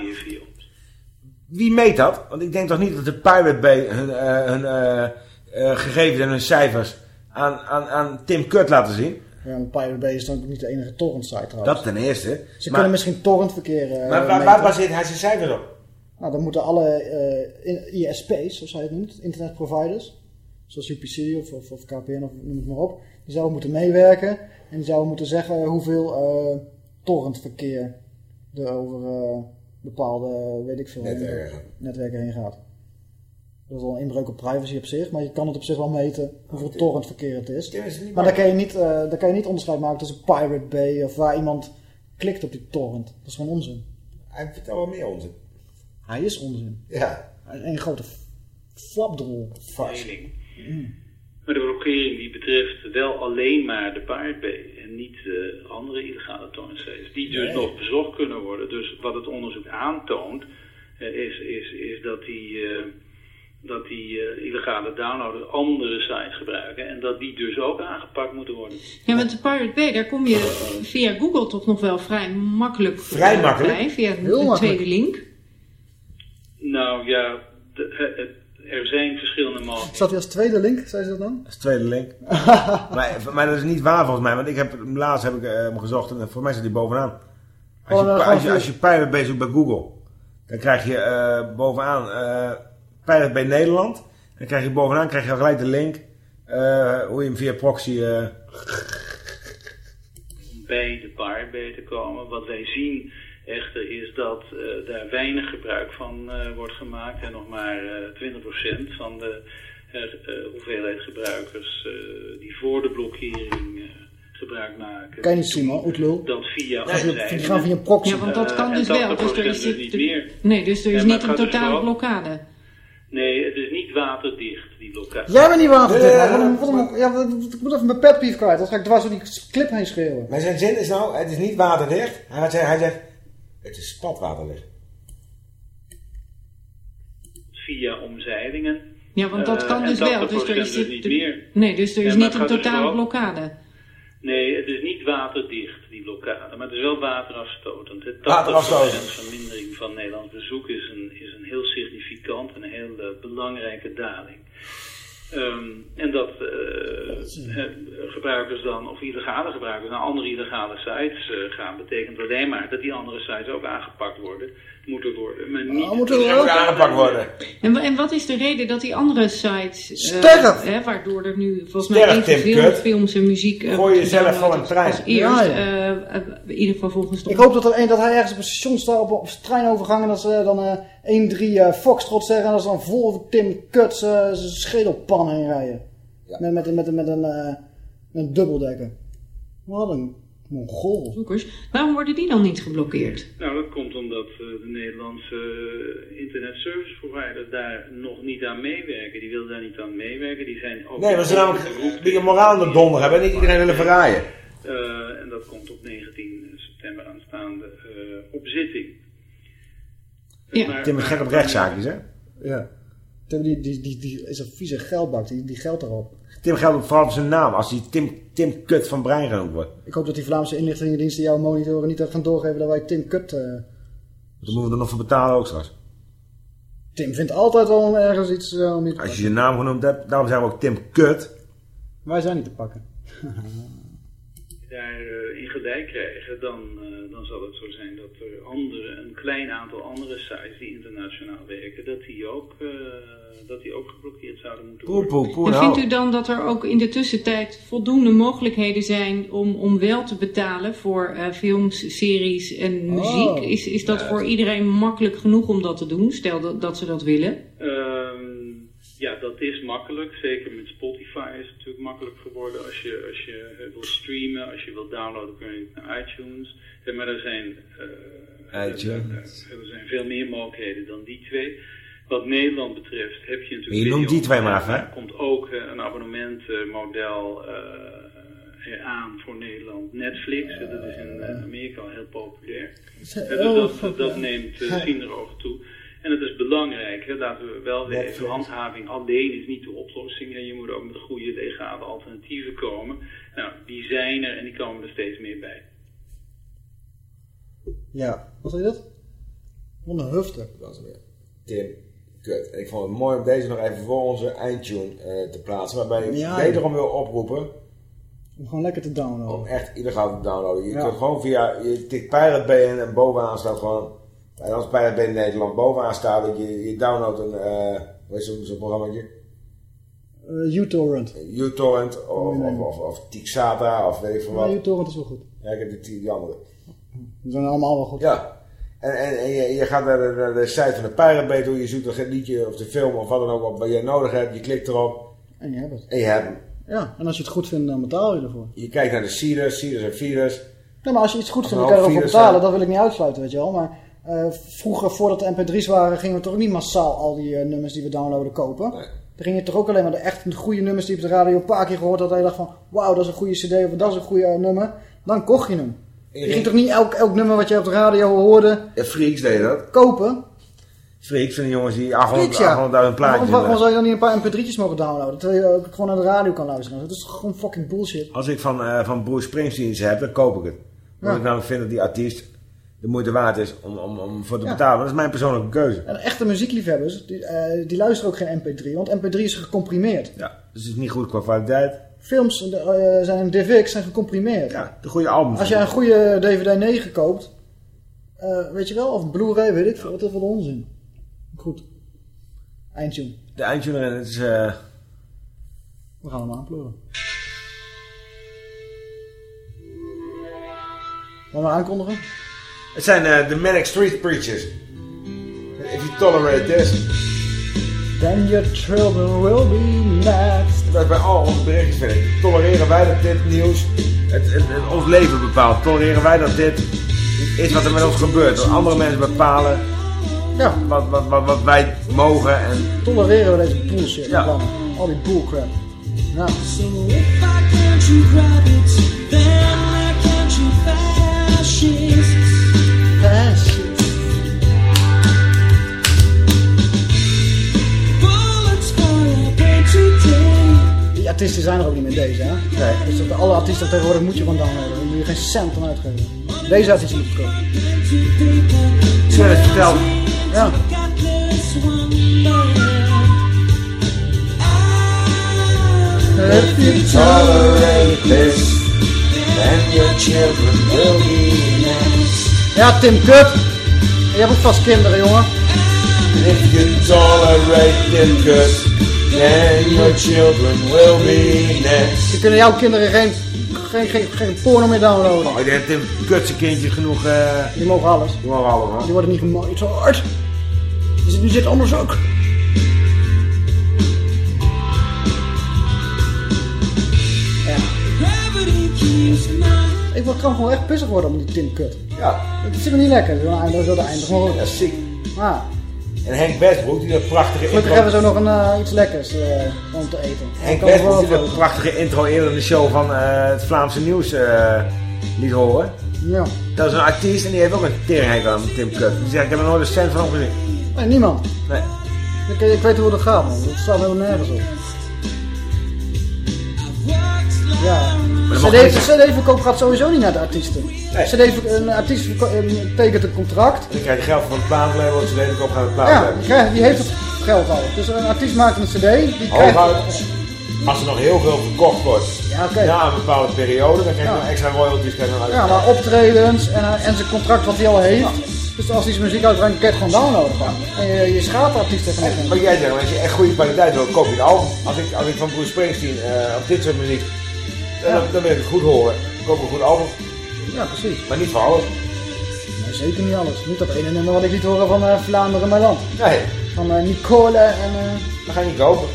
Wie meet dat? Want ik denk toch niet dat de Pirate Bay hun, eh, hun eh, eh, gegevens en hun cijfers aan, aan, aan Tim Kut laten zien. Ja, maar Pirate Bay is dan ook niet de enige torrentsite trouwens. Dat ten eerste. Ze Maar- kunnen misschien torrentverkeer eh, Maar waar, waar baseert hij zijn cijfers op? Nou, dan moeten alle eh, ISP's, zoals hij het noemt, internetproviders, zoals UPC of, of, of KPN of noem het maar op, die zouden moeten meewerken en die zouden moeten zeggen hoeveel eh torrentverkeer er over bepaalde, weet ik veel, Netwerken. netwerken heen gaat. Dat is wel een inbreuk op privacy op zich, maar je kan het op zich wel meten hoeveel torrentverkeer het is. Het Maar dan kan, je niet, eh, dan kan je niet onderscheid maken tussen Pirate Bay of waar iemand klikt op die torrent. Dat is gewoon onzin. Hij vertelt wel meer onzin. Hij is onzin. Ja. Hij is een grote flapdrol. Mening. Maar de blokkering die betreft wel alleen maar de Pirate Bay en niet eh, andere illegale torrentsites. Die dus Nee. nog bezocht kunnen worden. Dus wat het onderzoek aantoont eh, is, is, is dat die, eh, dat die eh, illegale downloaders andere sites gebruiken. En dat die dus ook aangepakt moeten worden. Ja, want de Pirate Bay, daar kom je eh, via Google toch nog wel vrij makkelijk Vrij eh, makkelijk? bij, via Heel de makkelijk. tweede link. Nou ja, de- het, er zijn verschillende mogelijkheden. Staat hij als tweede link, zei ze dat dan? De tweede link. maar, maar dat is niet waar volgens mij, want ik heb, laatst heb ik eh, hem gezocht en volgens mij staat hij bovenaan. Als je, Oh, als je, gaan als je Pirate Bay zoekt bij Google, dan krijg je eh, bovenaan Pirate Bay Nederland. Dan krijg je bovenaan krijg je gelijk de link eh, hoe je hem via proxy... eh, bij de Pirate te komen. Wat wij zien echter is dat eh, daar weinig gebruik van eh, wordt gemaakt en nog maar eh 20% van de eh, eh, hoeveelheid gebruikers eh, die voor de blokkering eh, gebruik maken. Kan je niet zien, man. Dat via Ja, die- gaan via proxy. Ja, want dat kan dus wel. 80% Dus er is, dus niet meer. nee, dus er is niet een dus totale blokkade. Nee, het is niet waterdicht, die locatie. Jij bent niet waterdicht, een- Ja, ik moet even mijn petpief kwijt. Dan ga ik dwars door die clip heen schreeuwen. Maar zijn zin is nou, het is niet waterdicht. Hij zegt, hij zegt het is spatwaterdicht. Via omzeilingen. Ja, want dat Eh, kan dus wel. 80% Dus er is dus niet meer. Nee, dus er is niet een dus totale blokkade. Nee, het is niet waterdicht, die blokkade, maar het is wel waterafstotend. De 80% Waterafstotend. vermindering van Nederlands bezoek is een, is een heel significant en een heel eh, belangrijke daling. Ehm, en dat eh, eh, gebruikers dan, of illegale gebruikers, naar andere illegale sites eh, gaan, betekent alleen maar dat die andere sites ook aangepakt worden, moeten worden. Maar niet Oh, moeten ook aangepakt worden. En, en wat is de reden dat die andere sites... eh, Sterf! hè, waardoor er nu volgens mij Sterf, Tim evenveel Kut. films en muziek... eh, Gooi jezelf van een trein. Als eerst, Ja, ja. in ieder geval volgens. Ik hoop dat er een, dat hij ergens op een station staat op, op zijn treinovergang en dat ze dan eh 1, 3 eh Foxtrot zeggen en dat ze dan vol over Tim Kuts eh, zijn schedelpan heen rijden. Met, met, met, met, een, eh, een dubbeldekker. Wat een mongool. Zoekers. Waarom worden die dan niet geblokkeerd? Nou, dat komt omdat eh, de Nederlandse eh, internet service providers daar nog niet aan meewerken. Die willen daar niet aan meewerken. Die zijn ook Nee, maar ze namelijk die een moraal in de donder hebben en niet iedereen willen verraaien. Eh, en dat komt op 19 september aanstaande eh, op zitting. Ja. Tim is gek op rechtszaakjes, hè? Ja. Tim, Die, die, die, die is een vieze geldbak, die, die geldt erop. Tim geldt ook vooral op zijn naam, als hij Tim, Tim Kut van Brein genoemd wordt. Ik hoop dat die Vlaamse inlichtingendiensten jouw monitoren niet gaan doorgeven dat wij Tim Kut... eh, Dan moeten we er nog voor betalen ook straks. Tim vindt altijd wel ergens iets eh, om je te Als je je naam genoemd hebt, daarom zijn we ook Tim Kut. Wij zijn niet te pakken. daar eh, in gelijk krijgen, dan, eh, dan zal het zo zijn dat er andere, een klein aantal andere sites die internationaal werken, dat die ook, eh, dat die ook geblokkeerd zouden moeten worden. poe, poe. En vindt u dan dat er ook in de tussentijd voldoende mogelijkheden zijn om, om wel te betalen voor eh, films, series en muziek? Oh. Is, is dat voor iedereen makkelijk genoeg om dat te doen? Stel dat, dat ze dat willen. Ehm, ja, dat is makkelijk. Zeker met Spotify is het natuurlijk makkelijk Als je, als je eh, wil streamen, als je wil downloaden, kun je naar iTunes. Ja, maar er zijn, eh, iTunes. er, er zijn veel meer mogelijkheden dan die twee. Wat Nederland betreft heb je natuurlijk... Maar je noemt die twee maar hè? Er komt ook eh, een abonnementmodel eh, eraan voor Nederland. Netflix, eh, dat is in eh, Amerika al heel populair. Eh, dus dat, dat neemt uh, toe. En het is belangrijk, hè, laten we wel Netflix. handhaving alleen is niet de oplossing. Hè. Je moet ook met goede legale alternatieven komen. Nou, die zijn er en die komen er steeds meer bij. Ja, wat zei je dat? Wat een hufte. Dat was weer Tim Kut. En ik vond het mooi om deze nog even voor onze eindtune eh, te plaatsen. Waarbij ik Ja. wederom wil oproepen Om gewoon lekker te downloaden. om echt illegaal te downloaden. Je Ja. kunt gewoon via, je tikt Pirate Bay in en bovenaan staat gewoon, en als Bay in Nederland, bovenaan staat dat je, je downloadt een, eh hoe heet zo'n zo'n programmaatje? Eh, uTorrent. uTorrent of, of, of, of Tixata of weet ik veel wat. uTorrent is wel goed. Ja, ik heb die, die andere. Die zijn allemaal wel goed. Ja. En, en, en je, je gaat naar de, naar de site van de Pirate toe, je zoekt een liedje of de film of wat dan ook op wat je nodig hebt, je klikt erop En je hebt het. en je hebt hem. Ja, en als je het goed vindt, dan betaal je ervoor. Je kijkt naar de seeders, seeders en feeders. Nee, maar als je iets goed vindt, dan kan je ervoor betalen. Dat wil ik niet uitsluiten, weet je wel. Maar eh, vroeger, voordat de mp3's waren, gingen we toch niet massaal al die eh, nummers die we downloaden kopen. Nee. Dan ging je toch ook alleen maar de echt goede nummers die je op de radio een paar keer gehoord had. Dat je dacht van, wauw, dat is een goede cd of dat is een goede eh, nummer. Dan kocht je hem. Je ging- toch niet elk, elk nummer wat je op de radio hoorde Ja, Freaks deed dat. kopen? Freaks zijn die jongens die 800 Freaks, ja. 800.000 Waarom, plaatjes waarom zou je dan niet een paar mp3'tjes mogen downloaden? Terwijl je ook gewoon naar de radio kan luisteren. Dat is gewoon fucking bullshit. Als ik van, van Bruce Springsteen heb, dan koop ik het. Ja. ik namelijk vind dat die artiest de moeite waard is om, om, om voor te Ja. betalen. Dat is mijn persoonlijke keuze. En echte muziekliefhebbers, die, eh, die luisteren ook geen mp3, want mp3 is gecomprimeerd. Ja, dus het is niet goed qua kwaliteit. Films eh, zijn in DivX zijn gecomprimeerd. Ja, de goede albums. Als je een goede DVD 9 koopt, eh, weet je wel, of Blu-ray, weet ik veel, wat is voor de onzin. Goed. Eindtune. De eindtune erin, het is... eh, We gaan hem aanpleuren. Gaan we aankondigen? Het zijn eh, de Manic Street Preachers. If you tolerate this. Then your children will be next. Dat bij al onze berichtjes vind ik. Tolereren wij dat dit nieuws het, het, het ons leven bepaalt? Tolereren wij dat dit is wat er met ons gebeurt? Dat andere mensen bepalen ja. wat, wat, wat, wat wij mogen en... Tolereren we deze bullshit? Ja. plannen? Al die bullcrap. Ja. So if I can't you grab it, then why can't you? Artiesten zijn er ook niet meer deze, hè? Nee. Dus dat alle artiesten tegenwoordig moet je gewoon downloaden. Daar moet je geen cent aan uitgeven. Deze artiesten moet je kopen. Ik heb het verteld. Ja. If you tolerate this, then your children will be next. Ja, Tim Kut. Je hebt ook vast kinderen, jongen. If you tolerate then your children will be next. Ze kunnen jouw kinderen geen, geen, geen, geen porno meer downloaden. Oh, ik denk dat Tim Kut zijn kindjes genoeg... eh, Die mogen alles. Die mogen alles, hoor. Die worden niet hard. Dus nu zit anders ook. Ja. Ik word kan gewoon echt pissig worden om die Tim Kut. Ja. Het zit me niet lekker. Zo aan zo de einde. Gewoon... Ja, ziek. Ah. En Henk Westbroek, die dat prachtige Gelukkig intro... hebben ze ook nog een, eh, iets lekkers eh, om te eten. Henk Westbroek, die dat prachtige intro eerder in de show van eh, het Vlaamse nieuws liet horen. Ja. Dat is een artiest en die heeft ook een teringhekel aan Tim Kut. Die zegt, ik heb er nooit een cent van hem gezien. Nee, niemand. Nee. Ik, ik weet hoe dat gaat, man. Het staat helemaal nergens op. Ja. CD. CD-verkoop gaat sowieso niet naar de artiesten. CD, een artiest eh, tekent een contract. Dan krijg je geld van het plaatlabel, het cd op gaan het Ja, plaatlabel. die, krijgt- die heeft het geld al. Dus een artiest maakt een CD. Die krijgt, Hooguit, als er nog heel veel verkocht wordt Ja, oké. na een bepaalde periode, dan krijg je Ja. nog extra royalties. krijg je ja, maar optredens en, eh, en zijn contract wat hij al heeft. Dus als hij zijn muziek uitbrengt, kan je het gewoon downloaden. En je, je schaadt de artiest even niet. Wat jij zegt, als je echt goede kwaliteit wil, koop je het album. Als ik, als ik van Bruce Springsteen eh op dit soort muziek, dan, Ja. dan ik goed horen. Dan koop ik een goed album. Ja, precies. Maar niet voor alles. Nee, zeker niet alles. Niet dat ene nummer wat ik liet horen van eh, Vlaanderen, mijn land. Nee. Van eh, Nicole en... eh, Dat ga je niet kopen.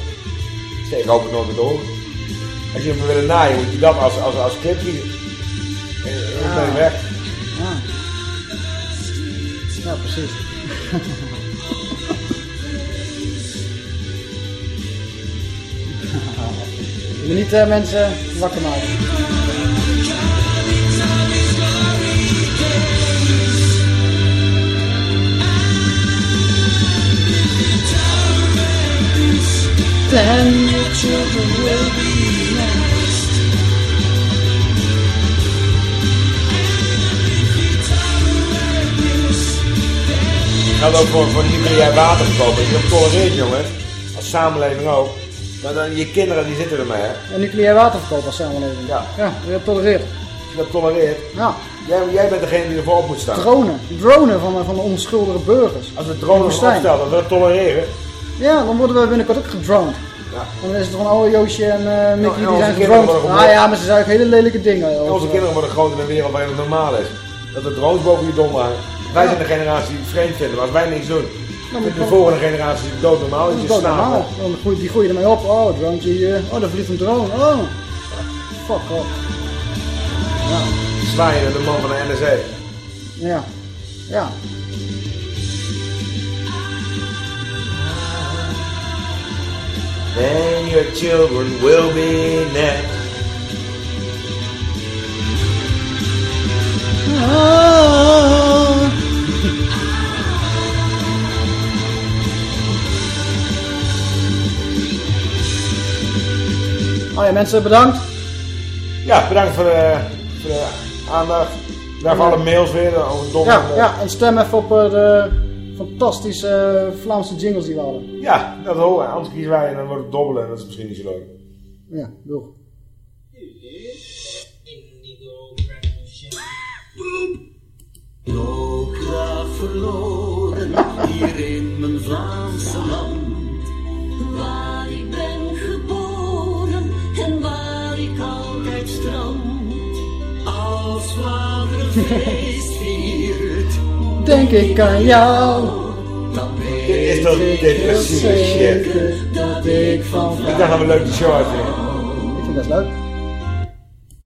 Ik hoop het nooit te horen. Als je hem wil naaien, moet je dat als, als, als clip kiezen. En dan ben je weg. Ja. Ja, precies. Je niet eh, mensen wakker maken. Then ook voor, voor nucleair waterverkoop. Als je dat tolereert, jongen, als samenleving ook. Dan, dan, je kinderen die zitten ermee, hè. En nucleair waterverkoop als samenleving. Ja. Ja, je tolereert. Als je dat tolereert. Ja. Jij, jij bent degene die ervoor op moet staan. Dronen. Dronen van, van de onschuldige burgers. Als we drones opstellen, dat we dat tolereren. Ja, dan worden we binnenkort ook gedroned. Ja. Dan is het van, oh Joosje en eh Mickey die zijn gedroned. Ah ja, maar ze zijn ook hele lelijke dingen. En onze kinderen worden groot in een wereld waarin het normaal is. Dat de drones boven je dom hangen. Wij zijn de generatie die het vreemd vinden, maar als wij niks doen, Dan dan moet de je- volgende generatie die doodnormaal is. Dat is Je normaal. Dan groei- die groeien ermee op. Oh, drone hier. Oh, daar vliegt een drone. Oh. Fuck off. Ja. Zwaaien de man van de NSA. Ja. Ja. Then your children will be next. Oh ja, mensen bedankt. Ja, bedankt voor de, voor de aandacht. Daar vallen eh, mails weer over domme... Ja, ja, en stem even op eh, de fantastische eh, Vlaamse jingles die we hadden. Ja, dat horen. Anders kiezen wij en dan wordt het dobbelen en dat is misschien niet zo leuk. Ja, doe. Ook verloren hier in mijn Vlaamse land. Een feest viert, Denk ik aan jou. dan weet is toch ik depressieve shit. dat ik van dacht dat we een leuke show. Ik vind dat leuk.